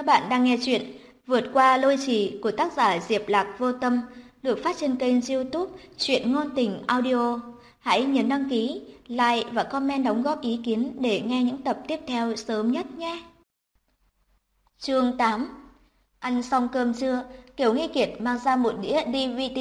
Các bạn đang nghe chuyện Vượt qua lôi trì của tác giả Diệp Lạc Vô Tâm được phát trên kênh youtube Chuyện Ngôn Tình Audio. Hãy nhấn đăng ký, like và comment đóng góp ý kiến để nghe những tập tiếp theo sớm nhất nhé. Chương 8 Ăn xong cơm trưa, Kiều Nghi Kiệt mang ra một đĩa DVD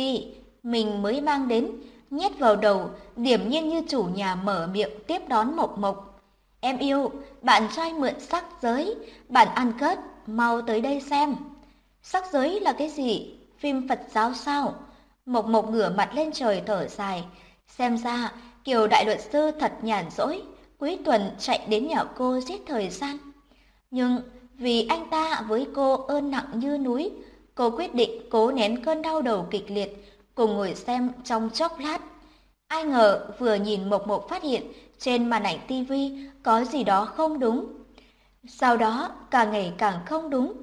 mình mới mang đến, nhét vào đầu, điểm nhiên như chủ nhà mở miệng tiếp đón Mộc Mộc. Em yêu, bạn trai mượn sắc giới, bạn ăn cất, mau tới đây xem. Sắc giới là cái gì? Phim Phật giáo sao? Mộc Mộc ngửa mặt lên trời thở dài. Xem ra, Kiều đại luật sư thật nhàn rỗi, cuối tuần chạy đến nhà cô giết thời gian. Nhưng vì anh ta với cô ơn nặng như núi, cô quyết định cố nén cơn đau đầu kịch liệt, cùng ngồi xem trong chốc lát. Ai ngờ vừa nhìn Mộc Mộc phát hiện trên màn ảnh tivi có gì đó không đúng. Sau đó càng ngày càng không đúng,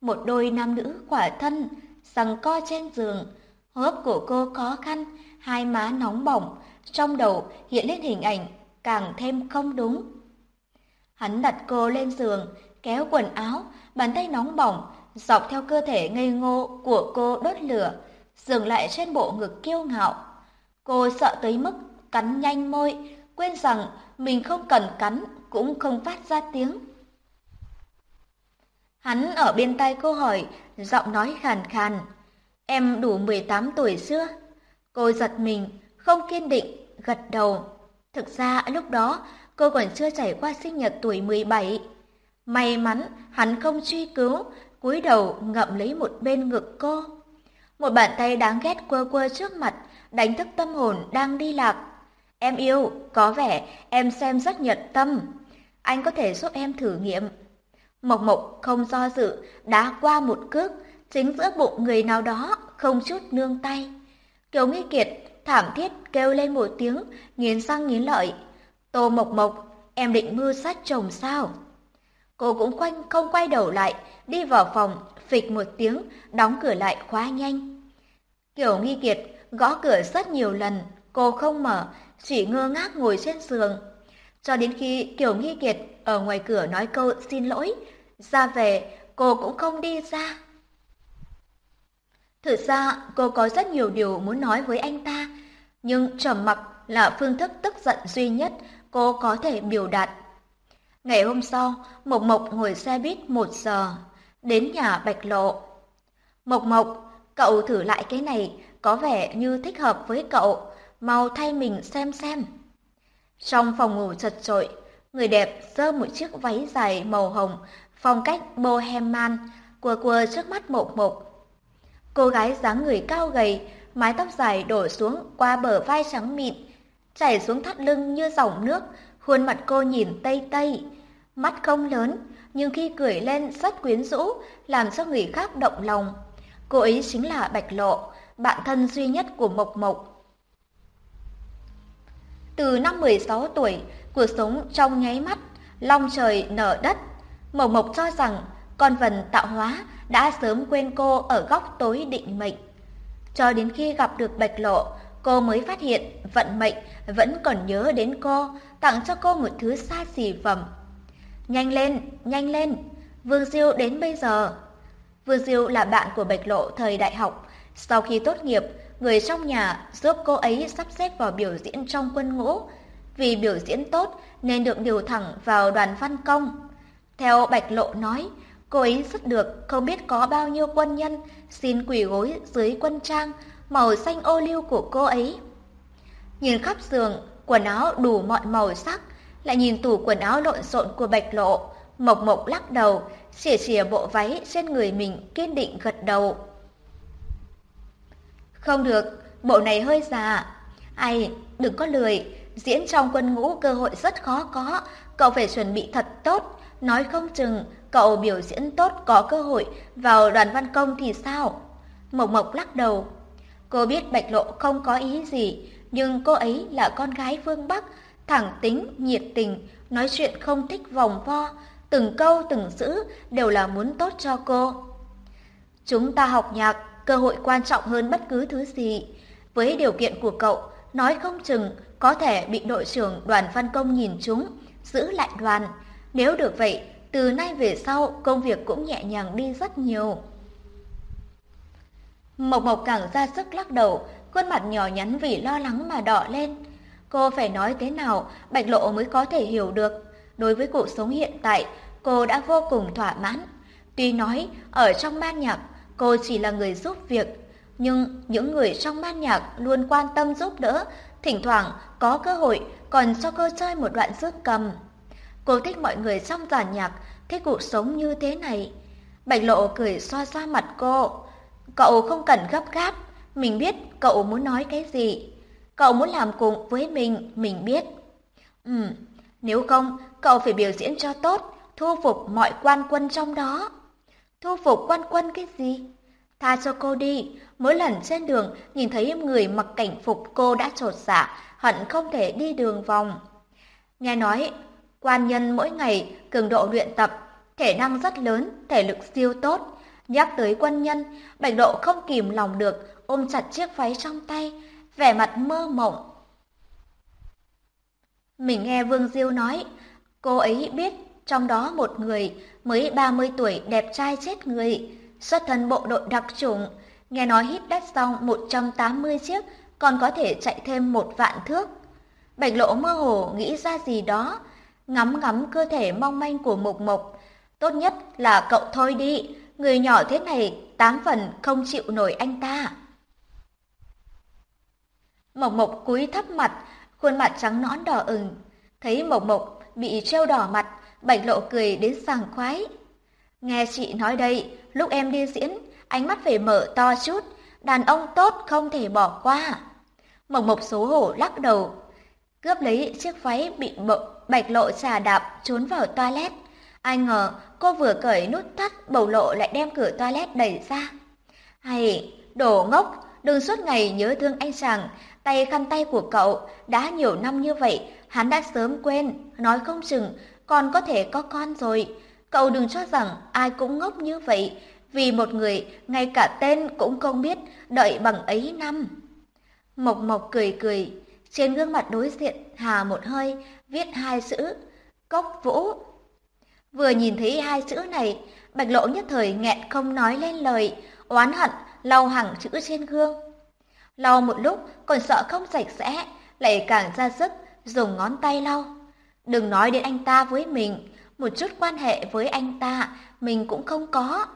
một đôi nam nữ quả thân sằng co trên giường, hớp của cô khó khăn, hai má nóng bỏng, trong đầu hiện lên hình ảnh càng thêm không đúng. Hắn đặt cô lên giường, kéo quần áo, bàn tay nóng bỏng dọc theo cơ thể ngây ngô của cô đốt lửa, dừng lại trên bộ ngực kiêu ngạo. Cô sợ tới mức cắn nhanh môi, quên rằng mình không cần cắn cũng không phát ra tiếng. Hắn ở bên tay cô hỏi, giọng nói khàn khàn. Em đủ 18 tuổi chưa? Cô giật mình, không kiên định, gật đầu. Thực ra lúc đó cô còn chưa trải qua sinh nhật tuổi 17. May mắn hắn không truy cứu, cúi đầu ngậm lấy một bên ngực cô. Một bàn tay đáng ghét quơ quơ trước mặt, đánh thức tâm hồn đang đi lạc. Em yêu, có vẻ em xem rất nhiệt tâm. Anh có thể giúp em thử nghiệm. Mộc Mộc không do dự, đá qua một cước, chính giữa bụng người nào đó, không chút nương tay. Kiều Nghi Kiệt thảm thiết kêu lên một tiếng, nghiến răng nghiến lợi. Tô Mộc Mộc, em định mưu sát chồng sao? Cô cũng quanh không quay đầu lại, đi vào phòng, phịch một tiếng, đóng cửa lại khóa nhanh. Kiều Nghi Kiệt gõ cửa rất nhiều lần, cô không mở, chỉ ngơ ngác ngồi trên giường. Cho đến khi Kiều Nghi Kiệt ở ngoài cửa nói câu xin lỗi, ra về cô cũng không đi ra. Thực ra cô có rất nhiều điều muốn nói với anh ta, nhưng trầm mặc là phương thức tức giận duy nhất cô có thể biểu đạt. Ngày hôm sau, Mộc Mộc ngồi xe buýt một giờ, đến nhà Bạch Lộ. Mộc Mộc, cậu thử lại cái này, có vẻ như thích hợp với cậu, mau thay mình xem xem. Trong phòng ngủ chật trội, người đẹp giơ một chiếc váy dài màu hồng, phong cách bohemian, của cua trước mắt Mộc Mộc. Cô gái dáng người cao gầy, mái tóc dài đổ xuống qua bờ vai trắng mịn, chảy xuống thắt lưng như dòng nước, khuôn mặt cô nhìn tây tây, mắt không lớn, nhưng khi cười lên rất quyến rũ, làm cho người khác động lòng. Cô ấy chính là Bạch Lộ, bạn thân duy nhất của Mộc Mộc. Từ năm 16 tuổi, cuộc sống trong nháy mắt, long trời nở đất. Mộc Mộc cho rằng con vần tạo hóa đã sớm quên cô ở góc tối định mệnh. Cho đến khi gặp được Bạch Lộ, cô mới phát hiện vận mệnh vẫn còn nhớ đến cô, tặng cho cô một thứ xa xỉ phẩm. Nhanh lên, nhanh lên, Vương Diêu đến bây giờ. Vương Diêu là bạn của Bạch Lộ thời đại học. Sau khi tốt nghiệp, người trong nhà giúp cô ấy sắp xếp vào biểu diễn trong quân ngũ. Vì biểu diễn tốt nên được điều thẳng vào đoàn văn công. Theo Bạch Lộ nói, cô ấy rất được không biết có bao nhiêu quân nhân xin quỳ gối dưới quân trang màu xanh ô liu của cô ấy. Nhìn khắp giường, quần áo đủ mọi màu sắc, lại nhìn tủ quần áo lộn xộn của Bạch Lộ, Mộc Mộc lắc đầu, xỉa xỉa bộ váy trên người mình kiên định gật đầu. Không được, bộ này hơi già. Ai, đừng có lười, diễn trong quân ngũ cơ hội rất khó có, cậu phải chuẩn bị thật tốt, nói không chừng cậu biểu diễn tốt có cơ hội vào đoàn văn công thì sao? Mộc Mộc lắc đầu. Cô biết Bạch Lộ không có ý gì, nhưng cô ấy là con gái phương Bắc, thẳng tính, nhiệt tình, nói chuyện không thích vòng vo, từng câu từng chữ đều là muốn tốt cho cô. Chúng ta học nhạc, cơ hội quan trọng hơn bất cứ thứ gì. Với điều kiện của cậu, nói không chừng có thể bị đội trưởng đoàn văn công nhìn chúng, giữ lại đoàn. Nếu được vậy, từ nay về sau công việc cũng nhẹ nhàng đi rất nhiều. Mộc Mộc càng ra sức lắc đầu, khuôn mặt nhỏ nhắn vì lo lắng mà đỏ lên. Cô phải nói thế nào Bạch Lộ mới có thể hiểu được. Đối với cuộc sống hiện tại, cô đã vô cùng thỏa mãn. Tuy nói ở trong ban nhạc cô chỉ là người giúp việc, nhưng những người trong ban nhạc luôn quan tâm giúp đỡ, thỉnh thoảng có cơ hội còn cho cô chơi một đoạn rước cầm. Cô thích mọi người trong giàn nhạc, thích cuộc sống như thế này. Bạch Lộ cười xoa xoa mặt cô. Cậu không cần gấp gáp, mình biết cậu muốn nói cái gì. Cậu muốn làm cùng với mình, mình biết. Ừ, nếu không, cậu phải biểu diễn cho tốt, thu phục mọi quan quân trong đó. Thu phục quan quân cái gì? Tha cho cô đi, mỗi lần trên đường nhìn thấy người mặc cảnh phục cô đã trột dạ, hận không thể đi đường vòng. Nghe nói, quan nhân mỗi ngày cường độ luyện tập, thể năng rất lớn, thể lực siêu tốt. Nhắc tới quân nhân, Bạch Độ không kìm lòng được, ôm chặt chiếc váy trong tay, vẻ mặt mơ mộng. Mình nghe Vương Diêu nói, cô ấy biết trong đó một người mới 30 tuổi đẹp trai chết người, xuất thân bộ đội đặc chủng, nghe nói hít đất xong 180 chiếc, còn có thể chạy thêm một vạn thước. Bạch lộ mơ hồ nghĩ ra gì đó, ngắm ngắm cơ thể mong manh của Mộc Mộc. Tốt nhất là cậu thôi đi, người nhỏ thế này tám phần không chịu nổi anh ta. Mộc Mộc cúi thấp mặt, khuôn mặt trắng nõn đỏ ửng. Thấy Mộc Mộc bị treo đỏ mặt, Bạch Lộ cười đến sảng khoái. Nghe chị nói đây, lúc em đi diễn, ánh mắt phải mở to chút, đàn ông tốt không thể bỏ qua. Mộc Mộc xấu hổ lắc đầu, cướp lấy chiếc váy bị bợ, Bạch Lộ xà đạp trốn vào toilet. Ai ngờ cô vừa cởi nút thắt, bầu lộ lại đem cửa toilet đẩy ra. Hay, đồ ngốc, đừng suốt ngày nhớ thương anh chàng, tay khăn tay của cậu đã nhiều năm như vậy, hắn đã sớm quên, nói không chừng còn có thể có con rồi. Cậu đừng cho rằng ai cũng ngốc như vậy, vì một người ngay cả tên cũng không biết, đợi bằng ấy năm. Mộc Mộc cười cười, trên gương mặt đối diện hà một hơi, viết hai chữ, cốc vũ. Vừa nhìn thấy hai chữ này, Bạch Lộ nhất thời nghẹn không nói lên lời, oán hận lau hàng chữ trên gương. Lau một lúc còn sợ không sạch sẽ, lại càng ra sức dùng ngón tay lau. Đừng nói đến anh ta với mình, một chút quan hệ với anh ta mình cũng không có.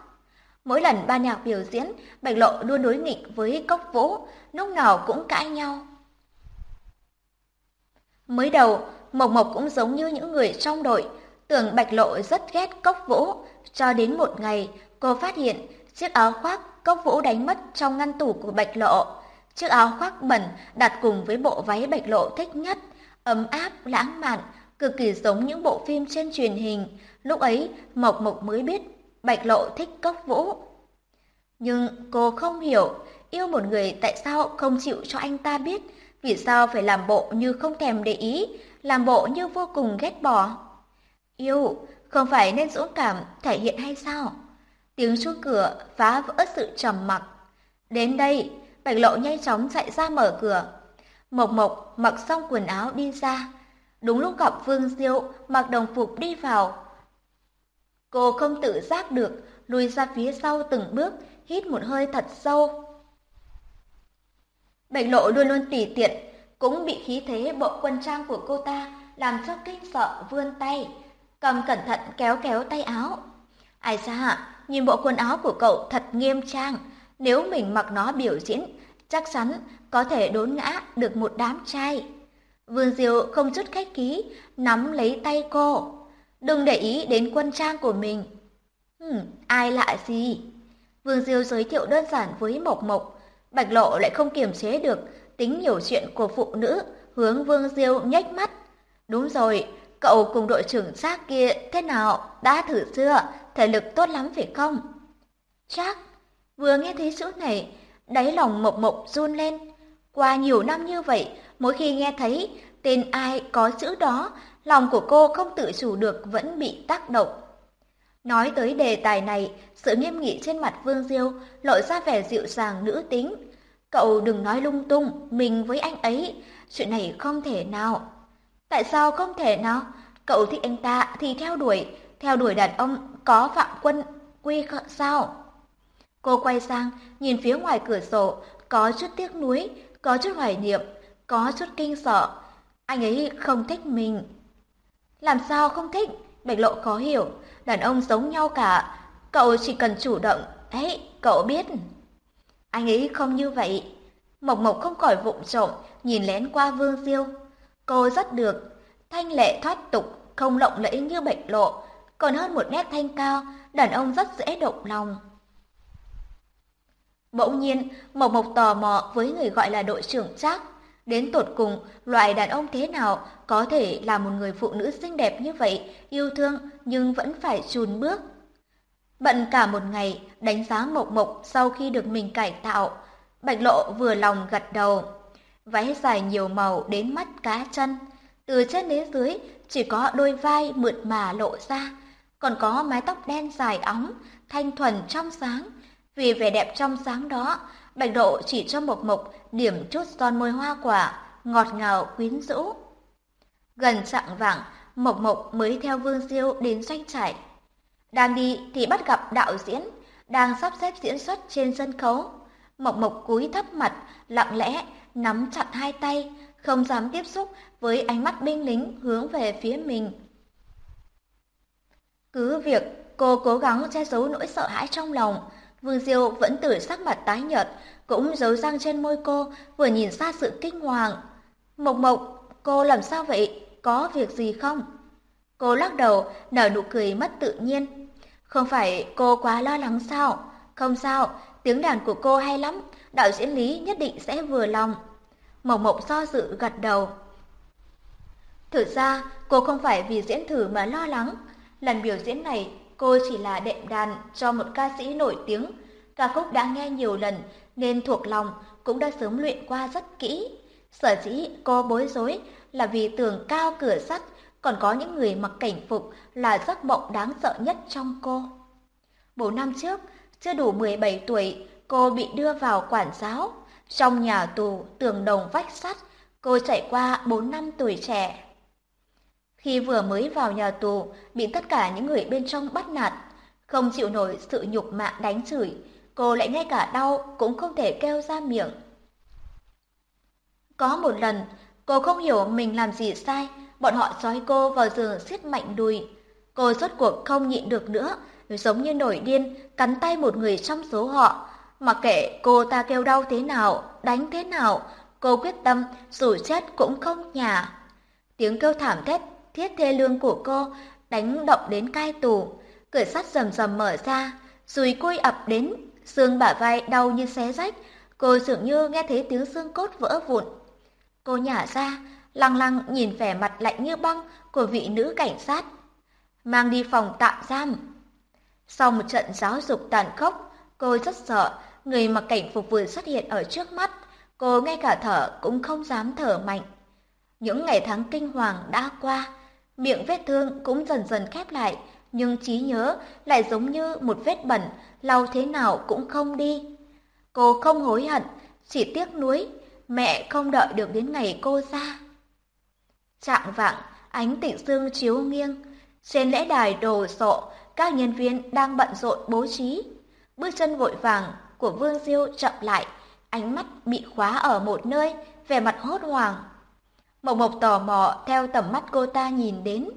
Mỗi lần ban nhạc biểu diễn, Bạch Lộ luôn đối nghịch với Cốc Vũ, lúc nào cũng cãi nhau. Mới đầu, Mộc Mộc cũng giống như những người trong đội, tưởng Bạch Lộ rất ghét Cốc Vũ, cho đến một ngày cô phát hiện chiếc áo khoác Cốc Vũ đánh mất trong ngăn tủ của Bạch Lộ. Chiếc áo khoác bẩn đặt cùng với bộ váy Bạch Lộ thích nhất, ấm áp, lãng mạn, cực kỳ giống những bộ phim trên truyền hình. Lúc ấy, Mộc Mộc mới biết Bạch Lộ thích Cốc Vũ. Nhưng cô không hiểu, yêu một người tại sao không chịu cho anh ta biết, vì sao phải làm bộ như không thèm để ý, làm bộ như vô cùng ghét bỏ. Yêu, không phải nên dũng cảm thể hiện hay sao? Tiếng chuông cửa phá vỡ sự trầm mặc. Đến đây, Bạch Lộ nhanh chóng chạy ra mở cửa. Mộc Mộc mặc xong quần áo đi ra. Đúng lúc gặp Vương Diêu mặc đồng phục đi vào. Cô không tự giác được, lùi ra phía sau từng bước, hít một hơi thật sâu. Bạch Lộ luôn luôn tỉ tiện, cũng bị khí thế bộ quân trang của cô ta làm cho kinh sợ vươn tay, cầm cẩn thận kéo kéo tay áo. Ai xa, nhìn bộ quần áo của cậu thật nghiêm trang, nếu mình mặc nó biểu diễn, chắc chắn có thể đốn ngã được một đám trai. Vương Diệu không chút khách khí, nắm lấy tay cô. Đừng để ý đến quân trang của mình. Hừm, ai lạ gì? Vương Diêu giới thiệu đơn giản với Mộc Mộc. Bạch Lộ lại không kiềm chế được tính hiểu chuyện của phụ nữ, hướng Vương Diêu nhếch mắt. Đúng rồi, cậu cùng đội trưởng Trác kia thế nào? Đã thử chưa? Thể lực tốt lắm phải không? Trác, vừa nghe thấy chữ này, đáy lòng Mộc Mộc run lên. Qua nhiều năm như vậy, mỗi khi nghe thấy tên ai có chữ đó, lòng của cô không tự chủ được vẫn bị tác động. Nói tới đề tài này, sự nghiêm nghị trên mặt Vương Diêu lộ ra vẻ dịu dàng nữ tính. Cậu đừng nói lung tung, mình với anh ấy, chuyện này không thể nào. Tại sao không thể nào? Cậu thích anh ta thì theo đuổi, theo đuổi đàn ông có phạm quân quy sao? Cô quay sang, nhìn phía ngoài cửa sổ, có chút tiếc nuối, có chút hoài niệm, có chút kinh sợ. Anh ấy không thích mình. Làm sao không thích? Bạch lộ khó hiểu. Đàn ông giống nhau cả. Cậu chỉ cần chủ động. Ấy, cậu biết. Anh ấy không như vậy. Mộc Mộc không khỏi vụng trộm, nhìn lén qua Vương Diêu. Cô rất được, thanh lệ thoát tục, không lộng lẫy như bạch lộ, còn hơn một nét thanh cao, đàn ông rất dễ động lòng. Bỗng nhiên, Mộc Mộc tò mò với người gọi là đội trưởng Trác. Đến tột cùng, loại đàn ông thế nào có thể là một người phụ nữ xinh đẹp như vậy, yêu thương nhưng vẫn phải chùn bước. Bận cả một ngày, đánh giá Mộc Mộc sau khi được mình cải tạo, Bạch Lộ vừa lòng gật đầu. Váy dài nhiều màu đến mắt cá chân, từ trên đến dưới chỉ có đôi vai mượt mà lộ ra, còn có mái tóc đen dài óng, thanh thuần trong sáng. Vì vẻ đẹp trong sáng đó, Bạch lộ chỉ cho Mộc Mộc điểm chút son môi hoa quả, ngọt ngào quyến rũ. Gần chặng vạng, Mộc Mộc mới theo Vương Diêu đến doanh trại. Đang đi thì bắt gặp đạo diễn, đang sắp xếp diễn xuất trên sân khấu. Mộc Mộc cúi thấp mặt, lặng lẽ, nắm chặt hai tay, không dám tiếp xúc với ánh mắt binh lính hướng về phía mình. Cứ việc cô cố gắng che giấu nỗi sợ hãi trong lòng, Vương Diêu vẫn tử sắc mặt tái nhợt, cũng giấu răng trên môi cô, vừa nhìn xa sự kinh hoàng. Mộc Mộc, cô làm sao vậy? Có việc gì không? Cô lắc đầu, nở nụ cười mất tự nhiên. Không phải cô quá lo lắng sao? Không sao, tiếng đàn của cô hay lắm, đạo diễn Lý nhất định sẽ vừa lòng. Mộc Mộc do dự gật đầu. Thực ra, cô không phải vì diễn thử mà lo lắng. Lần biểu diễn này, cô chỉ là đệm đàn cho một ca sĩ nổi tiếng. Ca khúc đã nghe nhiều lần nên thuộc lòng, cũng đã sớm luyện qua rất kỹ. Sở dĩ cô bối rối là vì tường cao cửa sắt, còn có những người mặc cảnh phục là giấc mộng đáng sợ nhất trong cô. Bốn năm trước, chưa đủ 17 tuổi, cô bị đưa vào quản giáo. Trong nhà tù, tường đồng vách sắt, cô trải qua 4 năm tuổi trẻ. Khi vừa mới vào nhà tù, bị tất cả những người bên trong bắt nạt, không chịu nổi sự nhục mạ đánh chửi, cô lại ngay cả đau cũng không thể kêu ra miệng. Có một lần, cô không hiểu mình làm gì sai, bọn họ xoáy cô vào giường siết mạnh đùi. Cô rốt cuộc không nhịn được nữa, giống như nổi điên, cắn tay một người trong số họ. Mặc kệ cô ta kêu đau thế nào, đánh thế nào, cô quyết tâm dù chết cũng không nhả. Tiếng kêu thảm thiết, thiết thê lương của cô đánh động đến cai tù, cửa sắt rầm rầm mở ra, rùi côi ập đến, xương bả vai đau như xé rách, cô dường như nghe thấy tiếng xương cốt vỡ vụn. Cô nhả ra, lăng lăng nhìn vẻ mặt lạnh như băng của vị nữ cảnh sát. Mang đi phòng tạm giam. Sau một trận giáo dục tàn khốc, cô rất sợ, người mặc cảnh phục vừa xuất hiện ở trước mắt, cô ngay cả thở cũng không dám thở mạnh. Những ngày tháng kinh hoàng đã qua, miệng vết thương cũng dần dần khép lại, nhưng trí nhớ lại giống như một vết bẩn, lau thế nào cũng không đi. Cô không hối hận, chỉ tiếc nuối, mẹ không đợi được đến ngày cô ra. Trạng vạng, ánh tịnh sương chiếu nghiêng, trên lễ đài đồ sộ, các nhân viên đang bận rộn bố trí. Bước chân vội vàng của Vương Diêu chậm lại, ánh mắt bị khóa ở một nơi, vẻ mặt hốt hoảng. Mộc Mộc tò mò theo tầm mắt cô ta nhìn đến.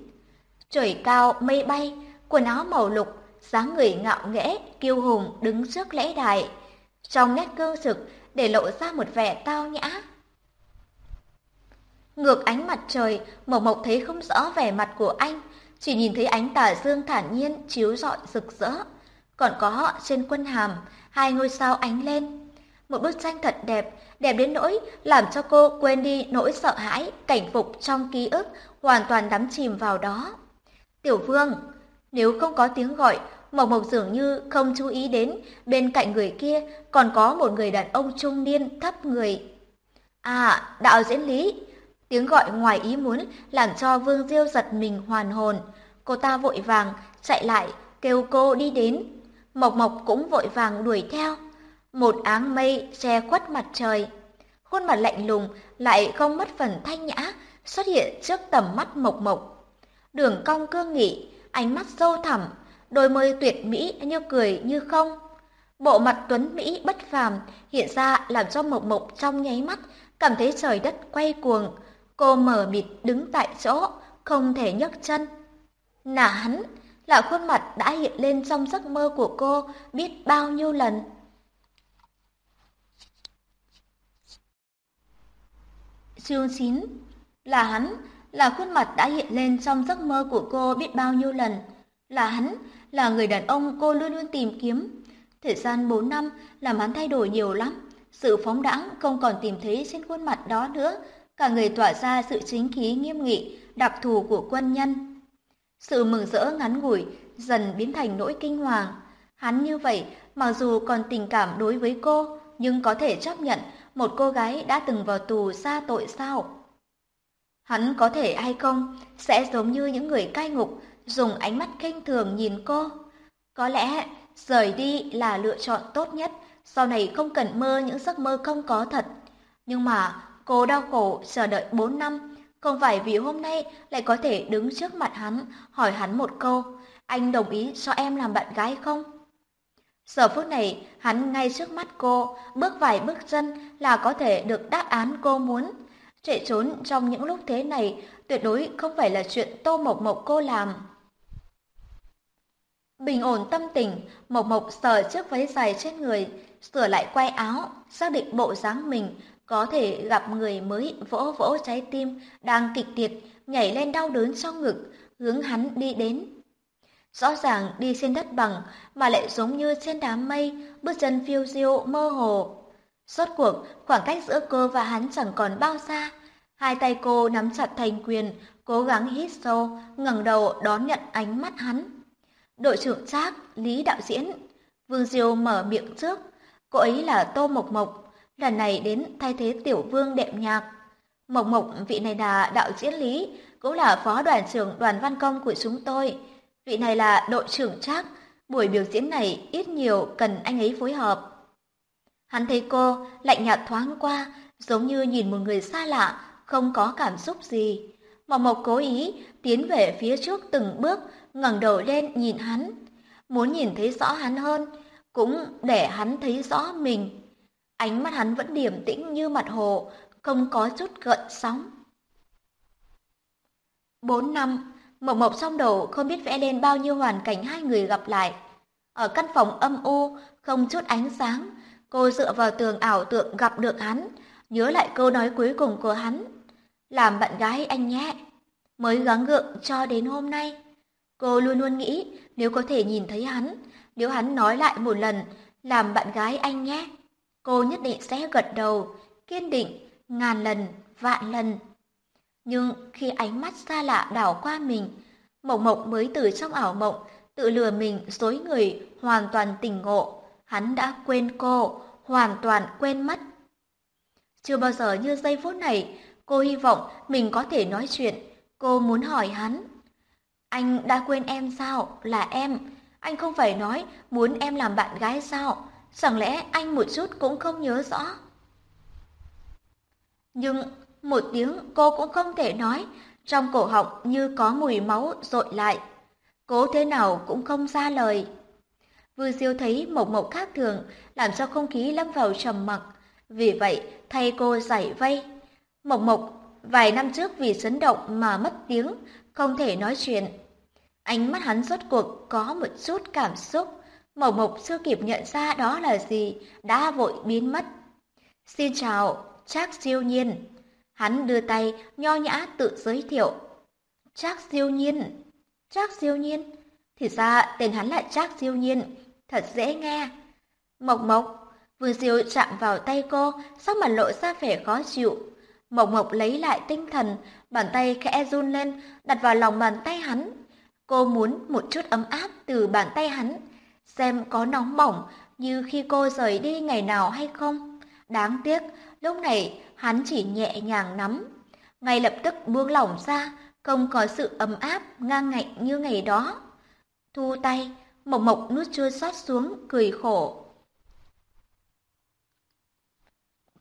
Trời cao, mây bay, quần áo màu lục, dáng người ngạo nghễ, kiêu hùng đứng trước lễ đài. Trong nét cương trực để lộ ra một vẻ tao nhã. Ngược ánh mặt trời, Mộc Mộc thấy không rõ vẻ mặt của anh, chỉ nhìn thấy ánh tà dương thản nhiên chiếu rọi rực rỡ. Còn có họ trên quân hàm, hai ngôi sao ánh lên. Một bức tranh thật đẹp, đẹp đến nỗi làm cho cô quên đi nỗi sợ hãi, cảnh phục trong ký ức, hoàn toàn đắm chìm vào đó. Tiểu Vương, nếu không có tiếng gọi, Mộc Mộc dường như không chú ý đến bên cạnh người kia còn có một người đàn ông trung niên thấp người. À, đạo diễn Lý, Tiếng gọi ngoài ý muốn làm cho Vương Diêu giật mình hoàn hồn. Cô ta vội vàng chạy lại kêu cô đi đến. Mộc Mộc cũng vội vàng đuổi theo. Một áng mây che khuất mặt trời. Khuôn mặt lạnh lùng lại không mất phần thanh nhã xuất hiện trước tầm mắt Mộc Mộc. Đường cong cương nghị, ánh mắt sâu thẳm, đôi môi tuyệt mỹ như cười như không. Bộ mặt tuấn Mỹ bất phàm hiện ra làm cho Mộc Mộc trong nháy mắt cảm thấy trời đất quay cuồng. Cô mở mịt đứng tại chỗ, không thể nhấc chân. Là hắn, là khuôn mặt đã hiện lên trong giấc mơ của cô biết bao nhiêu lần. Chương 9 Là hắn, là khuôn mặt đã hiện lên trong giấc mơ của cô biết bao nhiêu lần. Là hắn, là người đàn ông cô luôn luôn tìm kiếm. Thời gian 4 năm làm hắn thay đổi nhiều lắm. Sự phóng đãng không còn tìm thấy trên khuôn mặt đó nữa. Cả người tỏa ra sự chính khí nghiêm nghị, đặc thù của quân nhân. Sự mừng rỡ ngắn ngủi dần biến thành nỗi kinh hoàng. Hắn như vậy, mặc dù còn tình cảm đối với cô, nhưng có thể chấp nhận một cô gái đã từng vào tù xa tội sao? Hắn có thể hay không sẽ giống như những người cai ngục dùng ánh mắt khinh thường nhìn cô. Có lẽ rời đi là lựa chọn tốt nhất, sau này không cần mơ những giấc mơ không có thật. Nhưng mà cô đau khổ chờ đợi 4 năm, không phải vì hôm nay lại có thể đứng trước mặt hắn, hỏi hắn một câu, anh đồng ý cho em làm bạn gái không? Giờ phút này, hắn ngay trước mắt cô, bước vài bước chân là có thể được đáp án cô muốn. Chạy trốn trong những lúc thế này tuyệt đối không phải là chuyện Tô Mộc Mộc cô làm. Bình ổn tâm tình, Mộc Mộc sờ chiếc váy dài trên người, sửa lại quay áo, xác định bộ dáng mình có thể gặp người mới vỗ vỗ trái tim đang kịch liệt nhảy lên đau đớn sau ngực, hướng hắn đi đến. Rõ ràng đi trên đất bằng mà lại giống như trên đám mây, bước chân phiêu diêu mơ hồ. Rốt cuộc, khoảng cách giữa cô và hắn chẳng còn bao xa. Hai tay cô nắm chặt thành quyền, cố gắng hít sâu, ngẩng đầu đón nhận ánh mắt hắn. Đội trưởng Trác, Lý đạo diễn, Vương Diêu mở miệng trước. Cô ấy là Tô Mộc Mộc, lần này đến thay thế Tiểu Vương đệm nhạc. Mộc Mộc vị này là đạo diễn Lý, cũng là phó đoàn trưởng đoàn văn công của chúng tôi. Vị này là đội trưởng Trác, buổi biểu diễn này ít nhiều cần anh ấy phối hợp. Hắn thấy cô lạnh nhạt thoáng qua, giống như nhìn một người xa lạ, không có cảm xúc gì. Mộc Mộc cố ý tiến về phía trước từng bước, ngẩng đầu lên nhìn hắn, muốn nhìn thấy rõ hắn hơn, cũng để hắn thấy rõ mình. Ánh mắt hắn vẫn điềm tĩnh như mặt hồ, không có chút gợn sóng. Bốn năm, Mộc Mộc xong đầu không biết vẽ lên bao nhiêu hoàn cảnh hai người gặp lại. Ở căn phòng âm u, không chút ánh sáng, cô dựa vào tường ảo tượng gặp được hắn, nhớ lại câu nói cuối cùng của hắn. Làm bạn gái anh nhé, mới gắng gượng cho đến hôm nay. Cô luôn luôn nghĩ nếu có thể nhìn thấy hắn, nếu hắn nói lại một lần, làm bạn gái anh nhé. Cô nhất định sẽ gật đầu, kiên định, ngàn lần, vạn lần. Nhưng khi ánh mắt xa lạ đảo qua mình, Mộc Mộc mới từ trong ảo mộng, tự lừa mình dối người, hoàn toàn tỉnh ngộ. Hắn đã quên cô, hoàn toàn quên mất. Chưa bao giờ như giây phút này, cô hy vọng mình có thể nói chuyện. Cô muốn hỏi hắn. Anh đã quên em sao? Là em. Anh không phải nói muốn em làm bạn gái sao? Chẳng lẽ anh một chút cũng không nhớ rõ? Nhưng một tiếng cô cũng không thể nói, trong cổ họng như có mùi máu dội lại. Cố thế nào cũng không ra lời. Vừa diêu thấy mộc mộc khác thường, làm cho không khí lâm vào trầm mặc. Vì vậy, thay cô giải vây. Mộc mộc, vài năm trước vì chấn động mà mất tiếng, không thể nói chuyện. Ánh mắt hắn rốt cuộc có một chút cảm xúc. Mộc mộc chưa kịp nhận ra đó là gì, đã vội biến mất. Xin chào, Trác siêu nhiên. Hắn đưa tay, nho nhã tự giới thiệu. Trác siêu nhiên. Trác siêu nhiên. Thì ra tên hắn là Trác siêu nhiên. Thật dễ nghe. Mộc mộc. Vương siêu chạm vào tay cô, sắc mặt lộ ra vẻ khó chịu. Mộc mộc lấy lại tinh thần, bàn tay khẽ run lên, đặt vào lòng bàn tay hắn. Cô muốn một chút ấm áp từ bàn tay hắn, xem có nóng bỏng như khi cô rời đi ngày nào hay không. Đáng tiếc, lúc này hắn chỉ nhẹ nhàng nắm, ngay lập tức buông lỏng ra, không có sự ấm áp ngang ngạnh như ngày đó. Thu tay, Mộc Mộc nuốt chua xót xuống, cười khổ.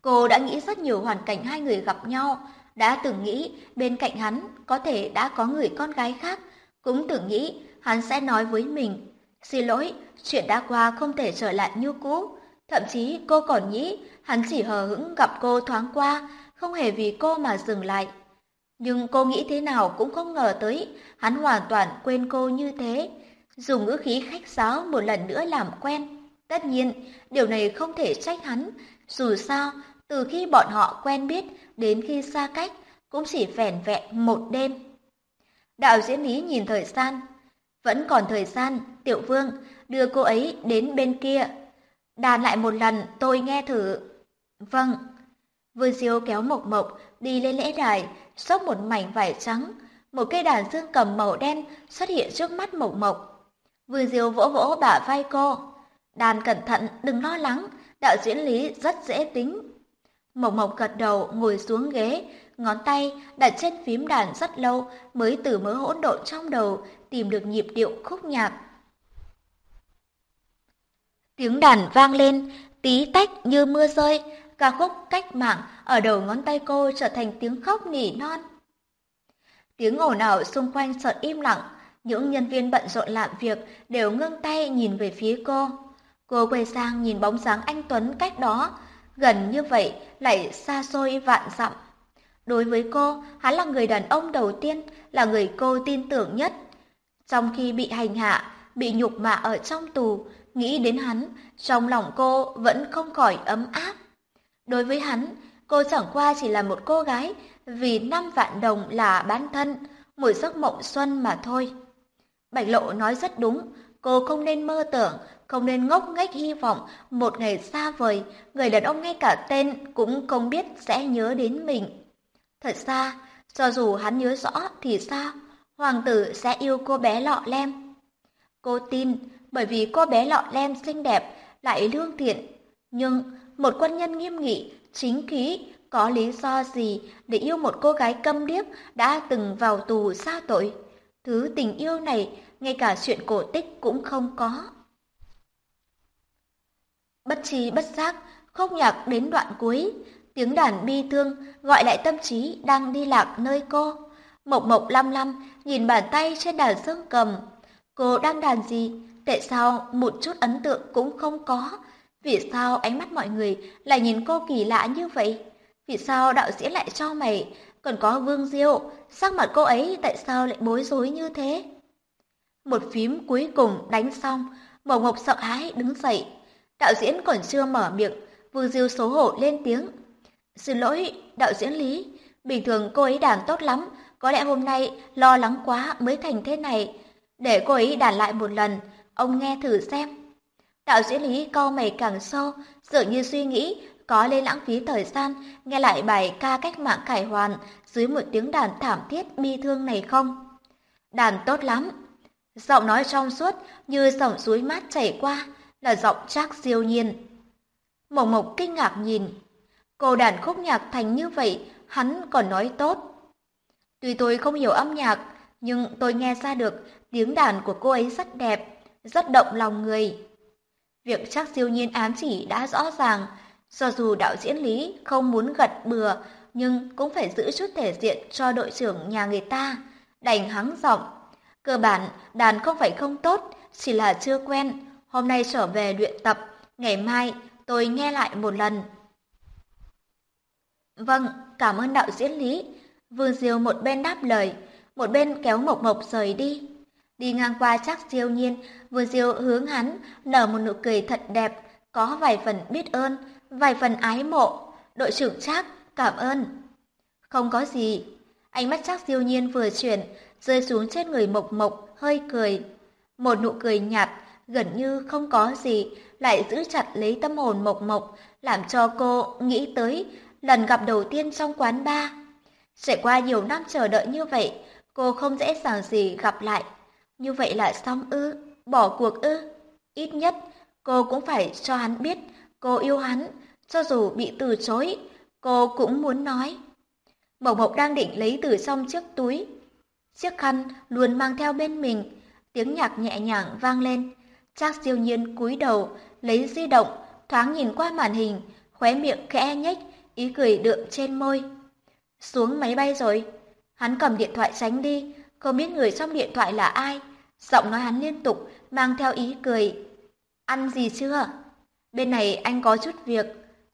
Cô đã nghĩ rất nhiều hoàn cảnh hai người gặp nhau, đã từng nghĩ bên cạnh hắn có thể đã có người con gái khác, Cũng tưởng nghĩ hắn sẽ nói với mình, xin lỗi, chuyện đã qua không thể trở lại như cũ. Thậm chí cô còn nghĩ hắn chỉ hờ hững gặp cô thoáng qua, không hề vì cô mà dừng lại. Nhưng cô nghĩ thế nào cũng không ngờ tới, hắn hoàn toàn quên cô như thế. Dùng ngữ khí khách sáo một lần nữa làm quen. Tất nhiên, điều này không thể trách hắn. Dù sao, từ khi bọn họ quen biết đến khi xa cách, cũng chỉ vẻn vẹn một đêm. Đạo diễn lý nhìn thời gian. Vẫn còn thời gian, Tiểu Vương, đưa cô ấy đến bên kia. Đàn lại một lần, tôi nghe thử. Vâng. Vương Diêu kéo Mộc Mộc đi lên lễ đài, xốc một mảnh vải trắng. Một cây đàn dương cầm màu đen xuất hiện trước mắt Mộc Mộc. Vương Diêu vỗ vỗ bả vai cô. Đàn cẩn thận, đừng lo lắng, đạo diễn lý rất dễ tính. Mộc Mộc gật đầu ngồi xuống ghế, ngón tay đặt trên phím đàn rất lâu mới từ mớ hỗn độn trong đầu tìm được nhịp điệu khúc nhạc. Tiếng đàn vang lên, tí tách như mưa rơi, ca khúc cách mạng ở đầu ngón tay cô trở thành tiếng khóc nỉ non. Tiếng ồn ào xung quanh chợt im lặng, những nhân viên bận rộn làm việc đều ngưng tay nhìn về phía cô. Cô quay sang nhìn bóng dáng anh Tuấn cách đó, gần như vậy lại xa xôi vạn dặm. Đối với cô, hắn là người đàn ông đầu tiên, là người cô tin tưởng nhất. Trong khi bị hành hạ, bị nhục mạ ở trong tù, nghĩ đến hắn, trong lòng cô vẫn không khỏi ấm áp. Đối với hắn, cô chẳng qua chỉ là một cô gái, vì năm vạn đồng là bán thân, một giấc mộng xuân mà thôi. Bạch Lộ nói rất đúng, cô không nên mơ tưởng, không nên ngốc nghếch hy vọng một ngày xa vời, người đàn ông ngay cả tên cũng không biết sẽ nhớ đến mình. Thật ra, cho dù hắn nhớ rõ thì sao, hoàng tử sẽ yêu cô bé lọ lem. Cô tin, bởi vì cô bé lọ lem xinh đẹp, lại lương thiện. Nhưng một quân nhân nghiêm nghị, chính khí, có lý do gì để yêu một cô gái câm điếc đã từng vào tù xa tội? Thứ tình yêu này, ngay cả chuyện cổ tích cũng không có. Bất trí bất giác, khúc nhạc đến đoạn cuối, tiếng đàn bi thương gọi lại tâm trí đang đi lạc nơi cô. Mộc mộc lăm lăm nhìn bàn tay trên đàn dương cầm. Cô đang đàn gì? Tại sao một chút ấn tượng cũng không có? Vì sao ánh mắt mọi người lại nhìn cô kỳ lạ như vậy? Vì sao đạo diễn lại cho mày? Còn có Vương diệu sắc mặt cô ấy tại sao lại bối rối như thế? Một phím cuối cùng đánh xong, Mộc ngọc sợ hãi đứng dậy. Đạo diễn còn chưa mở miệng, Vương Diêu xấu hổ lên tiếng. Xin lỗi, đạo diễn Lý, bình thường cô ấy đàn tốt lắm, có lẽ hôm nay lo lắng quá mới thành thế này. Để cô ấy đàn lại một lần, ông nghe thử xem. Đạo diễn Lý co mày càng sâu, dường như suy nghĩ có lên lãng phí thời gian nghe lại bài ca cách mạng cải hoàn dưới một tiếng đàn thảm thiết bi thương này không? Đàn tốt lắm. Giọng nói trong suốt như dòng suối mát chảy qua là giọng chắc siêu nhiên. Mộc Mộc kinh ngạc nhìn. Cô đàn khúc nhạc thành như vậy, hắn còn nói tốt. Tuy tôi không hiểu âm nhạc, nhưng tôi nghe ra được tiếng đàn của cô ấy rất đẹp, rất động lòng người. Việc chắc siêu nhiên ám chỉ đã rõ ràng, cho dù đạo diễn Lý không muốn gật bừa, nhưng cũng phải giữ chút thể diện cho đội trưởng nhà người ta, đành hắng giọng. Cơ bản, đàn không phải không tốt, chỉ là chưa quen. Hôm nay trở về luyện tập, ngày mai tôi nghe lại một lần. Vâng, cảm ơn đạo diễn Lý. Vương Diêu một bên đáp lời, một bên kéo Mộc Mộc rời đi. Đi ngang qua chắc siêu nhiên, vừa Diêu hướng hắn nở một nụ cười thật đẹp, có vài phần biết ơn, vài phần ái mộ. Đội trưởng chắc, cảm ơn. Không có gì. Ánh mắt chắc siêu nhiên vừa chuyển, rơi xuống trên người Mộc Mộc, hơi cười. Một nụ cười nhạt, gần như không có gì, lại giữ chặt lấy tâm hồn Mộc Mộc, làm cho cô nghĩ tới lần gặp đầu tiên trong quán bar. Trải qua nhiều năm chờ đợi như vậy, cô không dễ dàng gì gặp lại. Như vậy là xong ư, bỏ cuộc ư. Ít nhất, cô cũng phải cho hắn biết cô yêu hắn, cho dù bị từ chối, cô cũng muốn nói. Mộc Mộc đang định lấy từ trong chiếc túi. Chiếc khăn luôn mang theo bên mình, tiếng nhạc nhẹ nhàng vang lên. Trác siêu nhiên cúi đầu, lấy di động, thoáng nhìn qua màn hình, khóe miệng khẽ nhếch, ý cười đượm trên môi. Xuống máy bay rồi. Hắn cầm điện thoại tránh đi, không biết người trong điện thoại là ai. Giọng nói hắn liên tục, mang theo ý cười. Ăn gì chưa? Bên này anh có chút việc.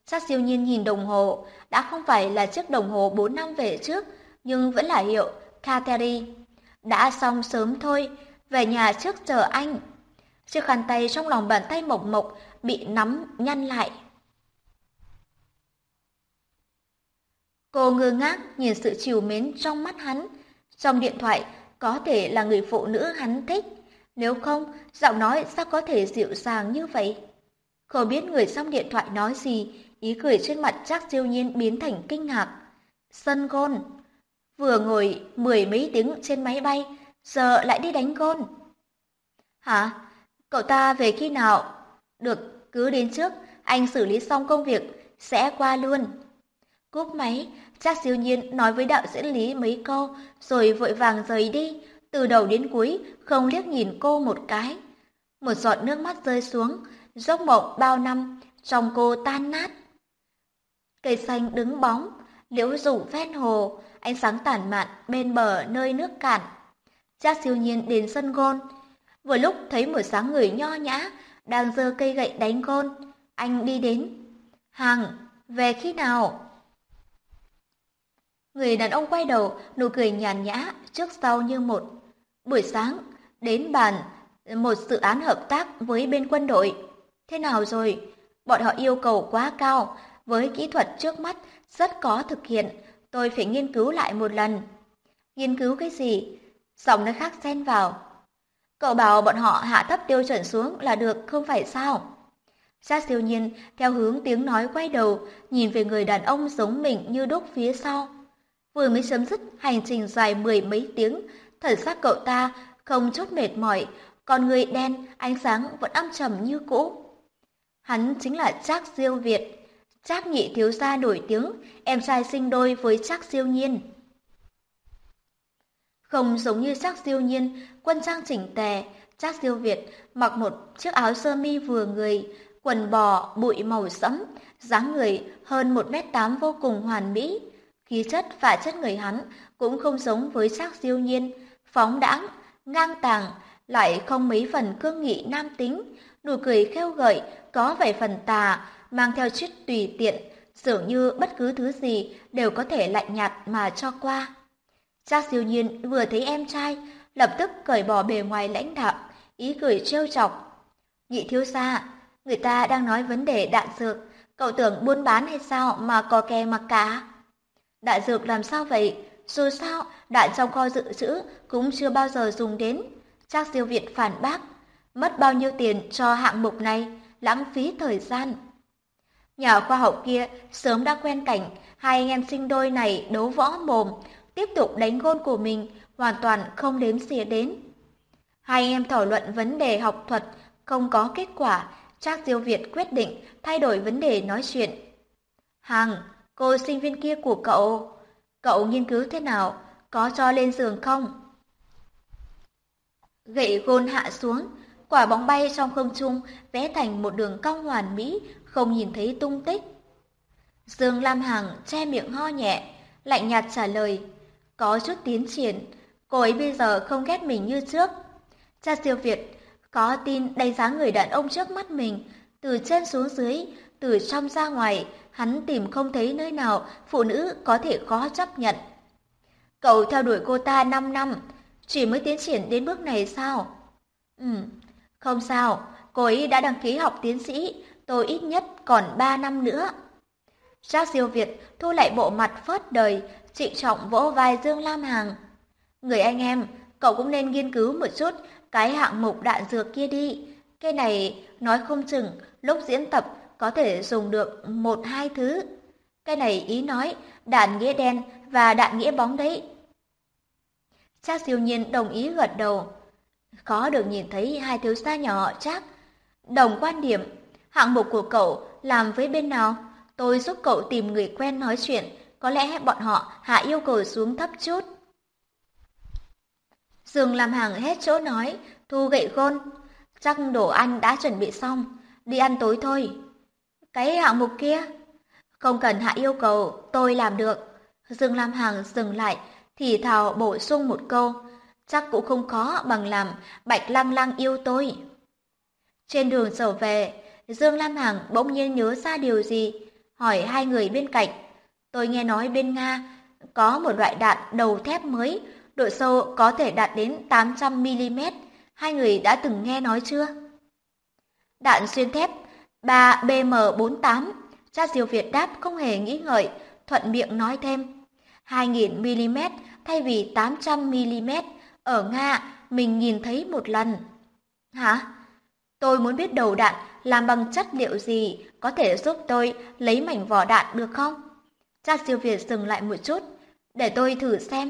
Chắc siêu nhiên nhìn đồng hồ, đã không phải là chiếc đồng hồ 4 năm về trước, nhưng vẫn là hiệu Kateri. Đã xong sớm thôi, về nhà trước chờ anh. Chiếc khăn tay trong lòng bàn tay mộc mộc bị nắm nhăn lại. Cô ngơ ngác nhìn sự chiều mến trong mắt hắn. Trong điện thoại có thể là người phụ nữ hắn thích. Nếu không, giọng nói sao có thể dịu dàng như vậy? Không biết người xong điện thoại nói gì, ý cười trên mặt chắc siêu nhiên biến thành kinh ngạc. Sân gôn. Vừa ngồi mười mấy tiếng trên máy bay, giờ lại đi đánh gôn. Hả? Cậu ta về khi nào? Được, cứ đến trước, anh xử lý xong công việc, sẽ qua luôn. Cúp máy, Trác siêu nhiên nói với đạo diễn Lý mấy câu, rồi vội vàng rời đi, từ đầu đến cuối, không liếc nhìn cô một cái. Một giọt nước mắt rơi xuống, giấc mộng bao năm, trong cô tan nát. Cây xanh đứng bóng, liễu rủ ven hồ, ánh sáng tản mạn bên bờ nơi nước cạn. Trác siêu nhiên đến sân gôn. Vừa lúc thấy một sáng người nho nhã, đang giơ cây gậy đánh gôn. Anh đi đến. Hằng về khi nào? Người đàn ông quay đầu, nụ cười nhàn nhã, trước sau như một. Buổi sáng, đến bàn, một dự án hợp tác với bên quân đội. Thế nào rồi? Bọn họ yêu cầu quá cao, với kỹ thuật trước mắt rất có thực hiện, tôi phải nghiên cứu lại một lần. Nghiên cứu cái gì? Giọng nơi khác xen vào. Cậu bảo bọn họ hạ thấp tiêu chuẩn xuống là được, không phải sao? Giác siêu nhiên theo hướng tiếng nói quay đầu, nhìn về người đàn ông giống mình như đúc phía sau. Vừa mới chấm dứt hành trình dài mười mấy tiếng, thần xác cậu ta không chút mệt mỏi, còn người đen, ánh sáng vẫn âm trầm như cũ. Hắn chính là Trác Diêu Việt, Trác nhị thiếu gia nổi tiếng, em trai sinh đôi với Trác Diêu Nhiên. Không giống như Trác Diêu Nhiên, quân trang chỉnh tề, Trác Diêu Việt mặc một chiếc áo sơ mi vừa người, quần bò bụi màu sẫm, dáng người hơn một mét tám vô cùng hoàn mỹ. Khí chất và chất người hắn cũng không giống với xác Diêu Nhiên, phóng đãng, ngang tàng, lại không mấy phần cương nghị nam tính, nụ cười khêu gợi, có vài phần tà, mang theo chút tùy tiện, dường như bất cứ thứ gì đều có thể lạnh nhạt mà cho qua. Trác siêu nhiên vừa thấy em trai, lập tức cởi bỏ bề ngoài lãnh đạo, ý cười trêu chọc. Nhị thiếu gia, người ta đang nói vấn đề đạn dược, cậu tưởng buôn bán hay sao mà có kè mặc cả? Đạn dược làm sao vậy? Dù sao, đạn trong kho dự trữ cũng chưa bao giờ dùng đến. Trác siêu viện phản bác. Mất bao nhiêu tiền cho hạng mục này, lãng phí thời gian. Nhà khoa học kia sớm đã quen cảnh hai anh em sinh đôi này đấu võ mồm, tiếp tục đánh gôn của mình, hoàn toàn không đếm xỉa đến. Hai anh em thảo luận vấn đề học thuật, không có kết quả, Trác Diêu Việt quyết định thay đổi vấn đề nói chuyện. Hằng, cô sinh viên kia của cậu, cậu nghiên cứu thế nào, có cho lên giường không? Gậy gôn hạ xuống, quả bóng bay trong không trung vẽ thành một đường cong hoàn mỹ, không nhìn thấy tung tích. Dương Lam Hằng che miệng ho nhẹ, lạnh nhạt trả lời, có chút tiến triển, cô ấy bây giờ không ghét mình như trước. Cha siêu Việt có tin đánh giá người đàn ông trước mắt mình, từ trên xuống dưới, từ trong ra ngoài, hắn tìm không thấy nơi nào phụ nữ có thể khó chấp nhận. Cậu theo đuổi cô ta 5 năm, chỉ mới tiến triển đến bước này sao? Ừ, không sao, cô ấy đã đăng ký học tiến sĩ, tôi ít nhất còn 3 năm nữa. Giác siêu Việt thu lại bộ mặt phớt đời, trịnh trọng vỗ vai Dương Lam hàng Người anh em, cậu cũng nên nghiên cứu một chút cái hạng mục đạn dược kia đi. Cái này nói không chừng lúc diễn tập có thể dùng được một hai thứ. Cái này ý nói đạn nghĩa đen và đạn nghĩa bóng đấy. Chắc siêu nhiên đồng ý gật đầu. khó được nhìn thấy hai thiếu gia nhỏ chắc. Đồng quan điểm, hạng mục của cậu làm với bên nào? Tôi giúp cậu tìm người quen nói chuyện, có lẽ bọn họ hạ yêu cầu xuống thấp chút. Dương làm hàng hết chỗ nói, thu gậy gôn. Chắc đồ ăn đã chuẩn bị xong, đi ăn tối thôi. Cái hạng mục kia? Không cần hạ yêu cầu, tôi làm được. Dương Lam Hằng dừng lại, thì thào bổ sung một câu. chắc cũng không khó bằng làm Bạch Lăng Lăng yêu tôi. Trên đường trở về, Dương Lam Hằng bỗng nhiên nhớ ra điều gì, hỏi hai người bên cạnh. Tôi nghe nói bên Nga có một loại đạn đầu thép mới, độ sâu có thể đạt đến 800mm. Hai người đã từng nghe nói chưa? Đạn xuyên thép bà bm48 cha diều Việt đáp không hề nghĩ ngợi, thuận miệng nói thêm. 2000mm thay vì 800mm, ở Nga mình nhìn thấy một lần. Hả? Tôi muốn biết đầu đạn làm bằng chất liệu gì, có thể giúp tôi lấy mảnh vỏ đạn được không? Cha siêu Việt dừng lại một chút, để tôi thử xem.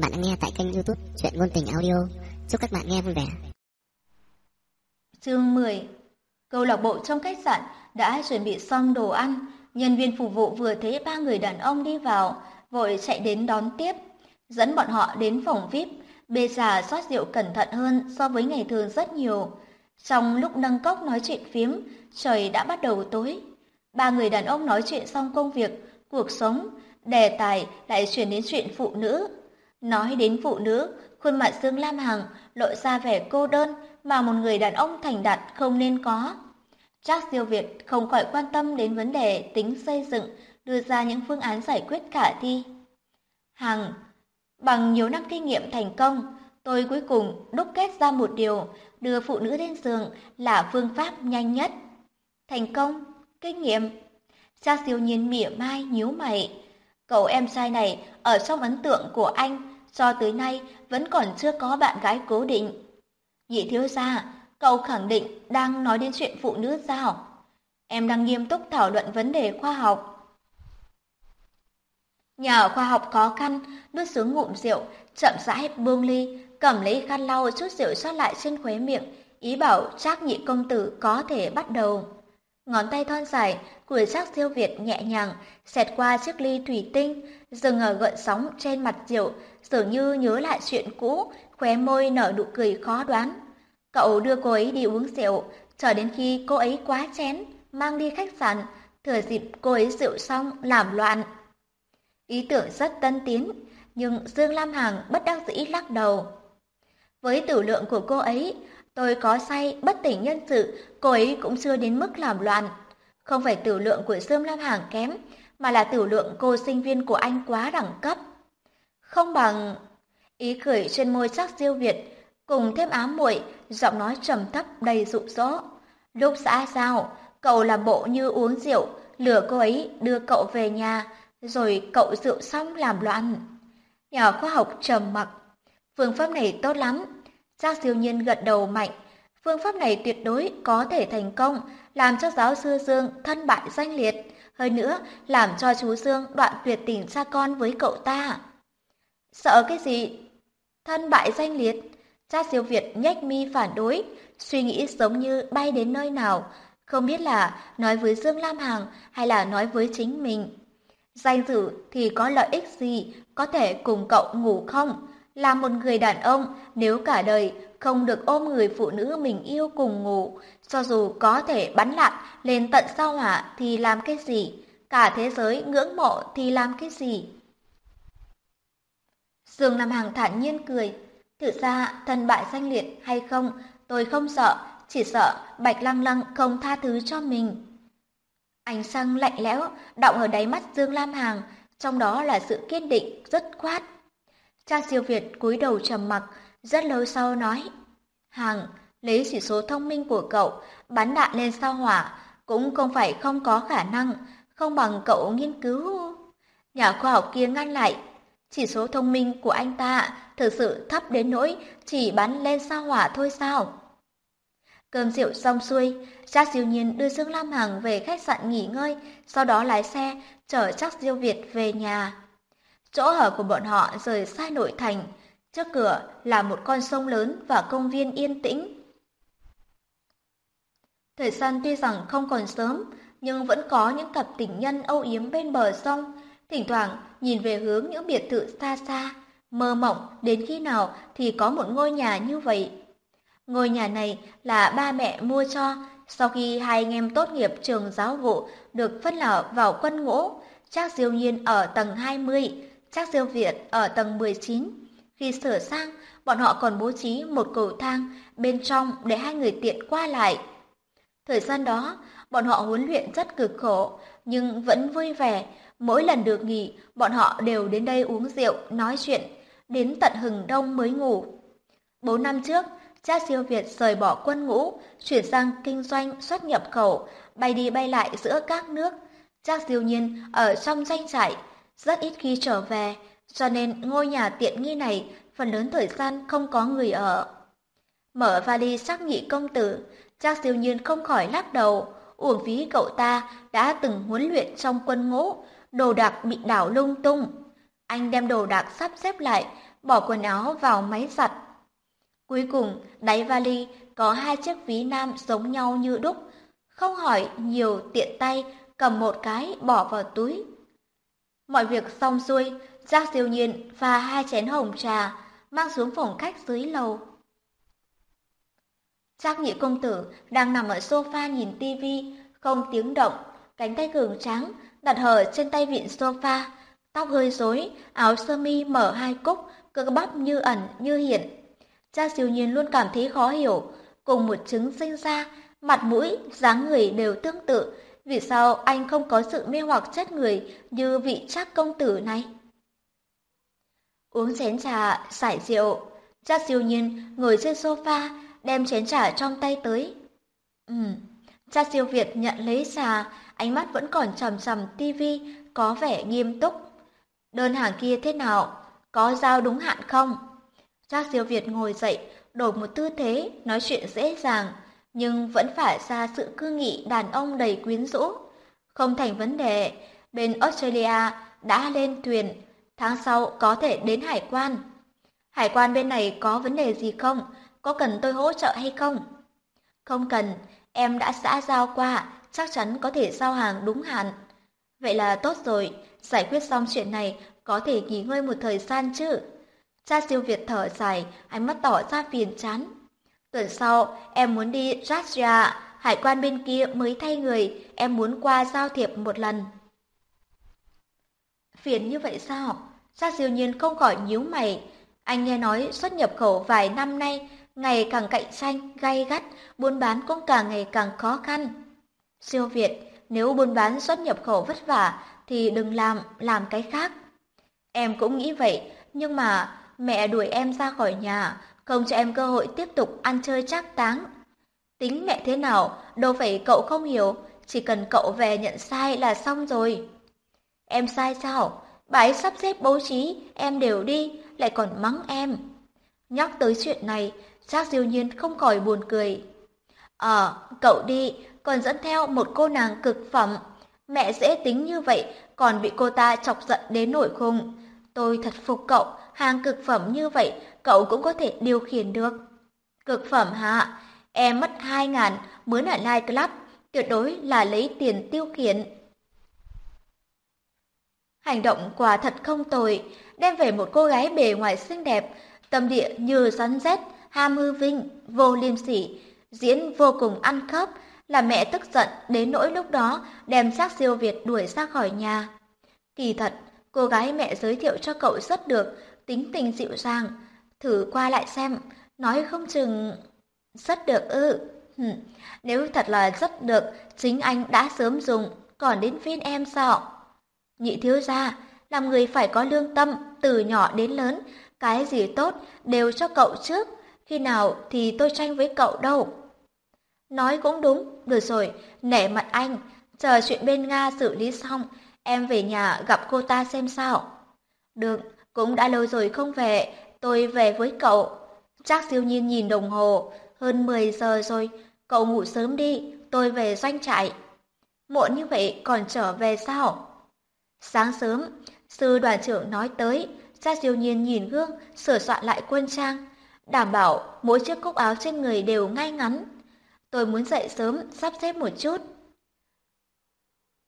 Bạn đã nghe tại kênh youtube Chuyện Ngôn Tình Audio. Chúc các bạn nghe vui vẻ. Chương 10 Câu lạc bộ trong khách sạn đã chuẩn bị xong đồ ăn. Nhân viên phục vụ vừa thấy ba người đàn ông đi vào, vội chạy đến đón tiếp, dẫn bọn họ đến phòng VIP. Bê trà xót rượu cẩn thận hơn so với ngày thường rất nhiều. Trong lúc nâng cốc nói chuyện phiếm, trời đã bắt đầu tối. Ba người đàn ông nói chuyện xong công việc, cuộc sống, đề tài lại chuyển đến chuyện phụ nữ. Nói đến phụ nữ, khuôn mặt Dương Lam Hằng lộ ra vẻ cô đơn mà một người đàn ông thành đạt không nên có. Jack Diêu Việt không khỏi quan tâm đến vấn đề tính xây dựng, đưa ra những phương án giải quyết khả thi. Hằng, bằng nhiều năm kinh nghiệm thành công, tôi cuối cùng đúc kết ra một điều, đưa phụ nữ lên giường là phương pháp nhanh nhất. Thành công, kinh nghiệm. Cha siêu nhiên mỉa mai nhíu mày. Cậu em trai này ở trong ấn tượng của anh cho tới nay vẫn còn chưa có bạn gái cố định. Nhị thiếu gia, cậu khẳng định đang nói đến chuyện phụ nữ sao? Em đang nghiêm túc thảo luận vấn đề khoa học. Nhờ khoa học khó khăn, nuốt xuống ngụm rượu, chậm rãi buông ly, cầm lấy khăn lau chút rượu sót lại trên khóe miệng, ý bảo Trác Nhị công tử có thể bắt đầu. Ngón tay thon dài của Trác Siêu Việt nhẹ nhàng xẹt qua chiếc ly thủy tinh, dừng ở gợn sóng trên mặt rượu, dường như nhớ lại chuyện cũ, khóe môi nở nụ cười khó đoán. Cậu đưa cô ấy đi uống rượu, chờ đến khi cô ấy quá chén, mang đi khách sạn, thừa dịp cô ấy rượu xong làm loạn. Ý tưởng rất tân tiến, nhưng Dương Lam Hằng bất đắc dĩ lắc đầu. Với tử lượng của cô ấy, tôi có say bất tỉnh nhân sự, cô ấy cũng chưa đến mức làm loạn. Không phải tử lượng của Dương Lam Hằng kém, mà là tử lượng cô sinh viên của anh quá đẳng cấp. Không bằng... Ý cười trên môi sắc diêu Việt, cùng thêm ám muội giọng nói trầm thấp đầy dụ dỗ. Lúc xã giao, cậu làm bộ như uống rượu, lừa cô ấy đưa cậu về nhà, rồi cậu rượu xong làm loạn. Nhà khoa học trầm mặc. Phương pháp này tốt lắm. Giác siêu nhiên gật đầu mạnh. Phương pháp này tuyệt đối có thể thành công, làm cho giáo sư Dương thân bại danh liệt. Hơn nữa, làm cho chú Dương đoạn tuyệt tình xa con với cậu ta. Sợ cái gì? Thân bại danh liệt. Cha siêu Việt nhếch mi phản đối, suy nghĩ giống như bay đến nơi nào, không biết là nói với Dương Lam Hằng hay là nói với chính mình. Danh dự thì có lợi ích gì, có thể cùng cậu ngủ không? Là một người đàn ông, nếu cả đời không được ôm người phụ nữ mình yêu cùng ngủ, cho dù có thể bắn lặn lên tận sao hỏa thì làm cái gì? Cả thế giới ngưỡng mộ thì làm cái gì? Dương lam Hằng thản nhiên cười. Thực ra, thân bại danh liệt hay không, tôi không sợ, chỉ sợ Bạch Lăng Lăng không tha thứ cho mình. Ánh sáng lạnh lẽo đọng ở đáy mắt Dương Lam Hằng, trong đó là sự kiên định rất khoát. Cha siêu Việt cúi đầu trầm mặc, rất lâu sau nói: "Hằng, lấy chỉ số thông minh của cậu bắn đạn lên sao hỏa cũng không phải không có khả năng, không bằng cậu nghiên cứu." Nhà khoa học kia ngăn lại, chỉ số thông minh của anh ta thực sự thấp đến nỗi chỉ bắn lên sao hỏa thôi sao? Cơm rượu xong xuôi, Trác Diêu Nhiên đưa Dương Lam Hằng về khách sạn nghỉ ngơi, sau đó lái xe chở Trác Diêu Việt về nhà. Chỗ ở của bọn họ rời xa nội thành, trước cửa là một con sông lớn và công viên yên tĩnh. Thời gian tuy rằng không còn sớm, nhưng vẫn có những cặp tình nhân âu yếm bên bờ sông, thỉnh thoảng nhìn về hướng những biệt thự xa xa, mơ mộng đến khi nào thì có một ngôi nhà như vậy. Ngôi nhà này là ba mẹ mua cho sau khi hai anh em tốt nghiệp trường giáo vụ được phân lở vào quân ngũ. Trác Diêu Nhiên ở tầng 20, chắc Diêu Việt ở tầng 19. Khi sửa sang, bọn họ còn bố trí một cầu thang bên trong để hai người tiện qua lại. Thời gian đó, bọn họ huấn luyện rất cực khổ, nhưng vẫn vui vẻ. Mỗi lần được nghỉ, bọn họ đều đến đây uống rượu, nói chuyện, đến tận hừng đông mới ngủ. Bốn năm trước, cha siêu Việt rời bỏ quân ngũ, chuyển sang kinh doanh xuất nhập khẩu, bay đi bay lại giữa các nước. Cha siêu nhiên ở trong doanh trại, rất ít khi trở về, cho nên ngôi nhà tiện nghi này phần lớn thời gian không có người ở. Mở vali sắc nghị công tử, cha siêu nhiên không khỏi lắc đầu, uổng phí cậu ta đã từng huấn luyện trong quân ngũ, đồ đạc bị đảo lung tung. Anh đem đồ đạc sắp xếp lại, bỏ quần áo vào máy giặt. Cuối cùng, đáy vali có hai chiếc ví nam giống nhau như đúc, không hỏi nhiều tiện tay, cầm một cái bỏ vào túi. Mọi việc xong xuôi, Giác siêu nhiên pha hai chén hồng trà, mang xuống phòng khách dưới lầu. Giác nhị công tử đang nằm ở sofa nhìn tivi, không tiếng động, cánh tay cường trắng đặt hở trên tay vịn sofa, tóc hơi rối, áo sơ mi mở hai cúc, cơ bắp như ẩn như hiện. Cha siêu nhiên luôn cảm thấy khó hiểu, cùng một trứng sinh ra, mặt mũi, dáng người đều tương tự, vì sao anh không có sự mê hoặc chết người như vị trác công tử này? Uống chén trà, sải rượu, cha siêu nhiên ngồi trên sofa, đem chén trà trong tay tới. Ừm, cha siêu Việt nhận lấy trà, ánh mắt vẫn còn trầm trầm tivi, có vẻ nghiêm túc. Đơn hàng kia thế nào? Có giao đúng hạn không? Trác Diêu Việt ngồi dậy, đổi một tư thế, nói chuyện dễ dàng, nhưng vẫn phải ra sự cư nghị đàn ông đầy quyến rũ. Không thành vấn đề, bên Australia đã lên thuyền, tháng sau có thể đến hải quan. Hải quan bên này có vấn đề gì không? Có cần tôi hỗ trợ hay không? Không cần, em đã xã giao qua, chắc chắn có thể giao hàng đúng hạn. Vậy là tốt rồi, giải quyết xong chuyện này có thể nghỉ ngơi một thời gian chứ. Cha siêu Việt thở dài, ánh mắt tỏ ra phiền chán. Tuần sau, em muốn đi russia hải quan bên kia mới thay người, em muốn qua giao thiệp một lần. Phiền như vậy sao? Cha siêu nhiên không khỏi nhíu mày. Anh nghe nói xuất nhập khẩu vài năm nay ngày càng cạnh tranh, gay gắt, buôn bán cũng càng ngày càng khó khăn. Siêu Việt, nếu buôn bán xuất nhập khẩu vất vả thì đừng làm, làm cái khác. Em cũng nghĩ vậy, nhưng mà mẹ đuổi em ra khỏi nhà, không cho em cơ hội tiếp tục ăn chơi trác táng. Tính mẹ thế nào, đâu phải cậu không hiểu, chỉ cần cậu về nhận sai là xong rồi. Em sai sao? Bà ấy sắp xếp bố trí, em đều đi, lại còn mắng em. Nhắc tới chuyện này, Trác diêu nhiên không khỏi buồn cười. Ờ, cậu đi, còn dẫn theo một cô nàng cực phẩm. Mẹ dễ tính như vậy, còn bị cô ta chọc giận đến nổi khùng. Tôi thật phục cậu, hàng cực phẩm như vậy, cậu cũng có thể điều khiển được. Cực phẩm hả? Em mất hai ngàn, mướn ở Night Club, tuyệt đối là lấy tiền tiêu khiển. Hành động quả thật không tồi, đem về một cô gái bề ngoài xinh đẹp, tâm địa như rắn rết, ham hư vinh, vô liêm sỉ, diễn vô cùng ăn khớp, là mẹ tức giận đến nỗi lúc đó đem xác siêu Việt đuổi ra khỏi nhà. Kỳ thật, cô gái mẹ giới thiệu cho cậu rất được, tính tình dịu dàng, thử qua lại xem, nói không chừng... Rất được ư. Ừ. Nếu thật là rất được, chính anh đã sớm dùng, còn đến phiên em sao? Nhị thiếu gia, làm người phải có lương tâm, từ nhỏ đến lớn, cái gì tốt đều cho cậu trước, khi nào thì tôi tranh với cậu đâu. Nói cũng đúng, được rồi, nể mặt anh, chờ chuyện bên Nga xử lý xong, em về nhà gặp cô ta xem sao. Được, cũng đã lâu rồi không về, tôi về với cậu. Chắc siêu nhiên nhìn đồng hồ, hơn 10 giờ rồi, cậu ngủ sớm đi, tôi về doanh trại. Muộn như vậy còn trở về sao? Sáng sớm, sư đoàn trưởng nói tới, Gia siêu Nhiên nhìn gương, sửa soạn lại quân trang, đảm bảo mỗi chiếc cúc áo trên người đều ngay ngắn. Tôi muốn dậy sớm, sắp xếp một chút.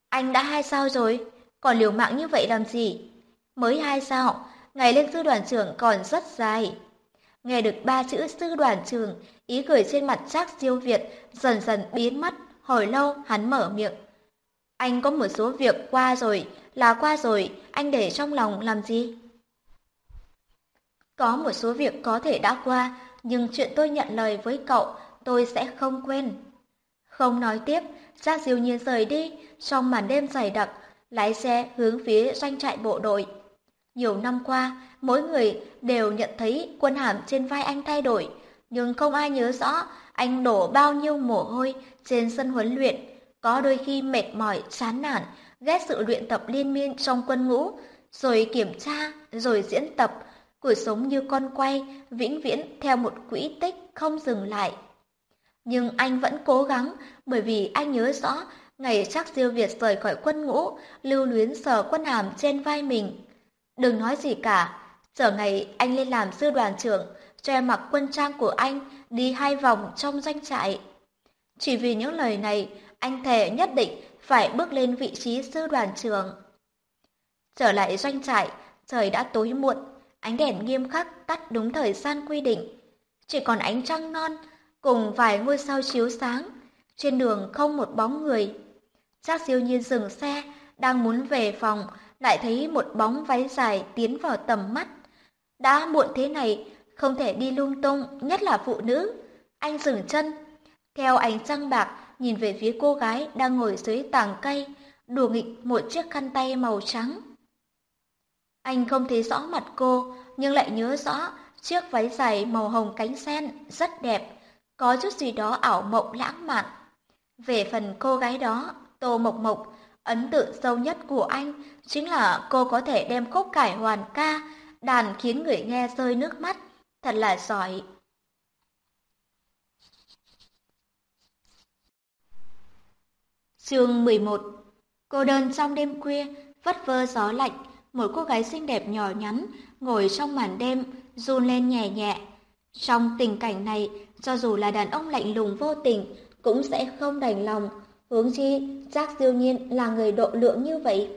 Anh đã hai sao rồi, còn liều mạng như vậy làm gì? Mới hai sao, ngày lên sư đoàn trưởng còn rất dài. Nghe được ba chữ sư đoàn trưởng, ý cười trên mặt Trác Diêu Việt dần dần biến mất, hồi lâu hắn mở miệng. Anh có một số việc qua rồi, là qua rồi, anh để trong lòng làm gì? Có một số việc có thể đã qua, nhưng chuyện tôi nhận lời với cậu, tôi sẽ không quên. Không nói tiếp, Giác diêu nhiên rời đi, trong màn đêm dày đặc, lái xe hướng phía doanh trại bộ đội. Nhiều năm qua, mỗi người đều nhận thấy quân hàm trên vai anh thay đổi, nhưng không ai nhớ rõ anh đổ bao nhiêu mồ hôi trên sân huấn luyện. Có đôi khi mệt mỏi, chán nản, ghét sự luyện tập liên miên trong quân ngũ, rồi kiểm tra, rồi diễn tập, cuộc sống như con quay, vĩnh viễn theo một quỹ tích không dừng lại. Nhưng anh vẫn cố gắng, bởi vì anh nhớ rõ ngày chắc diêu Việt rời khỏi quân ngũ, lưu luyến sờ quân hàm trên vai mình. Đừng nói gì cả, chờ ngày anh lên làm sư đoàn trưởng, cho em mặc quân trang của anh đi hai vòng trong doanh trại. Chỉ vì những lời này, anh thề nhất định phải bước lên vị trí sư đoàn trưởng. Trở lại doanh trại, trời đã tối muộn, ánh đèn nghiêm khắc tắt đúng thời gian quy định. Chỉ còn ánh trăng non cùng vài ngôi sao chiếu sáng. Trên đường không một bóng người. Giác siêu nhiên dừng xe, đang muốn về phòng, lại thấy một bóng váy dài tiến vào tầm mắt. Đã muộn thế này, không thể đi lung tung, nhất là phụ nữ. Anh dừng chân, theo ánh trăng bạc, nhìn về phía cô gái đang ngồi dưới tàng cây, đùa nghịch một chiếc khăn tay màu trắng. Anh không thấy rõ mặt cô, nhưng lại nhớ rõ chiếc váy dài màu hồng cánh sen rất đẹp, có chút gì đó ảo mộng lãng mạn. Về phần cô gái đó, Tô Mộc Mộc, ấn tượng sâu nhất của anh chính là cô có thể đem khúc cải hoàn ca, đàn khiến người nghe rơi nước mắt, thật là giỏi. Chương 11 Cô đơn trong đêm khuya, vất vơ gió lạnh, một cô gái xinh đẹp nhỏ nhắn, ngồi trong màn đêm, run lên nhẹ nhẹ. Trong tình cảnh này, cho dù là đàn ông lạnh lùng vô tình, cũng sẽ không đành lòng. Hướng chi, Giác Diêu Nhiên là người độ lượng như vậy.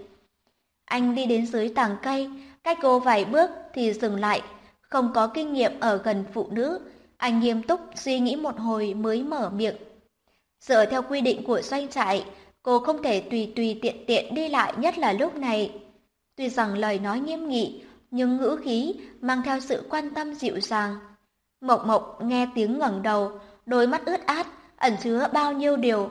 Anh đi đến dưới tàng cây, cách cô vài bước thì dừng lại. Không có kinh nghiệm ở gần phụ nữ, anh nghiêm túc suy nghĩ một hồi mới mở miệng. Dựa theo quy định của doanh trại, cô không thể tùy tùy tiện tiện đi lại nhất là lúc này. Tuy rằng lời nói nghiêm nghị, nhưng ngữ khí mang theo sự quan tâm dịu dàng. Mộc Mộc nghe tiếng ngẩng đầu, đôi mắt ướt át, ẩn chứa bao nhiêu điều.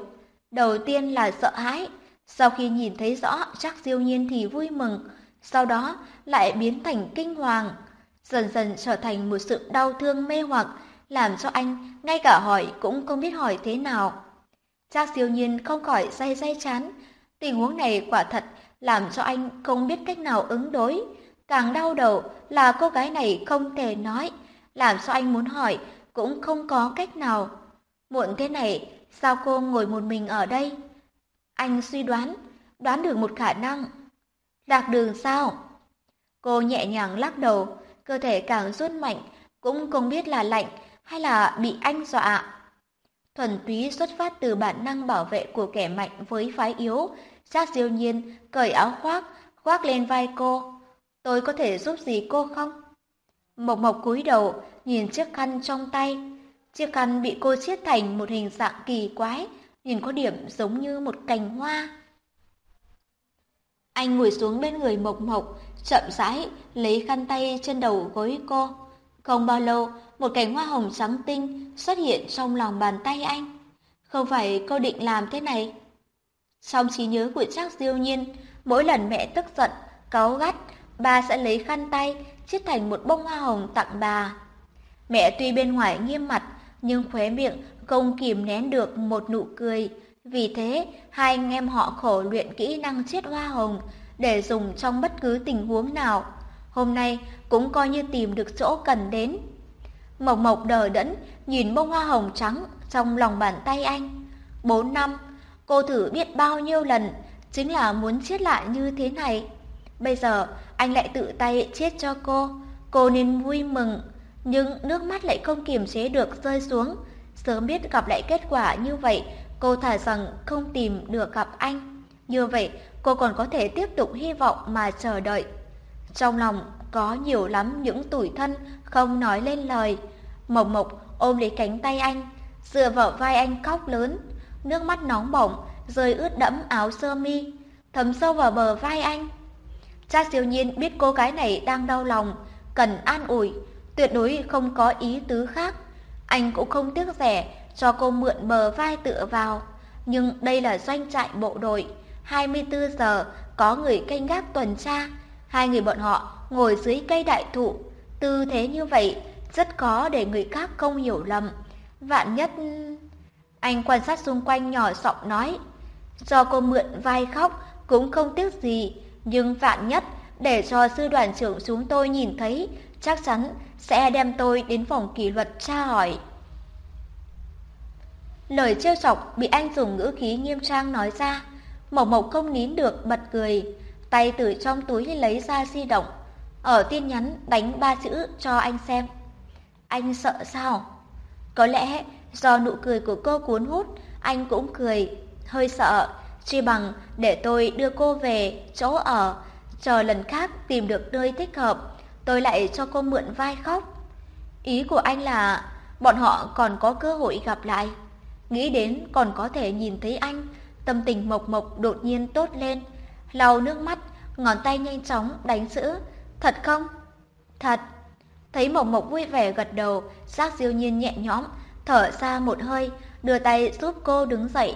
Đầu tiên là sợ hãi, sau khi nhìn thấy rõ chắc diêu nhiên thì vui mừng, sau đó lại biến thành kinh hoàng, dần dần trở thành một sự đau thương mê hoặc, làm cho anh ngay cả hỏi cũng không biết hỏi thế nào. Chắc diêu nhiên không khỏi say say chán, tình huống này quả thật làm cho anh không biết cách nào ứng đối. Càng đau đầu là cô gái này không thể nói, làm sao anh muốn hỏi cũng không có cách nào. Muộn thế này, sao cô ngồi một mình ở đây? Anh suy đoán, đoán được một khả năng. Lạc đường sao? Cô nhẹ nhàng lắc đầu, cơ thể càng run mạnh, cũng không biết là lạnh hay là bị anh dọa. Thuần túy xuất phát từ bản năng bảo vệ của kẻ mạnh với phái yếu, Giác diêu nhiên cởi áo khoác, khoác lên vai cô. Tôi có thể giúp gì cô không? Mộc Mộc cúi đầu, nhìn chiếc khăn trong tay. Chiếc khăn bị cô chiết thành một hình dạng kỳ quái, nhìn có điểm giống như một cành hoa. Anh ngồi xuống bên người Mộc Mộc, chậm rãi lấy khăn tay trên đầu gối cô. Không bao lâu, một cành hoa hồng trắng tinh xuất hiện trong lòng bàn tay anh. Không phải cô định làm thế này. Trong trí nhớ của Trác Diêu Nhiên, mỗi lần mẹ tức giận, cáu gắt, ba sẽ lấy khăn tay chiết thành một bông hoa hồng tặng bà. Mẹ tuy bên ngoài nghiêm mặt, nhưng khóe miệng không kìm nén được một nụ cười. Vì thế, hai anh em họ khổ luyện kỹ năng chiết hoa hồng để dùng trong bất cứ tình huống nào. Hôm nay cũng coi như tìm được chỗ cần đến. Mộc Mộc đờ đẫn nhìn bông hoa hồng trắng trong lòng bàn tay anh. Bốn năm, cô thử biết bao nhiêu lần, chính là muốn chiết lại như thế này. Bây giờ, anh lại tự tay chết cho cô. Cô nên vui mừng, nhưng nước mắt lại không kiềm chế được rơi xuống. Sớm biết gặp lại kết quả như vậy, cô thả rằng không tìm được gặp anh. Như vậy, cô còn có thể tiếp tục hy vọng mà chờ đợi. Trong lòng có nhiều lắm những tủi thân không nói lên lời. Mộc Mộc ôm lấy cánh tay anh, dựa vào vai anh khóc lớn, nước mắt nóng bỏng rơi ướt đẫm áo sơ mi, thấm sâu vào bờ vai anh. Cha siêu nhiên biết cô gái này đang đau lòng, cần an ủi, tuyệt đối không có ý tứ khác. Anh cũng không tiếc rẻ cho cô mượn bờ vai tựa vào. Nhưng đây là doanh trại bộ đội, 24 giờ có người canh gác tuần tra. Hai người bọn họ ngồi dưới cây đại thụ, tư thế như vậy rất khó để người khác không hiểu lầm. Vạn nhất... Anh quan sát xung quanh nhỏ giọng nói, cho cô mượn vai khóc cũng không tiếc gì, nhưng vạn nhất để cho sư đoàn trưởng chúng tôi nhìn thấy, chắc chắn sẽ đem tôi đến phòng kỷ luật tra hỏi. Lời trêu chọc bị anh dùng ngữ khí nghiêm trang nói ra, Mộc Mộc không nín được bật cười, tay từ trong túi lấy ra di động, ở tin nhắn đánh ba chữ cho anh xem. Anh sợ sao? Có lẽ do nụ cười của cô cuốn hút, anh cũng cười, hơi sợ, chi bằng để tôi đưa cô về chỗ ở, chờ lần khác tìm được nơi thích hợp, tôi lại cho cô mượn vai khóc. Ý của anh là bọn họ còn có cơ hội gặp lại. Nghĩ đến còn có thể nhìn thấy anh, tâm tình mộc mộc đột nhiên tốt lên, lau nước mắt, ngón tay nhanh chóng đánh chữ. Thật không? Thật. Thấy mộc mộc vui vẻ gật đầu, giác diêu nhiên nhẹ nhõm, thở ra một hơi, đưa tay giúp cô đứng dậy.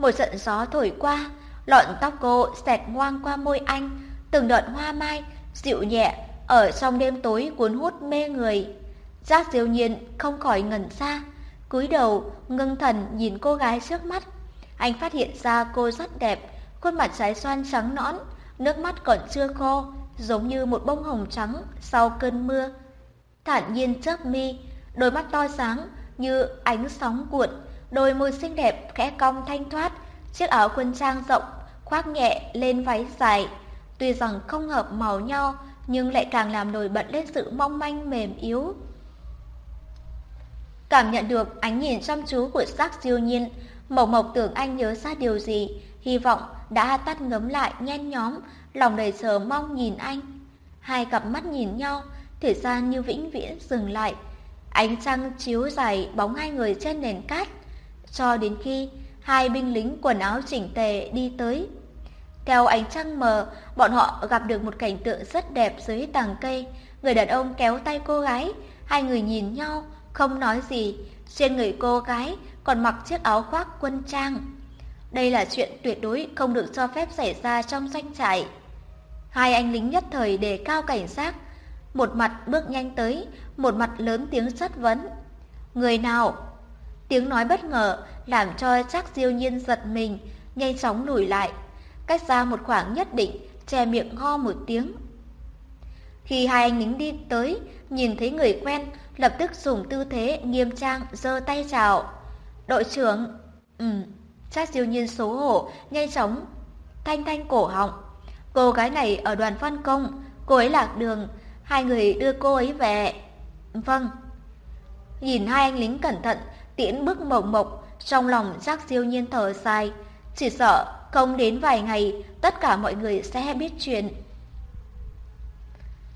Một trận gió thổi qua, lọn tóc cô xẹt ngoang qua môi anh, từng đợt hoa mai, dịu nhẹ, ở trong đêm tối cuốn hút mê người. Giác diêu nhiên không khỏi ngẩn ra, cúi đầu, ngưng thần nhìn cô gái trước mắt. Anh phát hiện ra cô rất đẹp, khuôn mặt trái xoan trắng nõn, nước mắt còn chưa khô, giống như một bông hồng trắng sau cơn mưa. Thản nhiên chớp mi, đôi mắt to sáng như ánh sóng cuộn, đôi môi xinh đẹp khẽ cong thanh thoát, chiếc áo quân trang rộng khoác nhẹ lên váy dài, tuy rằng không hợp màu nhau nhưng lại càng làm nổi bật lên sự mong manh mềm yếu. Cảm nhận được ánh nhìn chăm chú của sắc siêu nhiên, Mộc Mộc tưởng anh nhớ ra điều gì, hy vọng đã tắt ngấm lại nhen nhóm, lòng đầy chờ mong nhìn anh. Hai cặp mắt nhìn nhau, thời gian như vĩnh viễn dừng lại. Ánh trăng chiếu dài bóng hai người trên nền cát, cho đến khi hai binh lính quần áo chỉnh tề đi tới. Theo ánh trăng mờ, bọn họ gặp được một cảnh tượng rất đẹp dưới tàng cây. Người đàn ông kéo tay cô gái, hai người nhìn nhau, không nói gì. Trên người cô gái còn mặc chiếc áo khoác quân trang. Đây là chuyện tuyệt đối không được cho phép xảy ra trong doanh trại. Hai anh lính nhất thời đề cao cảnh giác, một mặt bước nhanh tới, một mặt lớn tiếng chất vấn. Người nào? Tiếng nói bất ngờ làm cho chắc diêu nhiên giật mình, nhanh chóng lùi lại, cách ra một khoảng nhất định, che miệng ho một tiếng. Khi hai anh lính đi tới, nhìn thấy người quen, lập tức dùng tư thế nghiêm trang giơ tay chào. Đội trưởng, ừ, chắc diêu nhiên xấu hổ, nhanh chóng, thanh thanh cổ họng. Cô gái này ở đoàn văn công, cô ấy lạc đường, hai người đưa cô ấy về. Vâng. Nhìn hai anh lính cẩn thận, tiễn bước mộng mộc, trong lòng chắc siêu nhiên thở dài, chỉ sợ không đến vài ngày tất cả mọi người sẽ biết chuyện.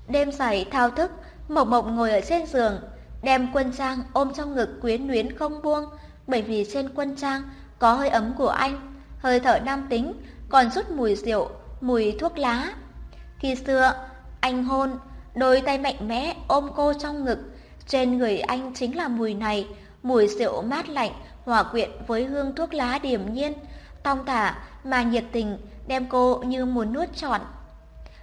Đêm dài thao thức, Mộc Mộc ngồi ở trên giường, đem quân trang ôm trong ngực quyến luyến không buông, bởi vì trên quân trang có hơi ấm của anh, hơi thở nam tính, còn chút mùi rượu, mùi thuốc lá. Khi xưa, anh hôn, đôi tay mạnh mẽ ôm cô trong ngực, trên người anh chính là mùi này, mùi rượu mát lạnh hòa quyện với hương thuốc lá điềm nhiên, tong thả mà nhiệt tình đem cô như muốn nuốt trọn.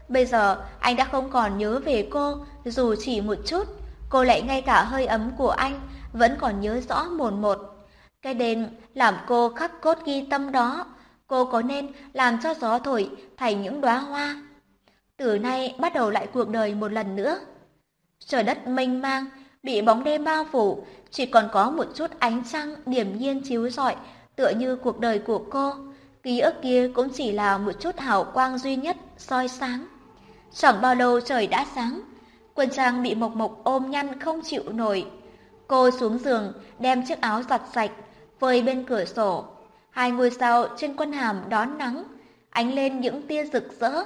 Bây giờ anh đã không còn nhớ về cô dù chỉ một chút, cô lại ngay cả hơi ấm của anh vẫn còn nhớ rõ mồn một. Cái đền làm cô khắc cốt ghi tâm đó, cô có nên làm cho gió thổi thành những đóa hoa. Từ nay bắt đầu lại cuộc đời một lần nữa. Trời đất mênh mang, bị bóng đêm bao phủ, chỉ còn có một chút ánh trăng điểm nhiên chiếu rọi, tựa như cuộc đời của cô. Ký ức kia cũng chỉ là một chút hào quang duy nhất soi sáng. Chẳng bao lâu trời đã sáng, quân trang bị mộc mộc ôm nhăn không chịu nổi. Cô xuống giường, đem chiếc áo giặt sạch, vơi bên cửa sổ. Hai ngôi sao trên quân hàm đón nắng, ánh lên những tia rực rỡ.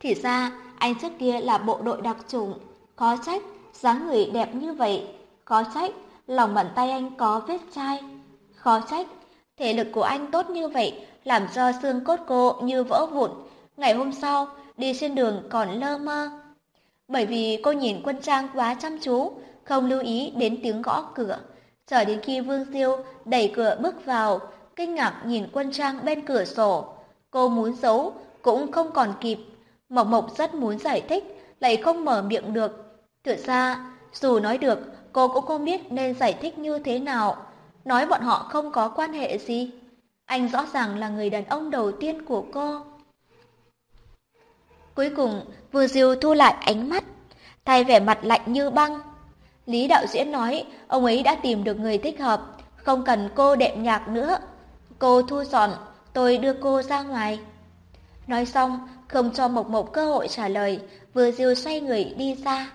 Thì ra, anh trước kia là bộ đội đặc chủng, khó trách, dáng người đẹp như vậy, khó trách, lòng bàn tay anh có vết chai, khó trách, thể lực của anh tốt như vậy, làm cho xương cốt cô như vỡ vụn. Ngày hôm sau, đi trên đường còn lơ mơ. Bởi vì cô nhìn quân trang quá chăm chú, không lưu ý đến tiếng gõ cửa. Chờ đến khi Vương Diêu đẩy cửa bước vào, kinh ngạc nhìn quân trang bên cửa sổ. Cô muốn giấu, cũng không còn kịp. Mộc Mộc rất muốn giải thích, lại không mở miệng được. Thực ra, dù nói được, cô cũng không biết nên giải thích như thế nào. Nói bọn họ không có quan hệ gì. Anh rõ ràng là người đàn ông đầu tiên của cô. Cuối cùng, vừa diều thu lại ánh mắt, thay vẻ mặt lạnh như băng. Lý đạo diễn nói, ông ấy đã tìm được người thích hợp, không cần cô đệm nhạc nữa. Cô thu dọn, tôi đưa cô ra ngoài. Nói xong, không cho Mộc Mộc cơ hội trả lời, vừa diều xoay người đi ra.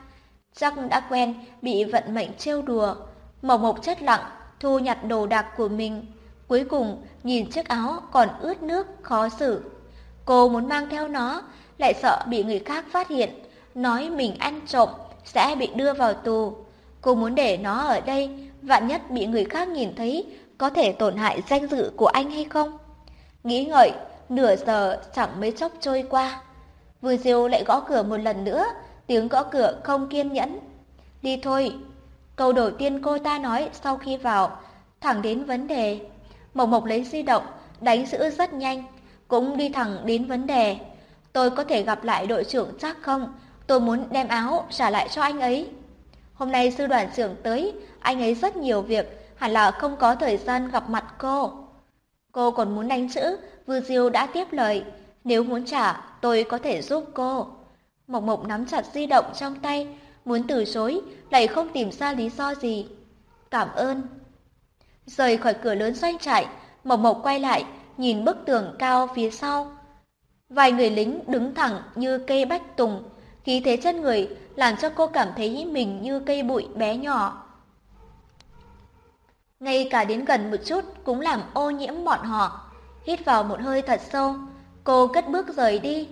Chắc đã quen, bị vận mệnh trêu đùa. Mộc Mộc chất lặng, thu nhặt đồ đạc của mình. Cuối cùng, nhìn chiếc áo còn ướt nước, khó xử. Cô muốn mang theo nó, lại sợ bị người khác phát hiện, nói mình ăn trộm, sẽ bị đưa vào tù. Cô muốn để nó ở đây, vạn nhất bị người khác nhìn thấy, có thể tổn hại danh dự của anh hay không? Nghĩ ngợi, nửa giờ chẳng mấy chốc trôi qua. Vừa diêu lại gõ cửa một lần nữa, tiếng gõ cửa không kiên nhẫn. Đi thôi. Câu đầu tiên cô ta nói sau khi vào, thẳng đến vấn đề. Mộc Mộc lấy di động, đánh giữ rất nhanh, cũng đi thẳng đến vấn đề. Tôi có thể gặp lại đội trưởng chắc không? Tôi muốn đem áo trả lại cho anh ấy. Hôm nay sư đoàn trưởng tới, anh ấy rất nhiều việc, hẳn là không có thời gian gặp mặt cô. Cô còn muốn đánh chữ, Vư Diêu đã tiếp lời. Nếu muốn trả, tôi có thể giúp cô. Mộc Mộc nắm chặt di động trong tay, muốn từ chối, lại không tìm ra lý do gì. Cảm ơn. Rời khỏi cửa lớn doanh trại, Mộc Mộc quay lại, nhìn bức tường cao phía sau. Vài người lính đứng thẳng như cây bách tùng, khí thế chân người làm cho cô cảm thấy mình như cây bụi bé nhỏ. Ngay cả đến gần một chút cũng làm ô nhiễm bọn họ. Hít vào một hơi thật sâu, cô cất bước rời đi.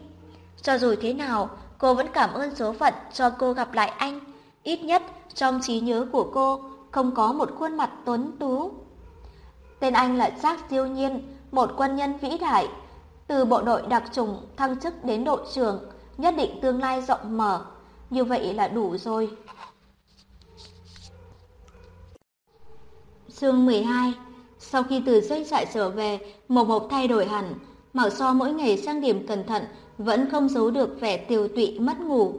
Cho dù thế nào, cô vẫn cảm ơn số phận cho cô gặp lại anh. Ít nhất trong trí nhớ của cô không có một khuôn mặt tuấn tú. Tên anh là Jack Diêu Nhiên, một quân nhân vĩ đại. Từ bộ đội đặc trùng thăng chức đến đội trưởng, nhất định tương lai rộng mở. Như vậy là đủ rồi. Chương 12 Sau khi từ doanh trại trở về, Mộc Mộc thay đổi hẳn. Mạo so mỗi ngày trang điểm cẩn thận, vẫn không giấu được vẻ tiêu tụy mất ngủ.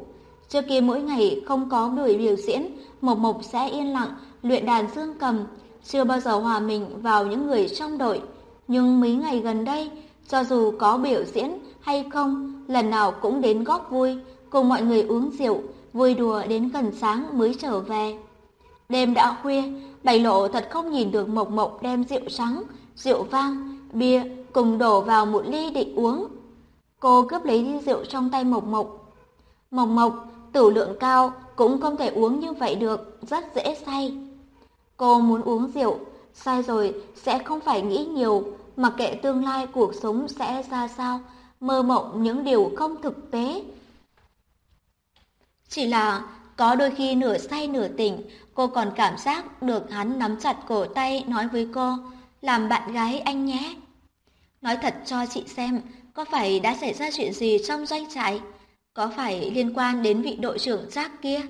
Trước kia mỗi ngày không có buổi biểu diễn, Mộc Mộc sẽ yên lặng, luyện đàn dương cầm, chưa bao giờ hòa mình vào những người trong đội. Nhưng mấy ngày gần đây, cho dù có biểu diễn hay không, lần nào cũng đến góp vui, cùng mọi người uống rượu, vui đùa đến gần sáng mới trở về. Đêm đã khuya, bảy Lộ thật không nhìn được Mộc Mộc đem rượu trắng, rượu vang, bia cùng đổ vào một ly định uống. Cô cướp lấy ly rượu trong tay Mộc Mộc. Mộc Mộc, tử lượng cao cũng không thể uống như vậy được, rất dễ say. Cô muốn uống rượu, sai rồi sẽ không phải nghĩ nhiều, mặc kệ tương lai cuộc sống sẽ ra sao, mơ mộng những điều không thực tế. Chỉ là có đôi khi nửa say nửa tỉnh, cô còn cảm giác được hắn nắm chặt cổ tay nói với cô, làm bạn gái anh nhé. Nói thật cho chị xem, có phải đã xảy ra chuyện gì trong doanh trại? Có phải liên quan đến vị đội trưởng Trác kia?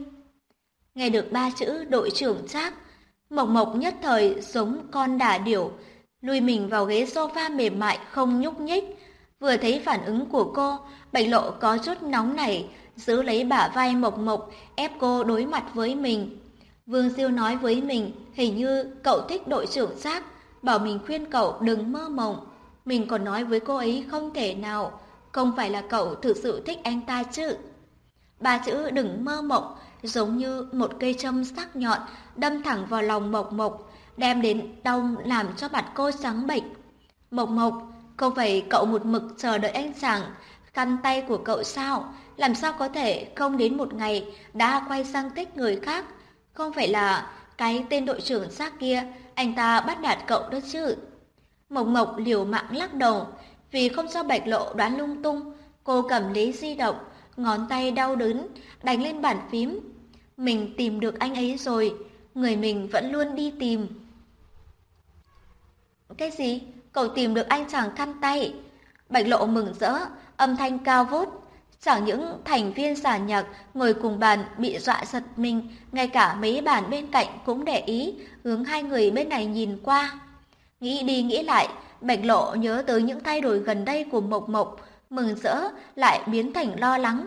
Nghe được ba chữ đội trưởng Trác, Mộc Mộc nhất thời giống con đà điểu, lùi mình vào ghế sofa mềm mại không nhúc nhích. Vừa thấy phản ứng của cô, Bạch Lộ có chút nóng nảy, giữ lấy bả vai Mộc Mộc, ép cô đối mặt với mình. Vương Diêu nói với mình, hình như cậu thích đội trưởng Giác, bảo mình khuyên cậu đừng mơ mộng. Mình còn nói với cô ấy không thể nào, không phải là cậu thực sự thích anh ta chứ. Ba chữ đừng mơ mộng giống như một cây châm sắc nhọn đâm thẳng vào lòng Mộc Mộc, đem đến đau làm cho mặt cô trắng bệch. Mộc Mộc, không phải cậu một mực chờ đợi anh chàng, khăn tay của cậu sao? Làm sao có thể không đến một ngày đã quay sang thích người khác? Không phải là cái tên đội trưởng xác kia, anh ta bắt nạt cậu đó chứ? Mộc Mộc liều mạng lắc đầu, vì không cho Bạch Lộ đoán lung tung, cô cầm lấy di động, ngón tay đau đớn, đánh lên bàn phím. Mình tìm được anh ấy rồi, người mình vẫn luôn đi tìm. Cái gì? cậu tìm được anh chàng khăn tay. Bạch lộ mừng rỡ, âm thanh cao vút. Chẳng những thành viên giả nhạc ngồi cùng bàn bị dọa giật mình, ngay cả mấy bàn bên cạnh cũng để ý, hướng hai người bên này nhìn qua. Nghĩ đi nghĩ lại, Bạch lộ nhớ tới những thay đổi gần đây của Mộc Mộc, mừng rỡ lại biến thành lo lắng.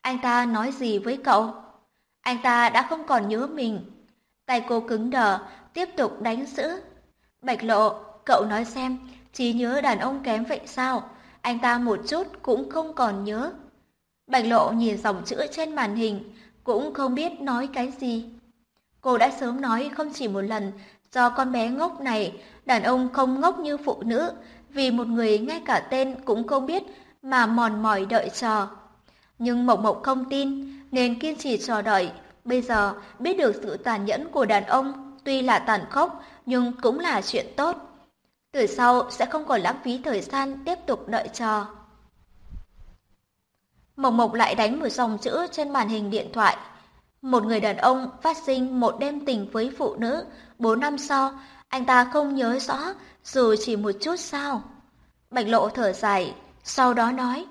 Anh ta nói gì với cậu? Anh ta đã không còn nhớ mình. Tay cô cứng đờ, tiếp tục đánh giữ. Bạch lộ, cậu nói xem, trí nhớ đàn ông kém vậy sao? Anh ta một chút cũng không còn nhớ. Bạch lộ nhìn dòng chữ trên màn hình, cũng không biết nói cái gì. Cô đã sớm nói không chỉ một lần, do con bé ngốc này, đàn ông không ngốc như phụ nữ, vì một người ngay cả tên cũng không biết mà mòn mỏi đợi chờ. Nhưng Mộc Mộc không tin, nên kiên trì chờ đợi. Bây giờ biết được sự tàn nhẫn của đàn ông, tuy là tàn khốc, nhưng cũng là chuyện tốt. Từ sau sẽ không còn lãng phí thời gian tiếp tục đợi chờ. Mộc Mộc lại đánh một dòng chữ trên màn hình điện thoại. Một người đàn ông phát sinh một đêm tình với phụ nữ, bốn năm sau, anh ta không nhớ rõ, dù chỉ một chút sao. Bạch lộ thở dài, sau đó nói,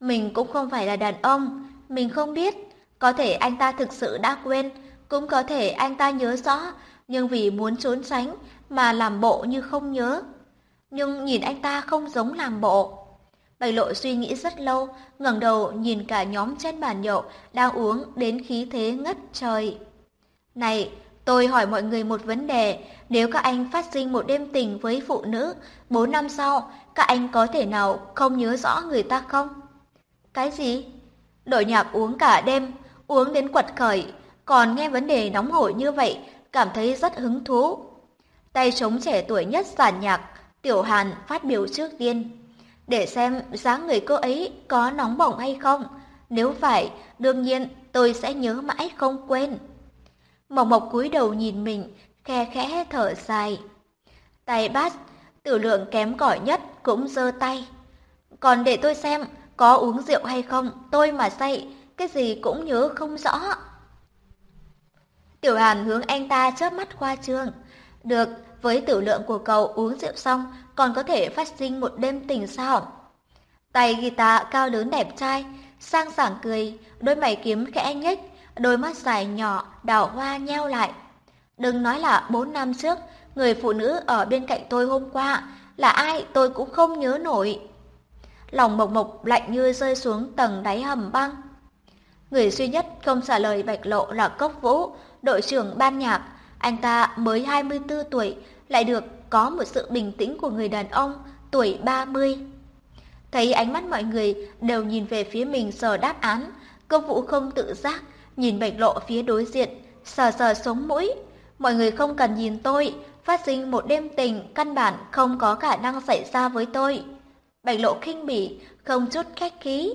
mình cũng không phải là đàn ông, mình không biết, có thể anh ta thực sự đã quên, cũng có thể anh ta nhớ rõ, nhưng vì muốn trốn tránh mà làm bộ như không nhớ. Nhưng nhìn anh ta không giống làm bộ. Bạch lộ suy nghĩ rất lâu, ngẩng đầu nhìn cả nhóm trên bàn nhậu đang uống đến khí thế ngất trời. Này, tôi hỏi mọi người một vấn đề, nếu các anh phát sinh một đêm tình với phụ nữ, bốn năm sau, các anh có thể nào không nhớ rõ người ta không? Cái gì? Đội nhạc uống cả đêm, uống đến quật khởi, còn nghe vấn đề nóng hổi như vậy, cảm thấy rất hứng thú. Tay trống trẻ tuổi nhất giàn nhạc, Tiểu Hàn phát biểu trước tiên. Để xem dáng người cô ấy có nóng bỏng hay không. Nếu phải, đương nhiên tôi sẽ nhớ mãi không quên. Mộc Mộc cúi đầu nhìn mình, khe khẽ thở dài. Tay bát, tử lượng kém cỏi nhất cũng giơ tay. Còn để tôi xem, có uống rượu hay không, tôi mà say, cái gì cũng nhớ không rõ. Tiểu Hàn hướng anh ta chớp mắt khoa trương. Được, với tử lượng của cậu uống rượu xong còn có thể phát sinh một đêm tình sao? Tay guitar cao lớn đẹp trai, sang sảng cười, đôi mày kiếm khẽ nhếch, đôi mắt dài nhỏ, đào hoa nheo lại. Đừng nói là bốn năm trước, người phụ nữ ở bên cạnh tôi hôm qua, là ai tôi cũng không nhớ nổi. Lòng mộc mộc lạnh như rơi xuống tầng đáy hầm băng. Người duy nhất không trả lời bạch lộ là Cốc Vũ, đội trưởng ban nhạc. Anh ta mới 24 tuổi, lại được có một sự bình tĩnh của người đàn ông tuổi 30. Thấy ánh mắt mọi người đều nhìn về phía mình sờ đáp án, công vụ không tự giác, nhìn bạch lộ phía đối diện, sờ sờ sống mũi. Mọi người không cần nhìn tôi, phát sinh một đêm tình căn bản không có khả năng xảy ra với tôi. Bạch lộ khinh bỉ, không chút khách khí.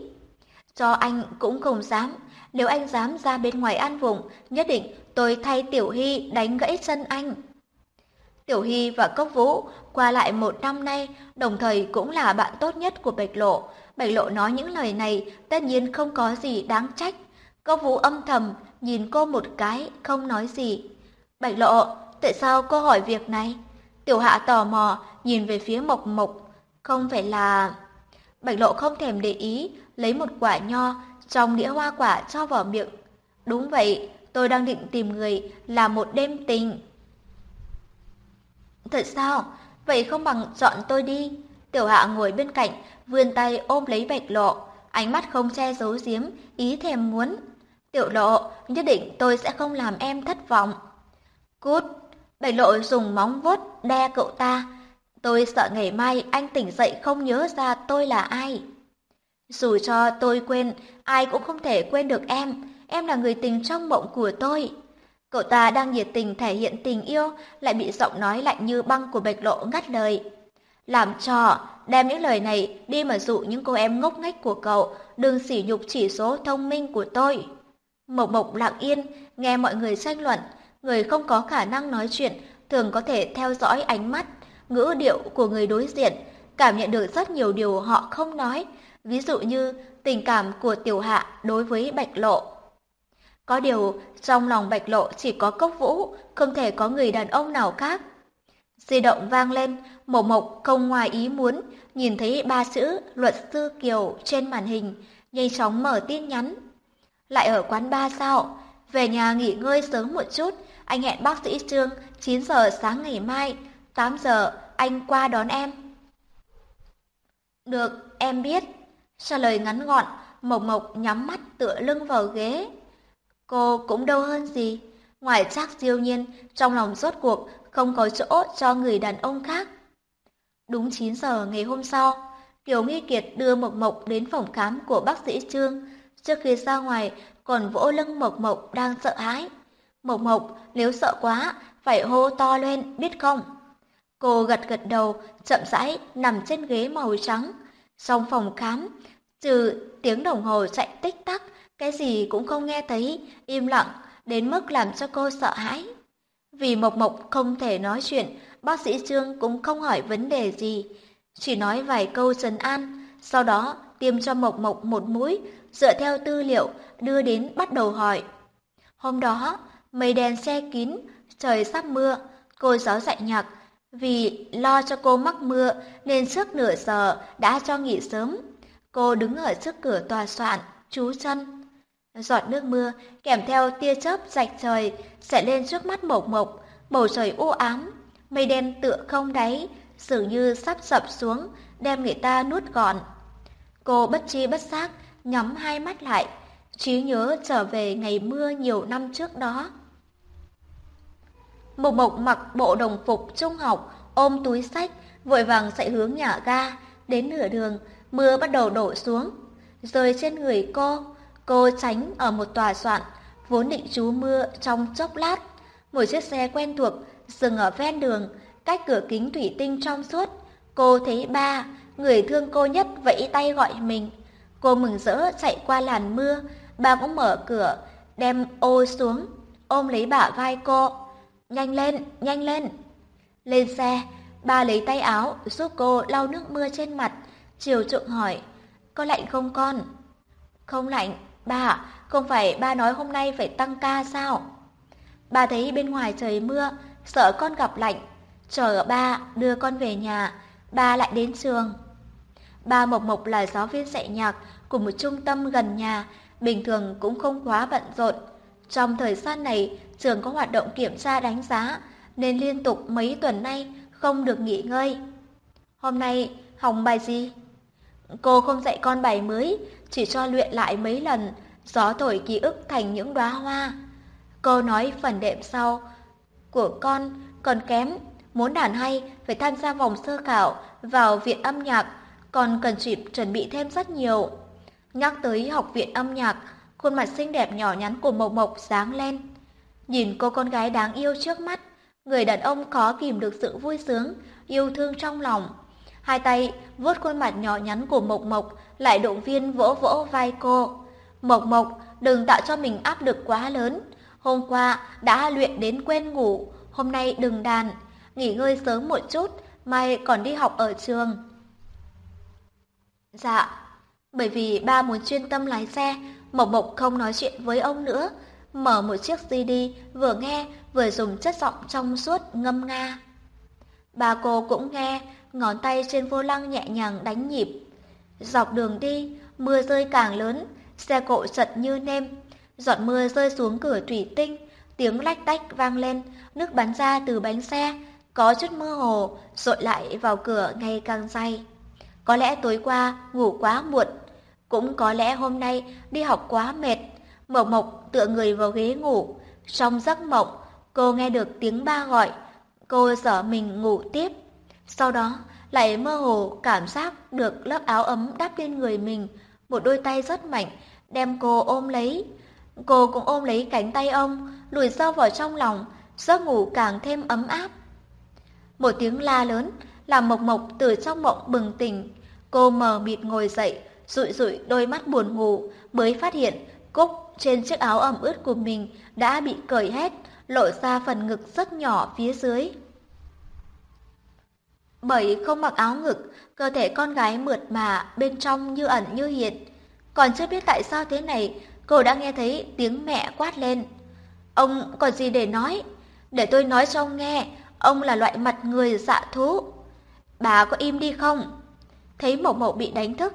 Cho anh cũng không dám, nếu anh dám ra bên ngoài ăn vùng, nhất định tôi thay Tiểu Hy đánh gãy chân anh. Tiểu Hy và Cốc Vũ qua lại một năm nay, đồng thời cũng là bạn tốt nhất của Bạch Lộ. Bạch Lộ nói những lời này tất nhiên không có gì đáng trách. Cốc Vũ âm thầm nhìn cô một cái, không nói gì. Bạch Lộ, tại sao cô hỏi việc này? Tiểu Hạ tò mò nhìn về phía Mộc Mộc, không phải là... Bạch Lộ không thèm để ý, lấy một quả nho trong đĩa hoa quả cho vào miệng. Đúng vậy, tôi đang định tìm người làm một đêm tình. Thật sao? Vậy không bằng chọn tôi đi. Tiểu hạ ngồi bên cạnh, vươn tay ôm lấy bạch lộ, ánh mắt không che giấu giếm, ý thèm muốn. Tiểu lộ, nhất định tôi sẽ không làm em thất vọng. Cút, bạch lộ dùng móng vuốt đe cậu ta. Tôi sợ ngày mai anh tỉnh dậy không nhớ ra tôi là ai. Dù cho tôi quên, ai cũng không thể quên được em. Em là người tình trong mộng của tôi. Cậu ta đang nhiệt tình thể hiện tình yêu, lại bị giọng nói lạnh như băng của bạch lộ ngắt lời. Làm trò, đem những lời này đi mà dụ những cô em ngốc nghếch của cậu, đừng sỉ nhục chỉ số thông minh của tôi. Mộc Mộc lặng yên, nghe mọi người tranh luận, người không có khả năng nói chuyện thường có thể theo dõi ánh mắt, ngữ điệu của người đối diện, cảm nhận được rất nhiều điều họ không nói, ví dụ như tình cảm của tiểu hạ đối với bạch lộ. Có điều, trong lòng bạch lộ chỉ có cốc vũ, không thể có người đàn ông nào khác. Di động vang lên, Mộc Mộc không ngoài ý muốn, nhìn thấy ba chữ luật sư Kiều trên màn hình, nhanh chóng mở tin nhắn. Lại ở quán ba sao? Về nhà nghỉ ngơi sớm một chút, anh hẹn bác sĩ Trương 9 giờ sáng ngày mai, 8 giờ anh qua đón em. Được, em biết. Trả lời ngắn gọn, Mộc Mộc nhắm mắt tựa lưng vào ghế. Cô cũng đâu hơn gì. Ngoài chắc siêu nhiên, trong lòng rốt cuộc không có chỗ cho người đàn ông khác. Đúng 9 giờ ngày hôm sau, Kiều Nghi Kiệt đưa Mộc Mộc đến phòng khám của bác sĩ Trương. Trước khi ra ngoài, còn vỗ lưng Mộc Mộc đang sợ hãi. Mộc Mộc, nếu sợ quá, phải hô to lên, biết không? Cô gật gật đầu, chậm rãi nằm trên ghế màu trắng. Trong phòng khám, trừ tiếng đồng hồ chạy tích tắc, cái gì cũng không nghe thấy, im lặng, đến mức làm cho cô sợ hãi. Vì Mộc Mộc không thể nói chuyện, bác sĩ Trương cũng không hỏi vấn đề gì, chỉ nói vài câu trấn an, sau đó tiêm cho Mộc Mộc một mũi, dựa theo tư liệu đưa đến bắt đầu hỏi. Hôm đó, mây đèn xe kín, trời sắp mưa, cô giáo dạy nhạc, vì lo cho cô mắc mưa nên trước nửa giờ đã cho nghỉ sớm. Cô đứng ở trước cửa tòa soạn, chú chân. Giọt nước mưa kèm theo tia chớp rạch trời sẽ lên trước mắt mộc mộc, bầu trời u ám, mây đen tựa không đáy, dường như sắp sập xuống, đem người ta nuốt gọn. Cô bất chi bất giác, nhắm hai mắt lại, trí nhớ trở về ngày mưa nhiều năm trước đó. Mộc Mộc mặc bộ đồng phục trung học, ôm túi sách, vội vàng chạy hướng nhà ga. Đến nửa đường, mưa bắt đầu đổ xuống, rơi trên người cô. Cô tránh ở một tòa soạn, vốn định trú mưa trong chốc lát. Một chiếc xe quen thuộc dừng ở ven đường, cách cửa kính thủy tinh trong suốt. Cô thấy ba, người thương cô nhất vẫy tay gọi mình. Cô mừng rỡ chạy qua làn mưa, ba cũng mở cửa, đem ô xuống, ôm lấy bả vai cô. Nhanh lên, nhanh lên. Lên xe, ba lấy tay áo giúp cô lau nước mưa trên mặt, chiều trượng hỏi, có lạnh không con? Không lạnh, ba không phải ba nói hôm nay phải tăng ca sao? Ba thấy bên ngoài trời mưa, sợ con gặp lạnh, chờ ba đưa con về nhà, ba lại đến trường. Ba Mộc Mộc là giáo viên dạy nhạc của một trung tâm gần nhà, bình thường cũng không quá bận rộn. Trong thời gian này, trường có hoạt động kiểm tra đánh giá, nên liên tục mấy tuần nay không được nghỉ ngơi. Hôm nay hỏng bài gì? Cô không dạy con bài mới, chỉ cho luyện lại mấy lần, gió thổi ký ức thành những đóa hoa. Cô nói phần đệm sau của con còn kém, muốn đàn hay phải tham gia vòng sơ khảo vào viện âm nhạc, còn cần chuẩn bị thêm rất nhiều. Nhắc tới học viện âm nhạc, khuôn mặt xinh đẹp nhỏ nhắn của Mộc Mộc sáng lên. Nhìn cô con gái đáng yêu trước mắt, người đàn ông khó kìm được sự vui sướng, yêu thương trong lòng. Hai tay vuốt khuôn mặt nhỏ nhắn của Mộc Mộc, lại động viên vỗ vỗ vai cô. Mộc Mộc, đừng tạo cho mình áp lực quá lớn. Hôm qua đã luyện đến quên ngủ, hôm nay đừng đàn. Nghỉ ngơi sớm một chút, mai còn đi học ở trường. Dạ, bởi vì ba muốn chuyên tâm lái xe, Mộc Mộc không nói chuyện với ông nữa, mở một chiếc CD vừa nghe vừa dùng chất giọng trong suốt ngâm nga. Bà cô cũng nghe, ngón tay trên vô lăng nhẹ nhàng đánh nhịp. Dọc đường đi, mưa rơi càng lớn, xe cộ chật như nêm. Giọt mưa rơi xuống cửa thủy tinh, tiếng lách tách vang lên, nước bắn ra từ bánh xe, có chút mơ hồ, rội lại vào cửa ngày càng dày. Có lẽ tối qua ngủ quá muộn, cũng có lẽ hôm nay đi học quá mệt. Mộc Mộc tựa người vào ghế ngủ, trong giấc mộng, cô nghe được tiếng ba gọi, cô dở mình ngủ tiếp. Sau đó, lại mơ hồ cảm giác được lớp áo ấm đắp lên người mình, một đôi tay rất mạnh, đem cô ôm lấy. Cô cũng ôm lấy cánh tay ông, lùi sâu vào trong lòng, giấc ngủ càng thêm ấm áp. Một tiếng la lớn, làm Mộc Mộc từ trong mộng bừng tỉnh. Cô mờ mịt ngồi dậy, rụi rụi đôi mắt buồn ngủ, mới phát hiện cúc trên chiếc áo ẩm ướt của mình đã bị cởi hết, lộ ra phần ngực rất nhỏ phía dưới. Bởi không mặc áo ngực, cơ thể con gái mượt mà bên trong như ẩn như hiện. Còn chưa biết tại sao thế này, cô đã nghe thấy tiếng mẹ quát lên. Ông còn gì để nói? Để tôi nói cho ông nghe, ông là loại mặt người dạ thú. Bà có im đi không? Thấy Mộc Mộc bị đánh thức,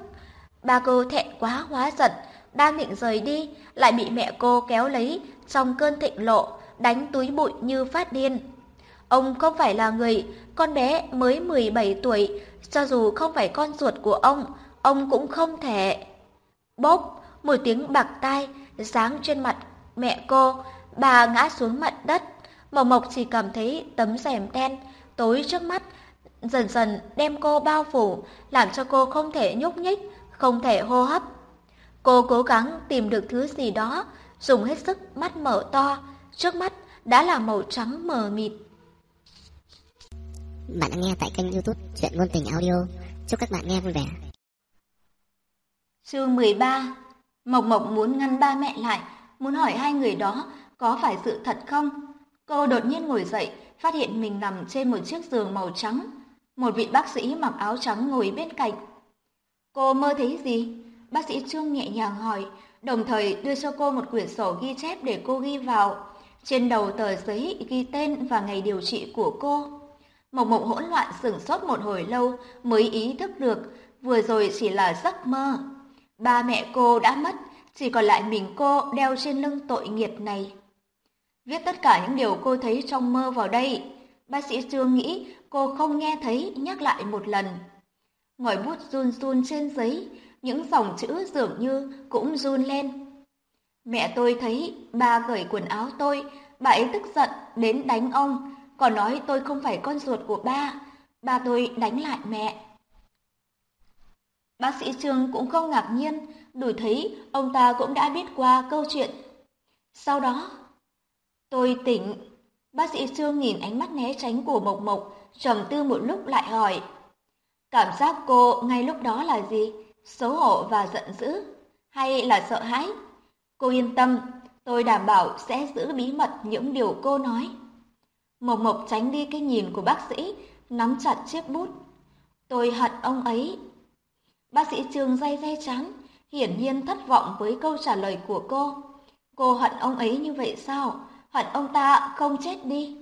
ba cô thẹn quá hóa giận, đang định rời đi, lại bị mẹ cô kéo lấy trong cơn thịnh lộ, đánh túi bụi như phát điên. Ông không phải là người, con bé mới 17 tuổi, cho dù không phải con ruột của ông, ông cũng không thể. Bốp, một tiếng bạc tai, giáng trên mặt mẹ cô, bà ngã xuống mặt đất. Mộc Mộc chỉ cảm thấy tấm rèm đen tối trước mắt, dần dần đem cô bao phủ, làm cho cô không thể nhúc nhích, không thể hô hấp. Cô cố gắng tìm được thứ gì đó, dùng hết sức mắt mở to, trước mắt đã là màu trắng mờ mịt. Bạn đang nghe tại kênh youtube Chuyện Ngôn Tình Audio. Chúc các bạn nghe vui vẻ. Chương 13 Mộc Mộc muốn ngăn ba mẹ lại, muốn hỏi hai người đó có phải sự thật không. Cô đột nhiên ngồi dậy, phát hiện mình nằm trên một chiếc giường màu trắng. Một vị bác sĩ mặc áo trắng ngồi bên cạnh. Cô mơ thấy gì? Bác sĩ Trương nhẹ nhàng hỏi, đồng thời đưa cho cô một quyển sổ ghi chép để cô ghi vào. Trên đầu tờ giấy ghi tên và ngày điều trị của cô. Mộc Mộc hỗn loạn sửng sốt một hồi lâu mới ý thức được vừa rồi chỉ là giấc mơ. Ba mẹ cô đã mất, chỉ còn lại mình cô đeo trên lưng tội nghiệp này. Viết tất cả những điều cô thấy trong mơ vào đây. Bác sĩ Trương nghĩ cô không nghe thấy nhắc lại một lần. Ngòi bút run run trên giấy, những dòng chữ dường như cũng run lên. Mẹ tôi thấy ba cởi quần áo tôi, bà ấy tức giận đến đánh ông, còn nói tôi không phải con ruột của ba. Ba tôi đánh lại mẹ. Bác sĩ Trương cũng không ngạc nhiên, đủ thấy ông ta cũng đã biết qua câu chuyện. Sau đó, tôi tỉnh. Bác sĩ Trương nhìn ánh mắt né tránh của Mộc Mộc, trầm tư một lúc lại hỏi. Cảm giác cô ngay lúc đó là gì? Xấu hổ và giận dữ? Hay là sợ hãi? Cô yên tâm, tôi đảm bảo sẽ giữ bí mật những điều cô nói. Mộc Mộc tránh đi cái nhìn của bác sĩ, nắm chặt chiếc bút. Tôi hận ông ấy. Bác sĩ Trương day day chán, hiển nhiên thất vọng với câu trả lời của cô. Cô hận ông ấy như vậy sao? Hận ông ta không chết đi?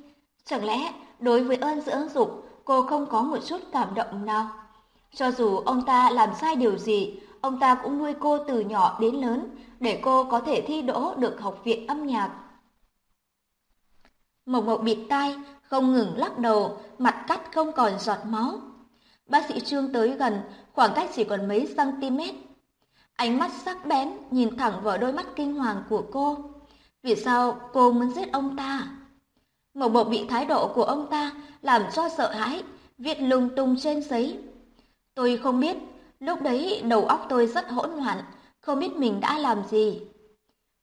Chẳng lẽ đối với ơn dưỡng dục, cô không có một chút cảm động nào? Cho dù ông ta làm sai điều gì, ông ta cũng nuôi cô từ nhỏ đến lớn để cô có thể thi đỗ được học viện âm nhạc. Mộc Mộc bịt tai, không ngừng lắc đầu, mặt cắt không còn giọt máu. Bác sĩ Trương tới gần, khoảng cách chỉ còn mấy cm. Ánh mắt sắc bén nhìn thẳng vào đôi mắt kinh hoàng của cô. Vì sao cô muốn giết ông ta? Mộc Mộc bị thái độ của ông ta làm cho sợ hãi, viết lung tung trên giấy. Tôi không biết, lúc đấy đầu óc tôi rất hỗn loạn, không biết mình đã làm gì.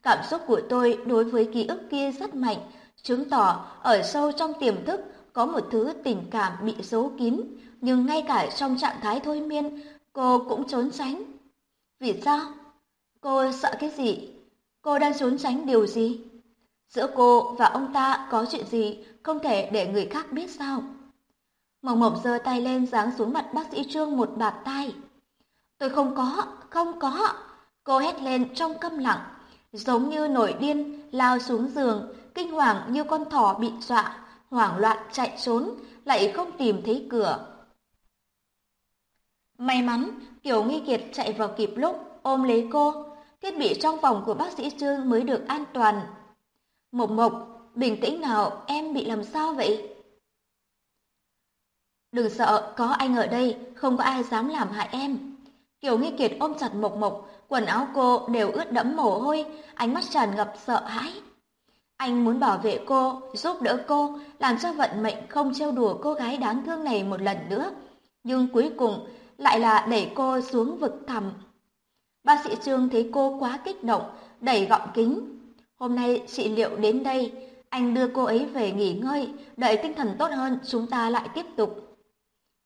Cảm xúc của tôi đối với ký ức kia rất mạnh, chứng tỏ ở sâu trong tiềm thức có một thứ tình cảm bị giấu kín, nhưng ngay cả trong trạng thái thôi miên, cô cũng trốn tránh. Vì sao? Cô sợ cái gì? Cô đang trốn tránh điều gì? Giữa cô và ông ta có chuyện gì không thể để người khác biết sao? Mộng Mộc giơ tay lên giáng xuống mặt bác sĩ Trương một bạt tay. Tôi không có, không có. Cô hét lên trong câm lặng, giống như nổi điên, lao xuống giường, kinh hoàng như con thỏ bị dọa, hoảng loạn chạy trốn, lại không tìm thấy cửa. May mắn, Kiều Nghi Kiệt chạy vào kịp lúc, ôm lấy cô, thiết bị trong phòng của bác sĩ Trương mới được an toàn. Mộc Mộc, bình tĩnh nào, em bị làm sao vậy? Đừng sợ, có anh ở đây, không có ai dám làm hại em. Kiều Nghi Kiệt ôm chặt Mộc Mộc, quần áo cô đều ướt đẫm mồ hôi, ánh mắt tràn ngập sợ hãi. Anh muốn bảo vệ cô, giúp đỡ cô, làm cho vận mệnh không trêu đùa cô gái đáng thương này một lần nữa. Nhưng cuối cùng lại là đẩy cô xuống vực thẳm. Bác sĩ Trương thấy cô quá kích động, đẩy gọng kính. Hôm nay chị liệu đến đây, anh đưa cô ấy về nghỉ ngơi, đợi tinh thần tốt hơn chúng ta lại tiếp tục.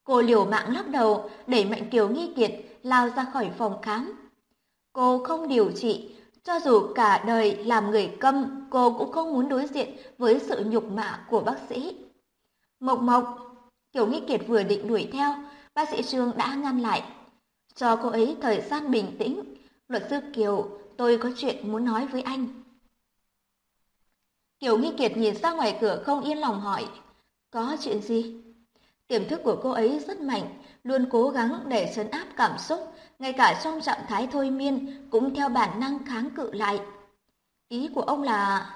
Cô liều mạng lắc đầu, đẩy Mạnh Kiều nghi kiệt, lao ra khỏi phòng khám. Cô không điều trị, cho dù cả đời làm người câm, cô cũng không muốn đối diện với sự nhục mạ của bác sĩ. Mộc Mộc, Kiều Nghi Kiệt vừa định đuổi theo, bác sĩ Trương đã ngăn lại. Cho cô ấy thời gian bình tĩnh. Luật sư Kiều, tôi có chuyện muốn nói với anh. Kiều Nghi Kiệt nhìn ra ngoài cửa không yên lòng hỏi. Có chuyện gì? Tiềm thức của cô ấy rất mạnh, luôn cố gắng để trấn áp cảm xúc, ngay cả trong trạng thái thôi miên cũng theo bản năng kháng cự lại. Ý của ông là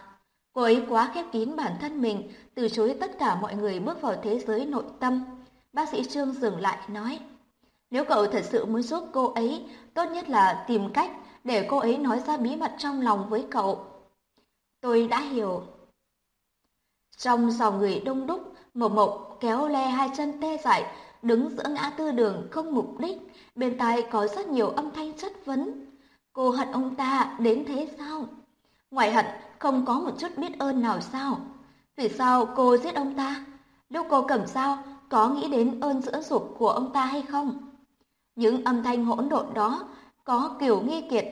cô ấy quá khép kín bản thân mình, từ chối tất cả mọi người bước vào thế giới nội tâm. Bác sĩ Trương dừng lại nói, nếu cậu thật sự muốn giúp cô ấy, tốt nhất là tìm cách để cô ấy nói ra bí mật trong lòng với cậu. Tôi đã hiểu. Trong dòng người đông đúc, Mộc Mộc kéo le hai chân tê dại, đứng giữa ngã tư đường không mục đích, bên tai có rất nhiều âm thanh chất vấn. Cô hận ông ta đến thế sao? Ngoài hận, không có một chút biết ơn nào sao? Vì sao cô giết ông ta? Lúc cô cầm sao, có nghĩ đến ơn dưỡng dục của ông ta hay không? Những âm thanh hỗn độn đó có kiểu nghi kiệt,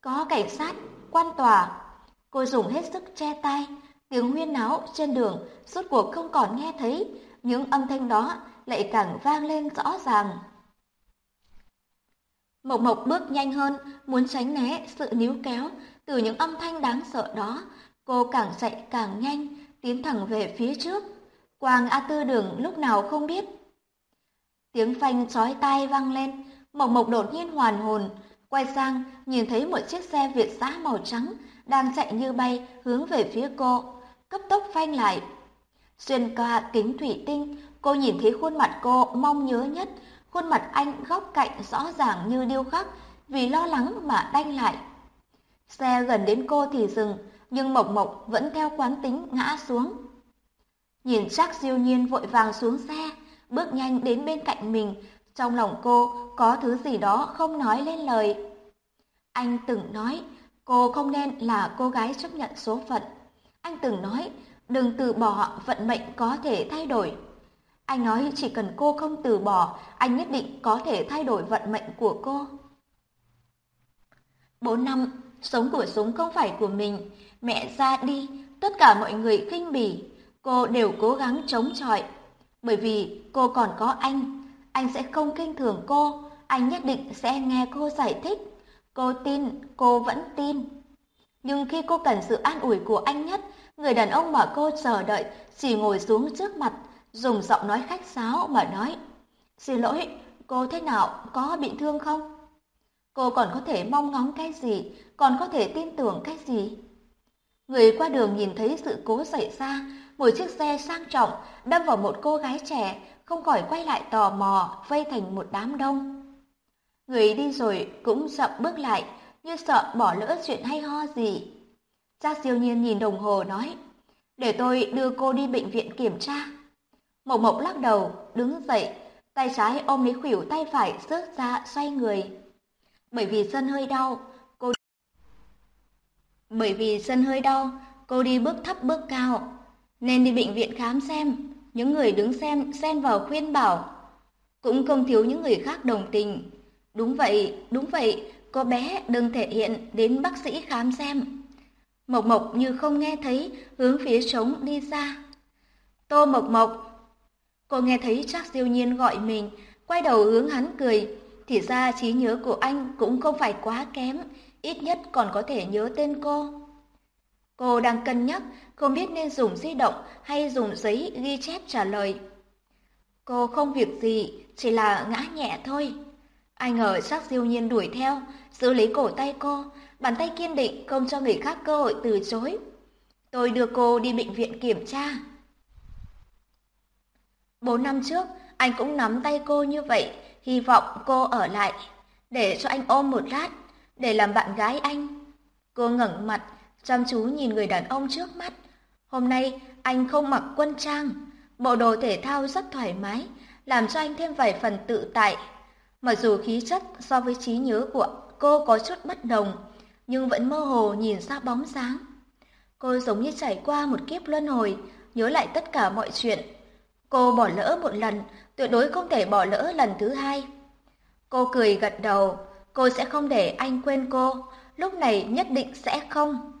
có cảnh sát, quan tòa. Cô dùng hết sức che tai, tiếng huyên náo trên đường suốt cuộc không còn nghe thấy, những âm thanh đó lại càng vang lên rõ ràng. Mộc Mộc bước nhanh hơn, muốn tránh né sự níu kéo từ những âm thanh đáng sợ đó. Cô càng chạy càng nhanh, tiến thẳng về phía trước. Quang A Tư Đường lúc nào không biết. Tiếng phanh chói tai vang lên, Mộc Mộc đột nhiên hoàn hồn, quay sang nhìn thấy một chiếc xe Việt giã màu trắng đang chạy như bay hướng về phía cô, cấp tốc phanh lại. Xuyên qua kính thủy tinh, cô nhìn thấy khuôn mặt cô mong nhớ nhất, khuôn mặt anh góc cạnh rõ ràng như điêu khắc, vì lo lắng mà đanh lại. Xe gần đến cô thì dừng, nhưng Mộc Mộc vẫn theo quán tính ngã xuống. Nhìn chắc diêu nhiên vội vàng xuống xe, bước nhanh đến bên cạnh mình, trong lòng cô có thứ gì đó không nói lên lời. Anh từng nói, cô không nên là cô gái chấp nhận số phận. Anh từng nói, đừng từ bỏ vận mệnh có thể thay đổi. Anh nói chỉ cần cô không từ bỏ, anh nhất định có thể thay đổi vận mệnh của cô. Bốn năm, sống của súng không phải của mình. Mẹ ra đi, tất cả mọi người khinh bỉ. Cô đều cố gắng chống chọi. Bởi vì cô còn có anh. Anh sẽ không kinh thường cô. Anh nhất định sẽ nghe cô giải thích. Cô tin, cô vẫn tin. Nhưng khi cô cần sự an ủi của anh nhất, người đàn ông mà cô chờ đợi chỉ ngồi xuống trước mặt, dùng giọng nói khách sáo mà nói. Xin lỗi, cô thế nào, có bị thương không? Cô còn có thể mong ngóng cái gì, còn có thể tin tưởng cái gì? Người qua đường nhìn thấy sự cố xảy ra, một chiếc xe sang trọng đâm vào một cô gái trẻ, không khỏi quay lại tò mò, vây thành một đám đông. Người đi rồi cũng chậm bước lại, như sợ bỏ lỡ chuyện hay ho gì. Cha siêu nhiên nhìn đồng hồ nói, để tôi đưa cô đi bệnh viện kiểm tra. Mộc Mộc lắc đầu, đứng dậy, tay trái ôm lấy khuỷu tay phải rớt ra xoay người. Bởi vì sân hơi đau, cô Bởi vì sân hơi đau, cô đi bước thấp bước cao, nên đi bệnh viện khám xem. Những người đứng xem xen vào khuyên bảo, cũng không thiếu những người khác đồng tình. Đúng vậy, đúng vậy, cô bé đừng thể hiện đến bác sĩ khám xem. Mộc Mộc như không nghe thấy, hướng phía sống đi ra. Tô Mộc Mộc. Cô nghe thấy chắc siêu nhiên gọi mình, quay đầu hướng hắn cười. Thì ra trí nhớ của anh cũng không phải quá kém, ít nhất còn có thể nhớ tên cô. Cô đang cân nhắc, không biết nên dùng di động hay dùng giấy ghi chép trả lời. Cô không việc gì, chỉ là ngã nhẹ thôi. Anh ở sắc diêu nhiên đuổi theo, giữ lấy cổ tay cô, bàn tay kiên định không cho người khác cơ hội từ chối. Tôi đưa cô đi bệnh viện kiểm tra. Bốn năm trước, anh cũng nắm tay cô như vậy, hy vọng cô ở lại, để cho anh ôm một lát, để làm bạn gái anh. Cô ngẩng mặt, chăm chú nhìn người đàn ông trước mắt. Hôm nay anh không mặc quân trang, bộ đồ thể thao rất thoải mái, làm cho anh thêm vài phần tự tại. Mặc dù khí chất so với trí nhớ của cô có chút bất đồng, nhưng vẫn mơ hồ nhìn ra bóng dáng. Cô giống như trải qua một kiếp luân hồi, nhớ lại tất cả mọi chuyện. Cô bỏ lỡ một lần, tuyệt đối không thể bỏ lỡ lần thứ hai. Cô cười gật đầu, cô sẽ không để anh quên cô, lúc này nhất định sẽ không.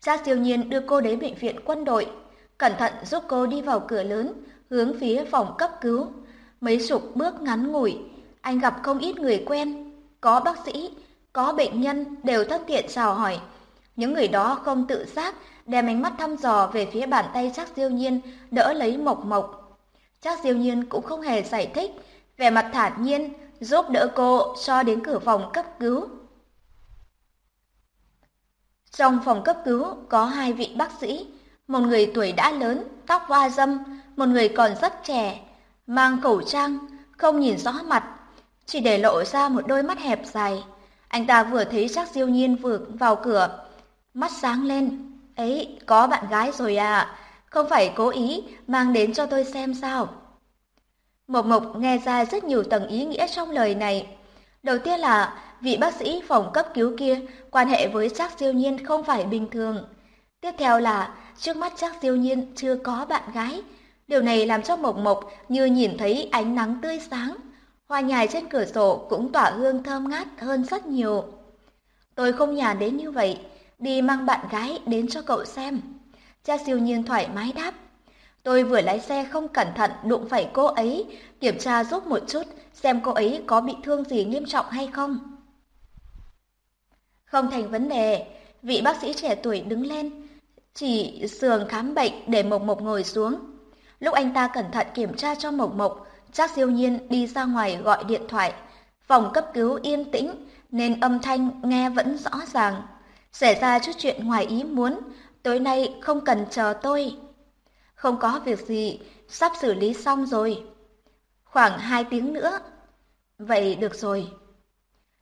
gia siêu nhiên đưa cô đến bệnh viện quân đội, cẩn thận giúp cô đi vào cửa lớn, hướng phía phòng cấp cứu. Mấy chục bước ngắn ngủi, anh gặp không ít người quen, có bác sĩ, có bệnh nhân đều thân thiện chào hỏi. Những người đó không tự giác đem ánh mắt thăm dò về phía bàn tay chắc diêu nhiên đỡ lấy mộc mộc. Chắc diêu nhiên cũng không hề giải thích, vẻ mặt thản nhiên giúp đỡ cô cho đến cửa phòng cấp cứu. Trong phòng cấp cứu có hai vị bác sĩ, một người tuổi đã lớn, tóc hoa dâm, một người còn rất trẻ, mang khẩu trang, không nhìn rõ mặt, chỉ để lộ ra một đôi mắt hẹp dài. Anh ta vừa thấy chắc diêu nhiên vừa vào cửa, mắt sáng lên. Ấy, có bạn gái rồi à, không phải cố ý mang đến cho tôi xem sao. Mộc Mộc nghe ra rất nhiều tầng ý nghĩa trong lời này. Đầu tiên là vị bác sĩ phòng cấp cứu kia quan hệ với Trác Diêu Nhiên không phải bình thường. Tiếp theo là trước mắt Trác Diêu Nhiên chưa có bạn gái. Điều này làm cho Mộc Mộc như nhìn thấy ánh nắng tươi sáng. Hoa nhài trên cửa sổ cũng tỏa hương thơm ngát hơn rất nhiều. Tôi không nhàn đến như vậy, đi mang bạn gái đến cho cậu xem. Cha siêu Nhiên thoải mái đáp. Tôi vừa lái xe không cẩn thận đụng phải cô ấy, kiểm tra giúp một chút xem cô ấy có bị thương gì nghiêm trọng hay không. Không thành vấn đề, vị bác sĩ trẻ tuổi đứng lên, chỉ giường khám bệnh để Mộc Mộc ngồi xuống. Lúc anh ta cẩn thận kiểm tra cho Mộc Mộc, chắc siêu nhiên đi ra ngoài gọi điện thoại. Phòng cấp cứu yên tĩnh nên âm thanh nghe vẫn rõ ràng. Xảy ra chút chuyện ngoài ý muốn, tối nay không cần chờ tôi. Không có việc gì, sắp xử lý xong rồi. Khoảng hai tiếng nữa. Vậy được rồi.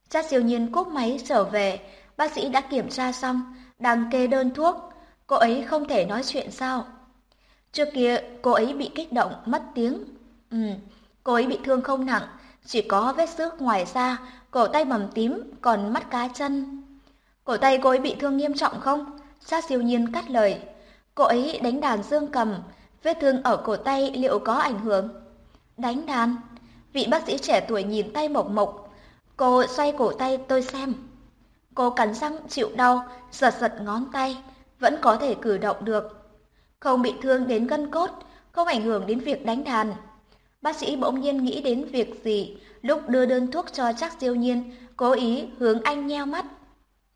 Chắc siêu nhiên cúp máy trở về, bác sĩ đã kiểm tra xong, đang kê đơn thuốc. Cô ấy không thể nói chuyện sao? Trước kia cô ấy bị kích động, mất tiếng. Ừ, cô ấy bị thương không nặng, chỉ có vết xước ngoài da, cổ tay bầm tím, còn mắt cá chân. Cổ tay cô ấy bị thương nghiêm trọng không? Sát siêu nhiên cắt lời. Cô ấy đánh đàn dương cầm, vết thương ở cổ tay liệu có ảnh hưởng? Đánh đàn? Vị bác sĩ trẻ tuổi nhìn tay mộc mộc. Cô xoay cổ tay tôi xem. Cô cắn răng chịu đau, giật giật ngón tay, vẫn có thể cử động được. Không bị thương đến gân cốt, không ảnh hưởng đến việc đánh đàn. Bác sĩ bỗng nhiên nghĩ đến việc gì lúc đưa đơn thuốc cho chắc siêu nhiên, cố ý hướng anh nheo mắt.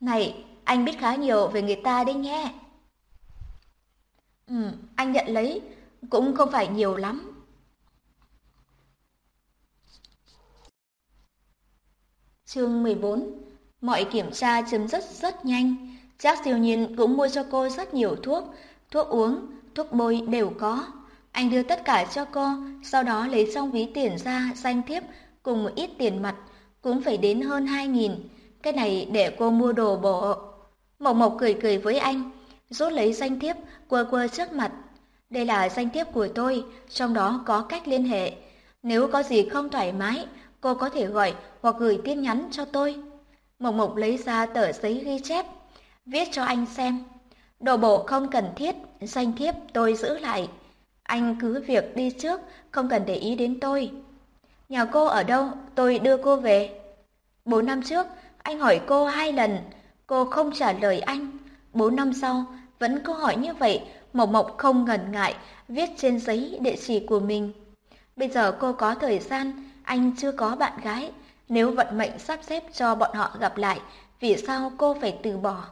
Này, anh biết khá nhiều về người ta đấy nhé. Ừ, anh nhận lấy, cũng không phải nhiều lắm. Chương 14 Mọi kiểm tra chấm dứt rất nhanh. Chắc siêu nhiên cũng mua cho cô rất nhiều thuốc, thuốc uống, thuốc bôi đều có. Anh đưa tất cả cho cô, sau đó lấy xong ví tiền ra, danh thiếp cùng một ít tiền mặt, cũng phải đến hơn 2.000. Cái này để cô mua đồ bộ. Mộc Mộc cười cười với anh, rút lấy danh thiếp, quơ quơ trước mặt. Đây là danh thiếp của tôi, trong đó có cách liên hệ. Nếu có gì không thoải mái, cô có thể gọi hoặc gửi tin nhắn cho tôi. Mộc Mộc lấy ra tờ giấy ghi chép, viết cho anh xem. Đồ bộ không cần thiết, danh thiếp tôi giữ lại. Anh cứ việc đi trước, không cần để ý đến tôi. Nhà cô ở đâu, tôi đưa cô về. Bốn năm trước, anh hỏi cô hai lần, cô không trả lời anh. Bốn năm sau, vẫn câu hỏi như vậy, Mộc Mộc không ngần ngại, viết trên giấy địa chỉ của mình. Bây giờ cô có thời gian, anh chưa có bạn gái. Nếu vận mệnh sắp xếp cho bọn họ gặp lại, vì sao cô phải từ bỏ?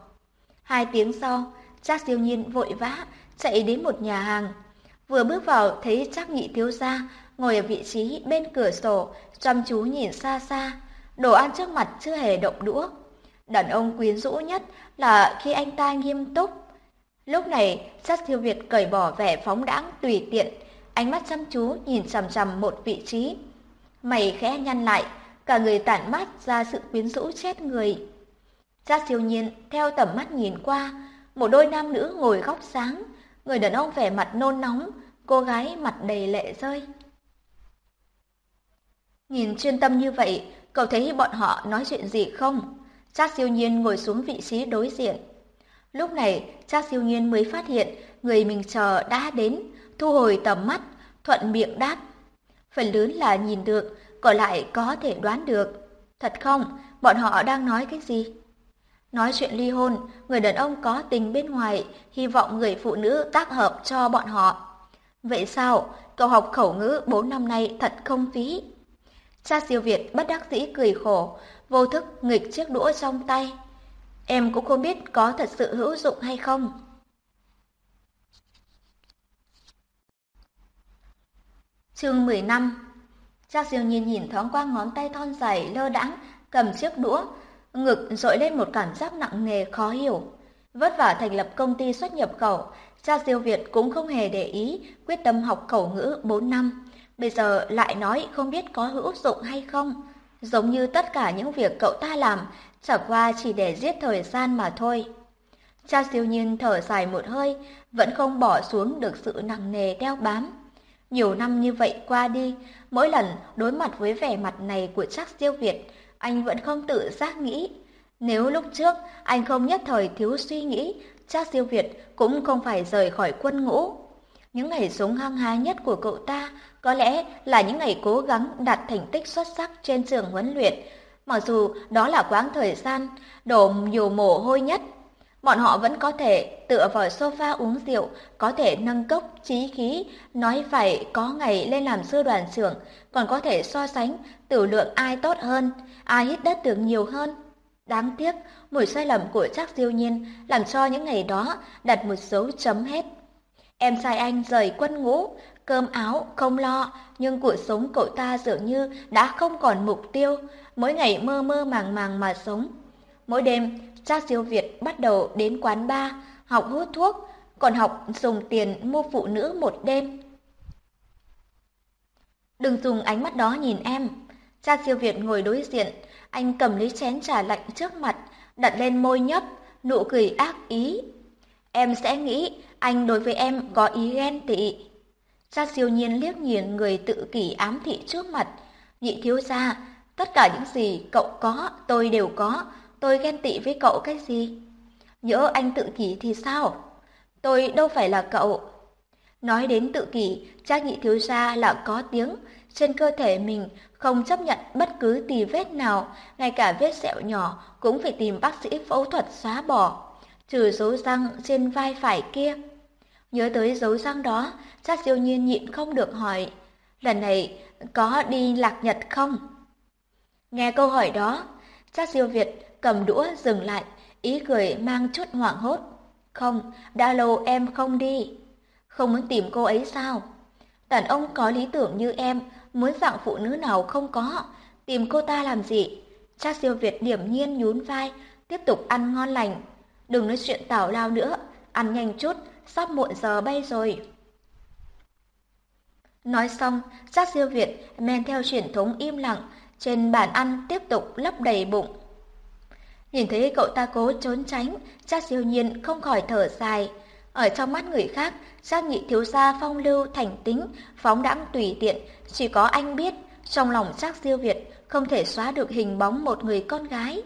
Hai tiếng sau, Trác siêu nhiên vội vã chạy đến một nhà hàng. Vừa bước vào thấy Trác Nhị thiếu gia ngồi ở vị trí bên cửa sổ, chăm chú nhìn xa xa. Đồ ăn trước mặt chưa hề động đũa. Đàn ông quyến rũ nhất là khi anh ta nghiêm túc. Lúc này, sát thiêu Việt cởi bỏ vẻ phóng đãng tùy tiện, ánh mắt chăm chú nhìn chằm chằm một vị trí. Mày khẽ nhăn lại, cả người tản mát ra sự quyến rũ chết người. Giác siêu nhiên theo tầm mắt nhìn qua, một đôi nam nữ ngồi góc sáng, người đàn ông vẻ mặt nôn nóng, cô gái mặt đầy lệ rơi. Nhìn chuyên tâm như vậy, cậu thấy bọn họ nói chuyện gì không? Trác siêu nhiên ngồi xuống vị trí đối diện. Lúc này, Trác siêu nhiên mới phát hiện người mình chờ đã đến, thu hồi tầm mắt, thuận miệng đáp. Phần lớn là nhìn được, còn lại có thể đoán được. Thật không? Bọn họ đang nói cái gì? Nói chuyện ly hôn, người đàn ông có tình bên ngoài, hy vọng người phụ nữ tác hợp cho bọn họ. Vậy sao? Cậu học khẩu ngữ 4 năm nay thật không phí. Cha siêu Việt bất đắc dĩ cười khổ, vô thức nghịch chiếc đũa trong tay. em cũng không biết có thật sự hữu dụng hay không. Chương 10 năm Cha siêu nhìn nhìn thoáng qua ngón tay thon dài lơ đãng cầm chiếc đũa, ngực dội lên một cảm giác nặng nề khó hiểu. Vất vả thành lập công ty xuất nhập khẩu, Cha siêu Việt cũng không hề để ý, quyết tâm học khẩu ngữ 4 năm. Bây giờ lại nói không biết có hữu dụng hay không. Giống như tất cả những việc cậu ta làm, chẳng qua chỉ để giết thời gian mà thôi. Cha siêu nhiên thở dài một hơi, vẫn không bỏ xuống được sự nặng nề đeo bám. Nhiều năm như vậy qua đi, mỗi lần đối mặt với vẻ mặt này của chắc siêu Việt, anh vẫn không tự giác nghĩ. Nếu lúc trước anh không nhất thời thiếu suy nghĩ, chắc siêu Việt cũng không phải rời khỏi quân ngũ. Những ngày sống hăng hái nhất của cậu ta có lẽ là những ngày cố gắng đạt thành tích xuất sắc trên trường huấn luyện, mặc dù đó là quãng thời gian đổ nhiều mồ hôi nhất. Bọn họ vẫn có thể tựa vào sofa uống rượu, có thể nâng cốc trí khí, nói phải có ngày lên làm sư đoàn trưởng, còn có thể so sánh tử lượng ai tốt hơn, ai hít đất được nhiều hơn. Đáng tiếc, mùi sai lầm của chắc diêu nhiên làm cho những ngày đó đặt một dấu chấm hết. Em trai anh rời quân ngũ, cơm áo không lo, nhưng cuộc sống cậu ta dường như đã không còn mục tiêu, mỗi ngày mơ mơ màng màng mà sống. Mỗi đêm, cha siêu Việt bắt đầu đến quán bar, học hút thuốc, còn học dùng tiền mua phụ nữ một đêm. Đừng dùng ánh mắt đó nhìn em. Cha siêu Việt ngồi đối diện, anh cầm lấy chén trà lạnh trước mặt, đặt lên môi nhấp, nụ cười ác ý. Em sẽ nghĩ anh đối với em có ý ghen tị. Cha siêu nhiên liếc nhìn người tự kỷ ám thị trước mặt. Nhị thiếu gia, tất cả những gì cậu có, tôi đều có. Tôi ghen tị với cậu cái gì? nhớ anh tự kỷ thì sao? Tôi đâu phải là cậu. Nói đến tự kỷ, cha nhị thiếu gia là có tiếng. Trên cơ thể mình không chấp nhận bất cứ tì vết nào, ngay cả vết sẹo nhỏ cũng phải tìm bác sĩ phẫu thuật xóa bỏ. Trừ dấu răng trên vai phải kia. Nhớ tới dấu răng đó, Chắc siêu nhiên nhịn không được hỏi, lần này có đi lạc nhật không? Nghe câu hỏi đó, chắc siêu Việt cầm đũa dừng lại, ý cười mang chút hoảng hốt. Không, đã lâu em không đi. Không muốn tìm cô ấy sao? Đàn ông có lý tưởng như em, muốn dạng phụ nữ nào không có, tìm cô ta làm gì? Chắc siêu Việt điểm nhiên nhún vai, tiếp tục ăn ngon lành. Đừng nói chuyện tảo lao nữa, ăn nhanh chút, sắp muộn giờ bay rồi. Nói xong, giác siêu Việt men theo truyền thống im lặng, trên bàn ăn tiếp tục lấp đầy bụng. Nhìn thấy cậu ta cố trốn tránh, Trác siêu nhiên không khỏi thở dài. Ở trong mắt người khác, Trác nhị thiếu gia phong lưu thành tính, phóng đãng tùy tiện, chỉ có anh biết, trong lòng Trác siêu Việt không thể xóa được hình bóng một người con gái.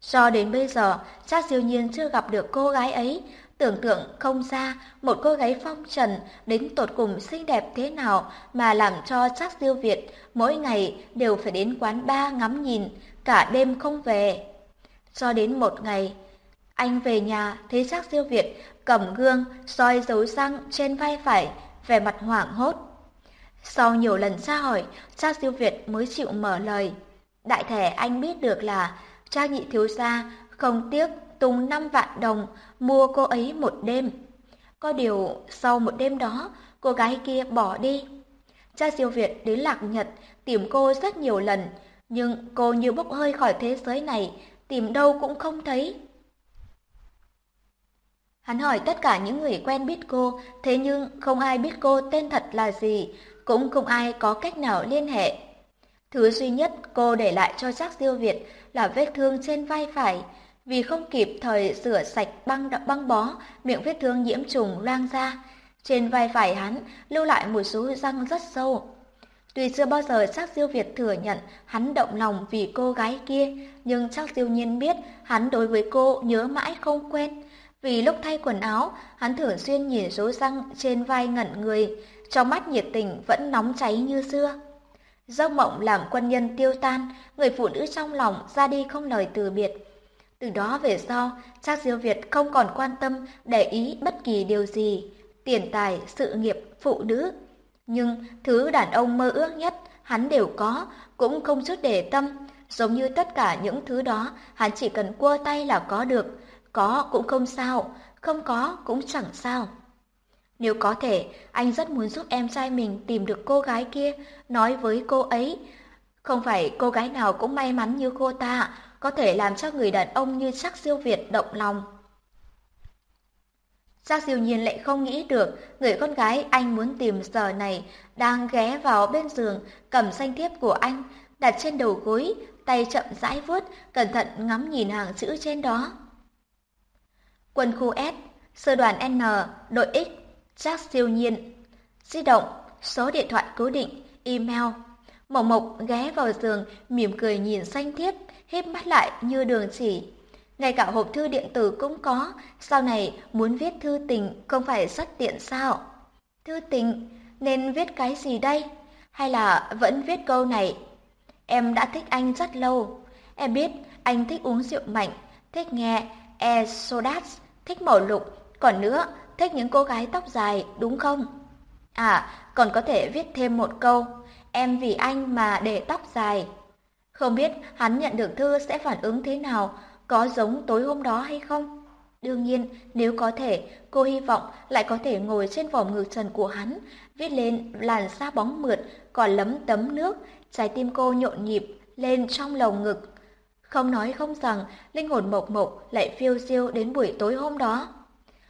Cho đến bây giờ, Trác siêu nhiên chưa gặp được cô gái ấy, Tưởng tượng không ra một cô gái phong trần đến tột cùng xinh đẹp thế nào mà làm cho chắc diêu Việt mỗi ngày đều phải đến quán ba ngắm nhìn, cả đêm không về. Cho đến một ngày, anh về nhà thấy chắc diêu Việt cầm gương soi dấu răng trên vai phải, vẻ mặt hoảng hốt. Sau nhiều lần tra hỏi, cha siêu Việt mới chịu mở lời. Đại thể anh biết được là cha nhị thiếu gia không tiếc tùng 5 vạn đồng mua cô ấy một đêm. Có điều sau một đêm đó, cô gái kia bỏ đi. Cha siêu Việt đến Lạc Nhật tìm cô rất nhiều lần, nhưng cô như bốc hơi khỏi thế giới này, tìm đâu cũng không thấy. Hắn hỏi tất cả những người quen biết cô, thế nhưng không ai biết cô tên thật là gì, cũng không ai có cách nào liên hệ. Thứ duy nhất cô để lại cho Trác Diêu Việt là vết thương trên vai phải, vì không kịp thời rửa sạch băng băng bó, miệng vết thương nhiễm trùng loang ra. Trên vai phải hắn lưu lại một số răng rất sâu. Tuy chưa bao giờ chắc Diêu Việt thừa nhận hắn động lòng vì cô gái kia, nhưng chắc Diêu Nhiên biết hắn đối với cô nhớ mãi không quên. Vì lúc thay quần áo, hắn thường xuyên nhìn số răng trên vai ngẩn người, trong mắt nhiệt tình vẫn nóng cháy như xưa. Giấc mộng làm quân nhân tiêu tan, người phụ nữ trong lòng ra đi không lời từ biệt. Từ đó về sau, Trác Diêu Việt không còn quan tâm để ý bất kỳ điều gì, tiền tài, sự nghiệp, phụ nữ. Nhưng thứ đàn ông mơ ước nhất hắn đều có, cũng không chút để tâm, giống như tất cả những thứ đó, hắn chỉ cần quơ tay là có được, có cũng không sao, không có cũng chẳng sao. Nếu có thể, anh rất muốn giúp em trai mình tìm được cô gái kia, nói với cô ấy. Không phải cô gái nào cũng may mắn như cô ta, có thể làm cho người đàn ông như sắc siêu Việt động lòng. Giác diêu nhiên lại không nghĩ được người con gái anh muốn tìm giờ này đang ghé vào bên giường cầm danh thiếp của anh đặt trên đầu gối tay chậm rãi vuốt cẩn thận ngắm nhìn hàng chữ trên đó. Quân khu S, sơ đoàn N, đội X, Giác siêu nhiên, di động, số điện thoại cố định, email. Mộc Mộc ghé vào giường mỉm cười nhìn xanh thiếp, híp mắt lại như đường chỉ ngay cả hộp thư điện tử cũng có, sau này muốn viết thư tình không phải rất tiện sao? Thư tình, nên viết cái gì đây? Hay là vẫn viết câu này? Em đã thích anh rất lâu. Em biết anh thích uống rượu mạnh, thích nghe e sodas, thích màu lục, còn nữa, thích những cô gái tóc dài, đúng không? À, còn có thể viết thêm một câu, em vì anh mà để tóc dài. Không biết hắn nhận được thư sẽ phản ứng thế nào, có giống tối hôm đó hay không? Đương nhiên, nếu có thể, cô hy vọng lại có thể ngồi trên vòng ngực trần của hắn, viết lên làn da bóng mượt, còn lấm tấm nước, trái tim cô nhộn nhịp lên trong lồng ngực. Không nói không rằng, linh hồn mộc mộc lại phiêu diêu đến buổi tối hôm đó.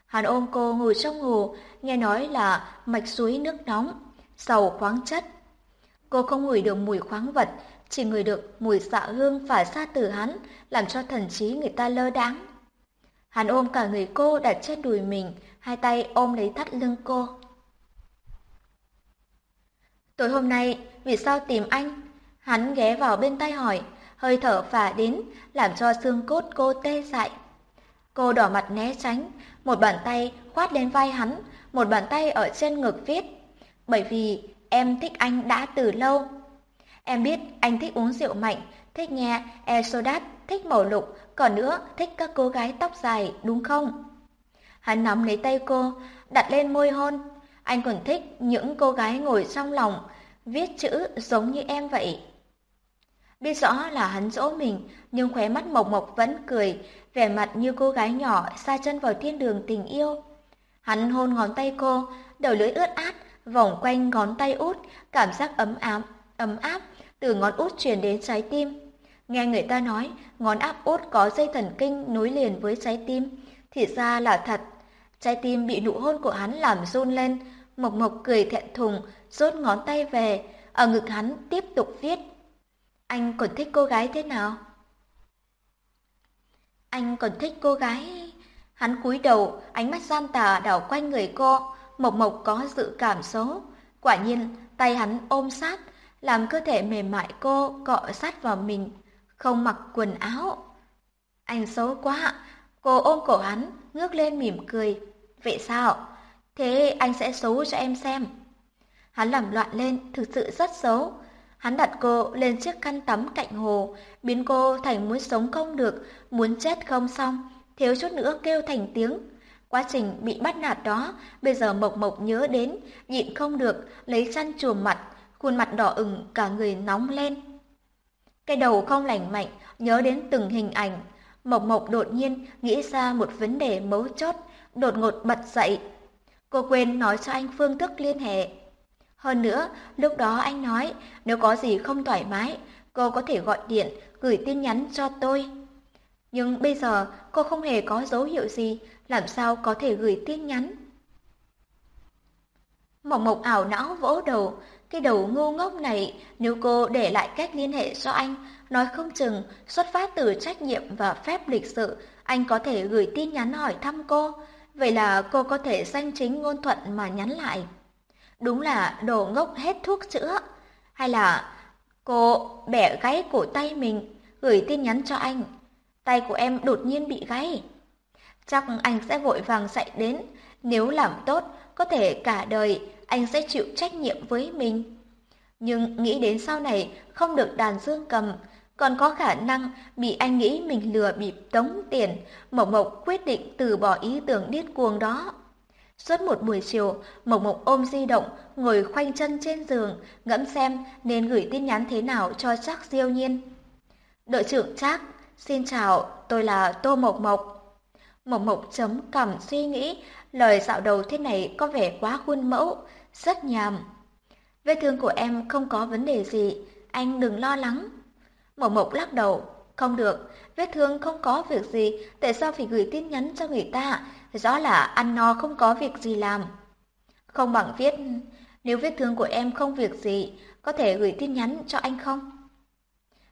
Hắn ôm cô ngồi trong ngủ, nghe nói là mạch suối nước nóng, giàu khoáng chất. Cô không ngửi được mùi khoáng vật, chỉ ngửi được mùi xạ hương phả xa từ hắn, làm cho thần trí người ta lơ đáng. Hắn ôm cả người cô đặt trên đùi mình, hai tay ôm lấy thắt lưng cô. Tối hôm nay, vì sao tìm anh? Hắn ghé vào bên tay hỏi, hơi thở phả đến, làm cho xương cốt cô tê dại. Cô đỏ mặt né tránh, một bàn tay khoát lên vai hắn, một bàn tay ở trên ngực viết. Bởi vì em thích anh đã từ lâu. Em biết anh thích uống rượu mạnh, thích nghe Esodat, thích màu lục, còn nữa thích các cô gái tóc dài, đúng không? Hắn nắm lấy tay cô, đặt lên môi hôn. Anh còn thích những cô gái ngồi trong lòng, viết chữ giống như em vậy. Biết rõ là hắn dỗ mình, nhưng khóe mắt mộc mộc vẫn cười, vẻ mặt như cô gái nhỏ xa chân vào thiên đường tình yêu. Hắn hôn ngón tay cô, đầu lưỡi ướt át, vòng quanh ngón tay út, cảm giác ấm áp, ấm áp từ ngón út truyền đến trái tim. Nghe người ta nói, ngón áp út có dây thần kinh nối liền với trái tim, thì ra là thật. Trái tim bị nụ hôn của hắn làm run lên, Mộc Mộc cười thẹn thùng, rút ngón tay về, ở ngực hắn tiếp tục viết. Anh còn thích cô gái thế nào? Anh còn thích cô gái... Hắn cúi đầu, ánh mắt gian tà đảo quanh người cô, Mộc Mộc có dự cảm xấu. Quả nhiên, tay hắn ôm sát, làm cơ thể mềm mại cô cọ sát vào mình, không mặc quần áo. Anh xấu quá, cô ôm cổ hắn, ngước lên mỉm cười. Vậy sao? Thế anh sẽ xấu cho em xem. Hắn làm loạn lên, thực sự rất xấu. Hắn đặt cô lên chiếc khăn tắm cạnh hồ, biến cô thành muốn sống không được, muốn chết không xong, thiếu chút nữa kêu thành tiếng. Quá trình bị bắt nạt đó, bây giờ Mộc Mộc nhớ đến, nhịn không được, lấy chăn chùm mặt, khuôn mặt đỏ ửng, cả người nóng lên. Cái đầu không lành mạnh, nhớ đến từng hình ảnh. Mộc Mộc đột nhiên nghĩ ra một vấn đề mấu chốt, đột ngột bật dậy. Cô quên nói cho anh phương thức liên hệ. Hơn nữa, lúc đó anh nói nếu có gì không thoải mái, cô có thể gọi điện, gửi tin nhắn cho tôi. Nhưng bây giờ cô không hề có dấu hiệu gì, làm sao có thể gửi tin nhắn. Mộc Mộc ảo não vỗ đầu, cái đầu ngu ngốc này, nếu cô để lại cách liên hệ cho anh, nói không chừng xuất phát từ trách nhiệm và phép lịch sự, anh có thể gửi tin nhắn hỏi thăm cô. Vậy là cô có thể danh chính ngôn thuận mà nhắn lại. Đúng là đồ ngốc hết thuốc chữa. Hay là cô bẻ gáy cổ tay mình, gửi tin nhắn cho anh. Tay của em đột nhiên bị gáy. Chắc anh sẽ vội vàng chạy đến. Nếu làm tốt, có thể cả đời anh sẽ chịu trách nhiệm với mình. Nhưng nghĩ đến sau này không được đàn dương cầm, còn có khả năng bị anh nghĩ mình lừa bịp tống tiền, Mộc Mộc quyết định từ bỏ ý tưởng điên cuồng đó. Suốt một buổi chiều, Mộc Mộc ôm di động, ngồi khoanh chân trên giường, ngẫm xem nên gửi tin nhắn thế nào cho chắc diêu nhiên. Đội trưởng Trác, xin chào, tôi là Tô Mộc Mộc. Mộc Mộc chấm cằm suy nghĩ, lời dạo đầu thế này có vẻ quá khuôn mẫu, rất nhàm. Vết thương của em không có vấn đề gì, anh đừng lo lắng. Mộc Mộc lắc đầu, không được, vết thương không có việc gì, tại sao phải gửi tin nhắn cho người ta, rõ là ăn no không có việc gì làm. Không bằng viết, nếu vết thương của em không việc gì, có thể gửi tin nhắn cho anh không?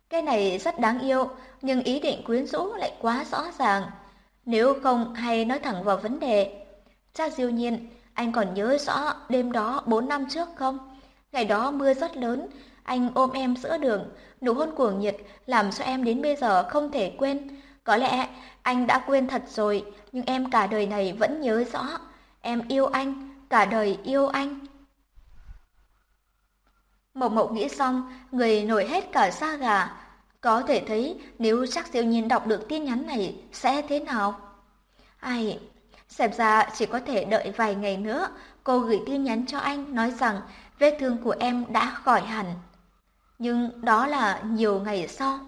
Cái này rất đáng yêu, nhưng ý định quyến rũ lại quá rõ ràng. Nếu không hay nói thẳng vào vấn đề. Cha diêu nhiên, anh còn nhớ rõ đêm đó 4 năm trước không? Ngày đó mưa rất lớn, anh ôm em giữa đường, nụ hôn cuồng nhiệt làm cho em đến bây giờ không thể quên. Có lẽ anh đã quên thật rồi, nhưng em cả đời này vẫn nhớ rõ. Em yêu anh, cả đời yêu anh. Mộc Mộc nghĩ xong, người nổi hết cả da gà. Có thể thấy nếu chắc siêu nhiên đọc được tin nhắn này sẽ thế nào? Ai, xem ra chỉ có thể đợi vài ngày nữa, cô gửi tin nhắn cho anh nói rằng vết thương của em đã khỏi hẳn. Nhưng đó là nhiều ngày sau.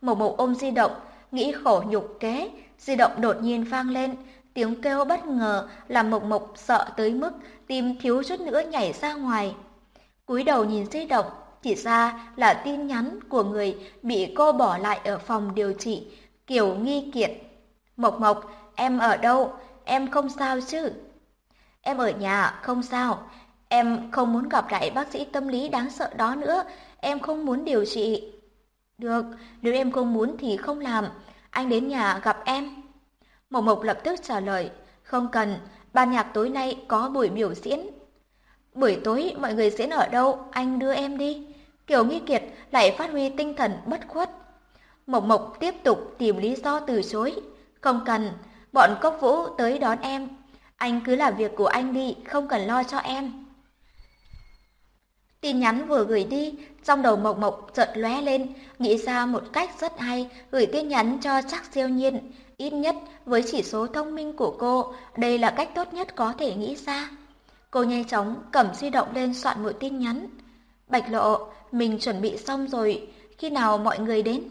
Mộc Mộc ôm di động, nghĩ khổ nhục kế, di động đột nhiên vang lên, tiếng kêu bất ngờ làm Mộc Mộc sợ tới mức tim thiếu chút nữa nhảy ra ngoài cúi đầu nhìn di động, chỉ ra là tin nhắn của người bị cô bỏ lại ở phòng điều trị, kiểu Nghi Kiệt. Mộc Mộc, em ở đâu? Em không sao chứ? Em ở nhà, không sao. Em không muốn gặp lại bác sĩ tâm lý đáng sợ đó nữa, em không muốn điều trị. Được, nếu em không muốn thì không làm, anh đến nhà gặp em. Mộc Mộc lập tức trả lời, không cần, ban nhạc tối nay có buổi biểu diễn, Buổi tối mọi người diễn ở đâu, anh đưa em đi. Kiều Nghi Kiệt lại phát huy tinh thần bất khuất. Mộc Mộc tiếp tục tìm lý do từ chối. Không cần, bọn cốc vũ tới đón em. Anh cứ làm việc của anh đi, không cần lo cho em. Tin nhắn vừa gửi đi, trong đầu Mộc Mộc chợt lóe lên, nghĩ ra một cách rất hay, gửi tin nhắn cho chắc siêu nhiên. Ít nhất với chỉ số thông minh của cô, đây là cách tốt nhất có thể nghĩ ra. Cô nhanh chóng cầm di động lên soạn một tin nhắn. Bạch lộ, mình chuẩn bị xong rồi, khi nào mọi người đến?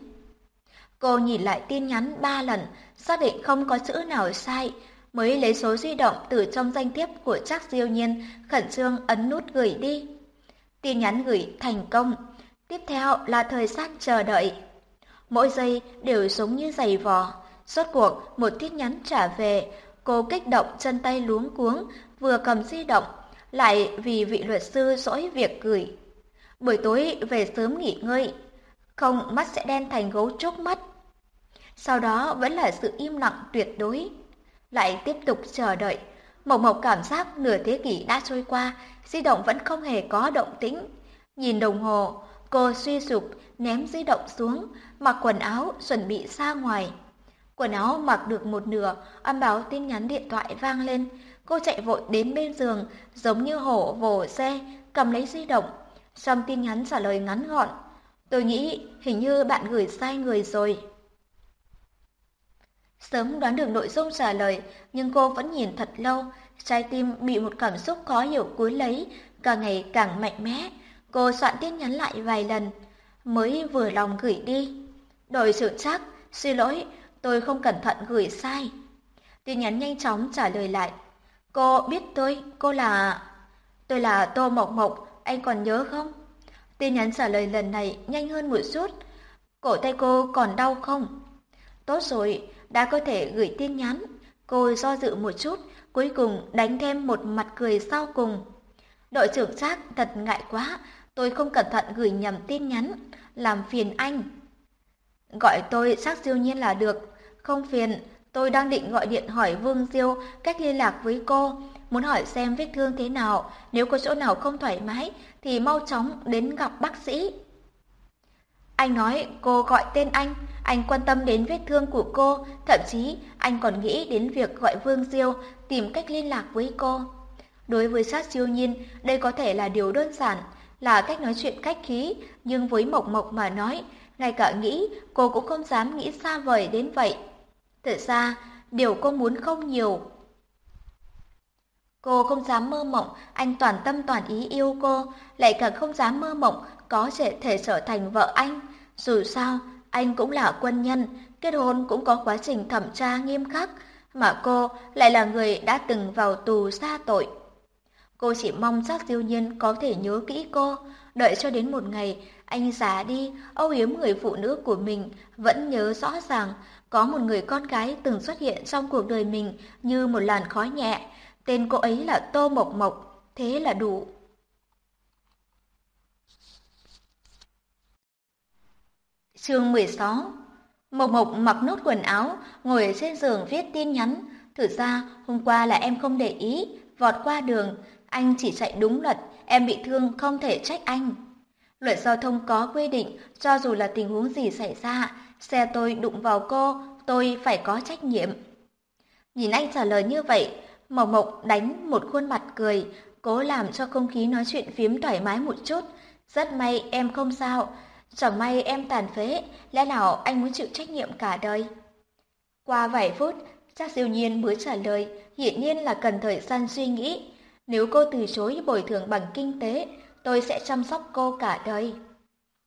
Cô nhìn lại tin nhắn ba lần, xác định không có chữ nào sai, mới lấy số di động từ trong danh thiếp của Trác Diêu Nhiên, khẩn trương ấn nút gửi đi. Tin nhắn gửi thành công, tiếp theo là thời gian chờ đợi. Mỗi giây đều giống như giày vò, rốt cuộc một tin nhắn trả về, cô kích động chân tay luống cuống, vừa cầm di động, lại vì vị luật sư dỗi việc gửi. Buổi tối về sớm nghỉ ngơi, không mắt sẽ đen thành gấu trúc mắt. Sau đó vẫn là sự im lặng tuyệt đối. Lại tiếp tục chờ đợi. Mộc Mộc cảm giác nửa thế kỷ đã trôi qua, di động vẫn không hề có động tĩnh. Nhìn đồng hồ, cô suy sụp ném di động xuống, mặc quần áo chuẩn bị ra ngoài. Quần áo mặc được một nửa, âm báo tin nhắn điện thoại vang lên, Cô chạy vội đến bên giường, giống như hổ vồ xe, cầm lấy di động. Trong tin nhắn trả lời ngắn gọn. Tôi nghĩ hình như bạn gửi sai người rồi. Sớm đoán được nội dung trả lời, nhưng cô vẫn nhìn thật lâu. Trái tim bị một cảm xúc khó hiểu cuốn lấy, càng ngày càng mạnh mẽ. Cô soạn tin nhắn lại vài lần, mới vừa lòng gửi đi. Đội trưởng chắc, xin lỗi, tôi không cẩn thận gửi sai. Tin nhắn nhanh chóng trả lời lại. Cô biết tôi, cô là... Tôi là Tô Mộc Mộc, anh còn nhớ không? Tin nhắn trả lời lần này nhanh hơn một chút. Cổ tay cô còn đau không? Tốt rồi, đã có thể gửi tin nhắn. Cô do dự một chút, cuối cùng đánh thêm một mặt cười sau cùng. Đội trưởng Trác thật ngại quá, tôi không cẩn thận gửi nhầm tin nhắn, làm phiền anh. Gọi tôi Trác siêu nhiên là được, không phiền, Tôi đang định gọi điện hỏi Vương Diêu cách liên lạc với cô, muốn hỏi xem vết thương thế nào, nếu có chỗ nào không thoải mái thì mau chóng đến gặp bác sĩ. Anh nói cô gọi tên anh, anh quan tâm đến vết thương của cô, thậm chí anh còn nghĩ đến việc gọi Vương Diêu tìm cách liên lạc với cô. Đối với sát siêu nhiên, đây có thể là điều đơn giản, là cách nói chuyện cách khí, nhưng với Mộc Mộc mà nói, ngay cả nghĩ cô cũng không dám nghĩ xa vời đến vậy. Thật ra, điều cô muốn không nhiều. Cô không dám mơ mộng anh toàn tâm toàn ý yêu cô, lại càng không dám mơ mộng có thể thể trở thành vợ anh. Dù sao, anh cũng là quân nhân, kết hôn cũng có quá trình thẩm tra nghiêm khắc, mà cô lại là người đã từng vào tù xa tội. Cô chỉ mong chắc diêu nhiên có thể nhớ kỹ cô, đợi cho đến một ngày anh già đi, âu yếm người phụ nữ của mình, vẫn nhớ rõ ràng có một người con gái từng xuất hiện trong cuộc đời mình như một làn khói nhẹ, tên cô ấy là Tô Mộc Mộc, thế là đủ. Chương 16 Mộc Mộc mặc nốt quần áo, ngồi trên giường viết tin nhắn. Thử ra, hôm qua là em không để ý, vọt qua đường. Anh chỉ chạy đúng luật, em bị thương không thể trách anh. Luật giao thông có quy định, cho dù là tình huống gì xảy ra, xe tôi đụng vào cô, tôi phải có trách nhiệm. Nhìn anh trả lời như vậy, Mộc Mộc đánh một khuôn mặt cười, cố làm cho không khí nói chuyện phiếm thoải mái một chút. Rất may em không sao, chẳng may em tàn phế, lẽ nào anh muốn chịu trách nhiệm cả đời? Qua vài phút, cha siêu nhiên mới trả lời, hiển nhiên là cần thời gian suy nghĩ. Nếu cô từ chối bồi thường bằng kinh tế, tôi sẽ chăm sóc cô cả đời.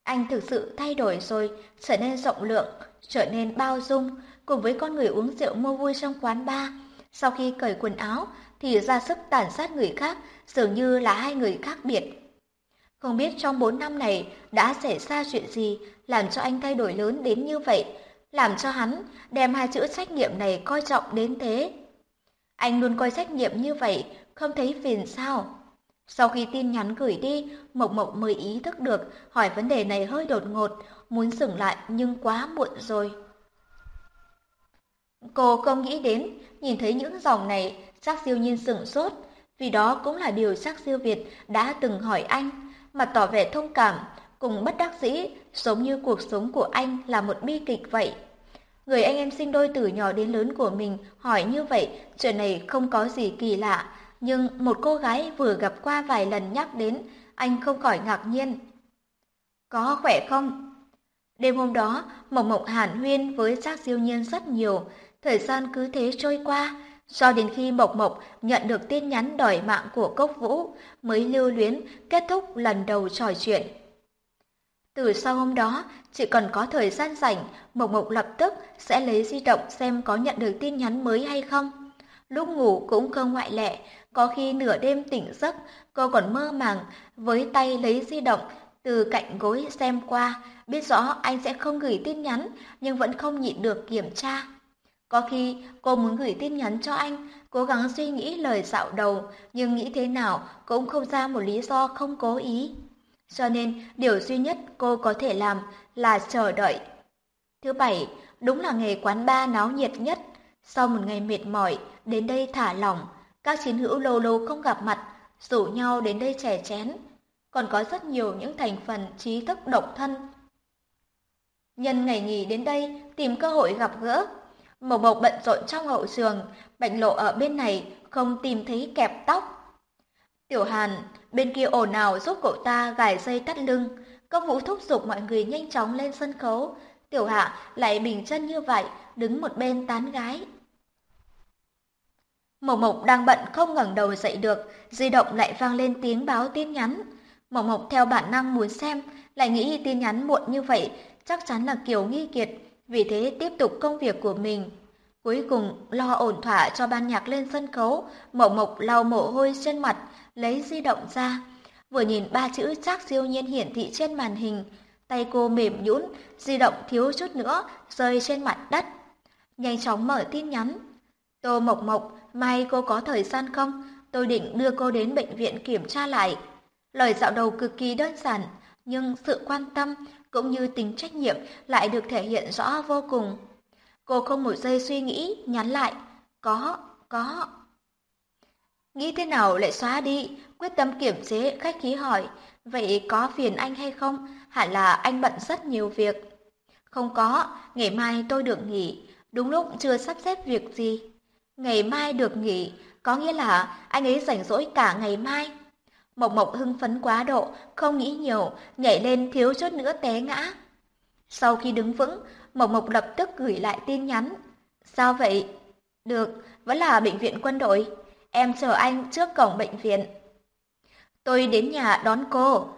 Anh thực sự thay đổi rồi, trở nên rộng lượng, trở nên bao dung, cùng với con người uống rượu mua vui trong quán bar. Sau khi cởi quần áo, thì ra sức tàn sát người khác, dường như là hai người khác biệt. Không biết trong bốn năm này đã xảy ra chuyện gì làm cho anh thay đổi lớn đến như vậy, làm cho hắn đem hai chữ trách nhiệm này coi trọng đến thế. Anh luôn coi trách nhiệm như vậy, không thấy phiền sao? Sau khi tin nhắn gửi đi, Mộc Mộc mới ý thức được hỏi vấn đề này hơi đột ngột, muốn dừng lại nhưng quá muộn rồi. Cô không nghĩ đến, nhìn thấy những dòng này, sắc siêu nhiên sửng sốt, vì đó cũng là điều sắc siêu Việt đã từng hỏi anh, mà tỏ vẻ thông cảm, cùng bất đắc dĩ, giống như cuộc sống của anh là một bi kịch vậy. Người anh em sinh đôi từ nhỏ đến lớn của mình hỏi như vậy, chuyện này không có gì kỳ lạ, nhưng một cô gái vừa gặp qua vài lần nhắc đến, anh không khỏi ngạc nhiên. Có khỏe không? Đêm hôm đó, mộng mộng hàn huyên với Trác Diêu Nhiên rất nhiều, thời gian cứ thế trôi qua, cho đến khi Mộc Mộc nhận được tin nhắn đòi mạng của Cốc Vũ, mới lưu luyến kết thúc lần đầu trò chuyện. Từ sau hôm đó, chỉ cần có thời gian rảnh, Mộc Mộc lập tức sẽ lấy di động xem có nhận được tin nhắn mới hay không. Lúc ngủ cũng không ngoại lệ, có khi nửa đêm tỉnh giấc, cô còn mơ màng với tay lấy di động từ cạnh gối xem qua, biết rõ anh sẽ không gửi tin nhắn nhưng vẫn không nhịn được kiểm tra. Có khi cô muốn gửi tin nhắn cho anh, cố gắng suy nghĩ lời dạo đầu, nhưng nghĩ thế nào cũng không ra một lý do không cố ý. Cho nên điều duy nhất cô có thể làm là chờ đợi. Thứ bảy, đúng là ngày quán ba náo nhiệt nhất. Sau một ngày mệt mỏi, đến đây thả lỏng, các chiến hữu lâu lâu không gặp mặt, rủ nhau đến đây chè chén. Còn có rất nhiều những thành phần trí thức độc thân. Nhân ngày nghỉ đến đây, tìm cơ hội gặp gỡ. Mộc Mộc bận rộn trong hậu trường, Bạch Lộ ở bên này không tìm thấy kẹp tóc. Tiểu Hàn bên kia ồn ào giúp cậu ta gài dây tắt lưng, Công Vũ thúc giục mọi người nhanh chóng lên sân khấu. Tiểu Hạ lại bình chân như vậy, đứng một bên tán gái. Mộc Mộc đang bận không ngẩng đầu dậy được, di động lại vang lên tiếng báo tin nhắn. Mộc Mộc theo bản năng muốn xem, lại nghĩ tin nhắn muộn như vậy chắc chắn là Kiều Nghi Kiệt, vì thế tiếp tục công việc của mình. Cuối cùng lo ổn thỏa cho ban nhạc lên sân khấu, Mộc Mộc lau mồ hôi trên mặt, lấy di động ra. Vừa nhìn ba chữ chắc siêu nhiên hiển thị trên màn hình, tay cô mềm nhũn, di động thiếu chút nữa rơi trên mặt đất. Nhanh chóng mở tin nhắn. Tô Mộc Mộc, mai cô có thời gian không? Tôi định đưa cô đến bệnh viện kiểm tra lại. Lời dạo đầu cực kỳ đơn giản, nhưng sự quan tâm cũng như tính trách nhiệm lại được thể hiện rõ vô cùng. Cô không một giây suy nghĩ, nhắn lại. Có, có. Nghĩ thế nào lại xóa đi, quyết tâm kiểm chế, khách khí hỏi. Vậy có phiền anh hay không? Hẳn là anh bận rất nhiều việc. Không có, ngày mai tôi được nghỉ, đúng lúc chưa sắp xếp việc gì. Ngày mai được nghỉ, có nghĩa là anh ấy rảnh rỗi cả ngày mai. Mộc Mộc hưng phấn quá độ, không nghĩ nhiều, nhảy lên thiếu chút nữa té ngã. Sau khi đứng vững, Mộc Mộc lập tức gửi lại tin nhắn. Sao vậy? Được, vẫn là bệnh viện quân đội. Em chờ anh trước cổng bệnh viện. Tôi đến nhà đón cô.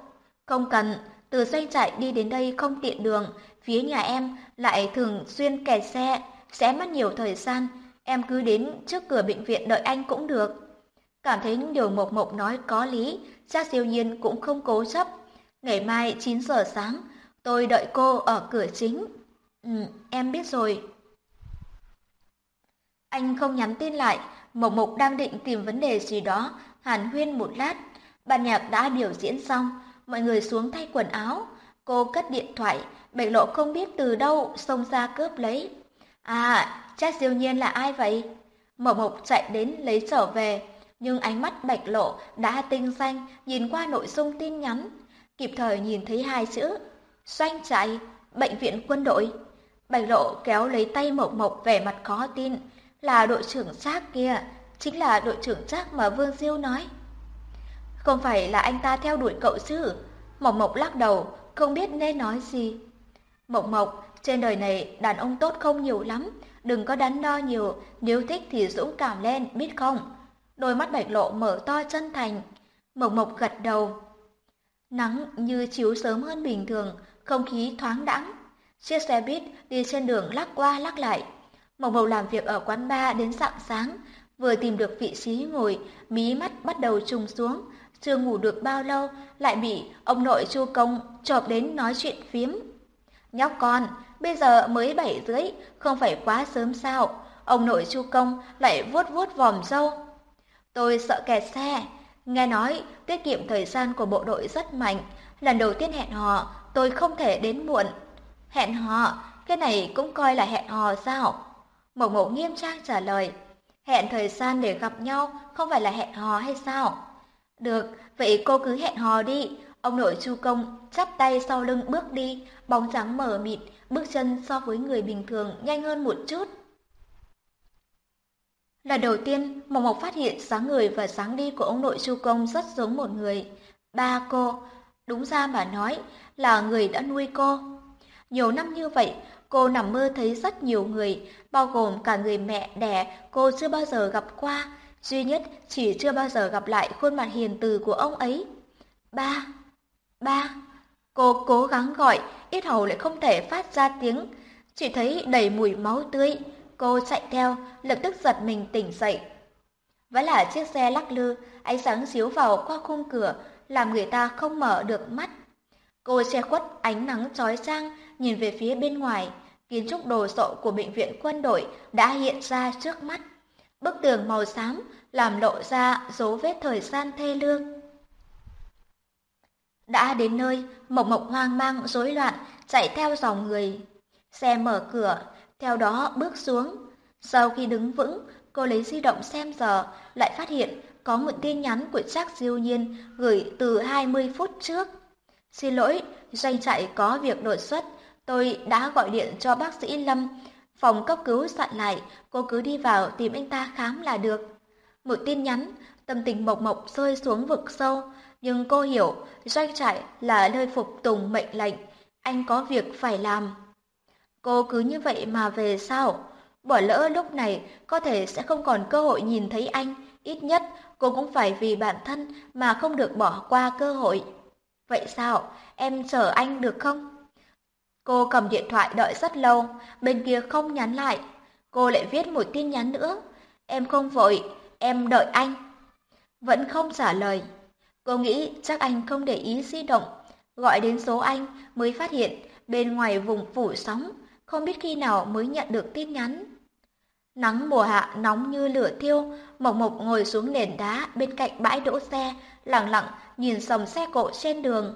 Không cần, từ doanh trại đi đến đây không tiện đường, phía nhà em lại thường xuyên kẹt xe, sẽ mất nhiều thời gian, em cứ đến trước cửa bệnh viện đợi anh cũng được. Cảm thấy những điều Mộc Mộc nói có lý, cha siêu nhiên cũng không cố chấp. Ngày mai 9 giờ sáng, tôi đợi cô ở cửa chính. Ừ, em biết rồi. Anh không nhắn tin lại, Mộc Mộc đang định tìm vấn đề gì đó, hàn huyên một lát. Ban nhạc đã biểu diễn xong, mọi người xuống thay quần áo. Cô cất điện thoại, Bạch Lộ không biết từ đâu xông ra cướp lấy. À, cha siêu nhiên là ai vậy? Mộc Mộc chạy đến lấy trở về, nhưng ánh mắt Bạch Lộ đã tinh xanh nhìn qua nội dung tin nhắn, kịp thời nhìn thấy hai chữ doanh chạy bệnh viện quân đội. Bạch Lộ kéo lấy tay Mộc Mộc vẻ mặt khó tin, là đội trưởng Trác kia, chính là đội trưởng Trác mà Vương Diêu nói. Không phải là anh ta theo đuổi cậu chứ? Mộc Mộc lắc đầu, không biết nên nói gì. Mộc Mộc, trên đời này đàn ông tốt không nhiều lắm, đừng có đắn đo nhiều, nếu thích thì dũng cảm lên, biết không? Đôi mắt bạch lộ mở to chân thành. Mộc Mộc gật đầu. Nắng như chiếu sớm hơn bình thường, không khí thoáng đãng. Chiếc xe buýt đi trên đường lắc qua lắc lại. Mộc Mộc làm việc ở quán bar đến rạng sáng, vừa tìm được vị trí ngồi, mí mắt bắt đầu trùng xuống, chưa ngủ được bao lâu lại bị ông nội Chu Công chộp đến nói chuyện phiếm. Nhóc con, bây giờ mới bảy rưỡi, không phải quá sớm sao? Ông nội Chu Công lại vuốt vuốt vòm râu. Tôi sợ kẹt xe. Nghe nói tiết kiệm thời gian của bộ đội rất mạnh. Lần đầu tiên hẹn hò, tôi không thể đến muộn. Hẹn hò, cái này cũng coi là hẹn hò sao? Mộc Mộc nghiêm trang trả lời. Hẹn thời gian để gặp nhau không phải là hẹn hò hay sao? Được, vậy cô cứ hẹn hò đi. Ông nội Chu Công chắp tay sau lưng bước đi, bóng dáng mở mịt, bước chân so với người bình thường nhanh hơn một chút. Lần đầu tiên, Mộc Mộc phát hiện dáng người và dáng đi của ông nội Chu Công rất giống một người. Ba cô, đúng ra mà nói, là người đã nuôi cô. Nhiều năm như vậy, cô nằm mơ thấy rất nhiều người, bao gồm cả người mẹ đẻ cô chưa bao giờ gặp qua, duy nhất chỉ chưa bao giờ gặp lại khuôn mặt hiền từ của ông ấy. Ba, ba, cô cố gắng gọi, ít hầu lại không thể phát ra tiếng, chỉ thấy đầy mùi máu tươi. Cô chạy theo, lập tức giật mình tỉnh dậy. Vẫn là chiếc xe lắc lư, ánh sáng chiếu vào qua khung cửa, làm người ta không mở được mắt. Cô che khuất ánh nắng chói chang, nhìn về phía bên ngoài, kiến trúc đồ sộ của bệnh viện quân đội đã hiện ra trước mắt. Bức tường màu xám làm lộ ra dấu vết thời gian thê lương. Đã đến nơi, Mộc Mộc hoang mang rối loạn chạy theo dòng người. Xe mở cửa, theo đó bước xuống. Sau khi đứng vững, cô lấy di động xem giờ, lại phát hiện có một tin nhắn của Trác Diêu Nhiên gửi từ 20 phút trước. Xin lỗi, doanh trại có việc đột xuất, tôi đã gọi điện cho bác sĩ Lâm. Phòng cấp cứu dặn lại, cô cứ đi vào tìm anh ta khám là được. Một tin nhắn, tâm tình mộc mộc rơi xuống vực sâu, nhưng cô hiểu doanh trại là nơi phục tùng mệnh lệnh, anh có việc phải làm. Cô cứ như vậy mà về sao? Bỏ lỡ lúc này có thể sẽ không còn cơ hội nhìn thấy anh, ít nhất cô cũng phải vì bản thân mà không được bỏ qua cơ hội. Vậy sao? Em chờ anh được không? Cô cầm điện thoại đợi rất lâu, bên kia không nhắn lại. Cô lại viết một tin nhắn nữa. Em không vội, em đợi anh. Vẫn không trả lời. Cô nghĩ chắc anh không để ý di động. Gọi đến số anh mới phát hiện bên ngoài vùng phủ sóng, không biết khi nào mới nhận được tin nhắn. Nắng mùa hạ nóng như lửa thiêu, Mộc Mộc ngồi xuống nền đá bên cạnh bãi đỗ xe, lặng lặng nhìn dòng xe cộ trên đường.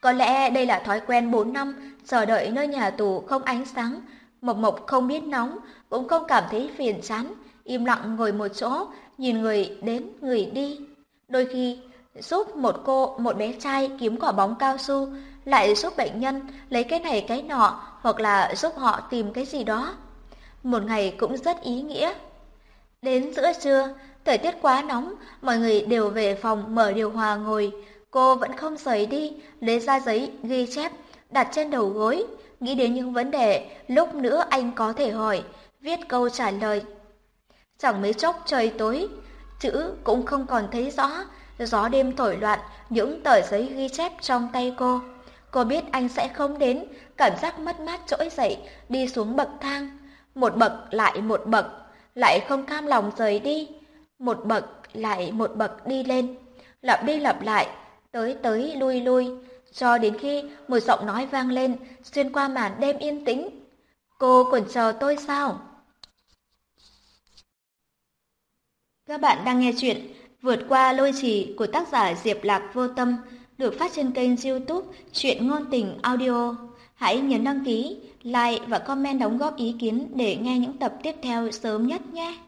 Có lẽ đây là thói quen 4 năm chờ đợi nơi nhà tù không ánh sáng. Mộc Mộc không biết nóng, cũng không cảm thấy phiền chán, im lặng ngồi một chỗ, nhìn người đến người đi. Đôi khi giúp một cô, một bé trai kiếm quả bóng cao su, lại giúp bệnh nhân lấy cái này cái nọ, hoặc là giúp họ tìm cái gì đó. Một ngày cũng rất ý nghĩa. Đến giữa trưa, thời tiết quá nóng, mọi người đều về phòng mở điều hòa ngồi. Cô vẫn không rời đi, lấy ra giấy ghi chép, đặt trên đầu gối, nghĩ đến những vấn đề lúc nữa anh có thể hỏi, viết câu trả lời. Chẳng mấy chốc trời tối, chữ cũng không còn thấy rõ, gió đêm thổi loạn những tờ giấy ghi chép trong tay cô. Cô biết anh sẽ không đến, cảm giác mất mát trỗi dậy, đi xuống bậc thang. Một bậc lại một bậc, lại không cam lòng rời đi. Một bậc lại một bậc đi lên, lặp đi lặp lại, tới tới lui lui, cho đến khi một giọng nói vang lên xuyên qua màn đêm yên tĩnh. Cô còn chờ tôi sao? Các bạn đang nghe chuyện Vượt qua lôi trì của tác giả Diệp Lạc Vô Tâm được phát trên kênh youtube Chuyện Ngôn Tình Audio. Hãy nhấn đăng ký, like và comment đóng góp ý kiến để nghe những tập tiếp theo sớm nhất nhé.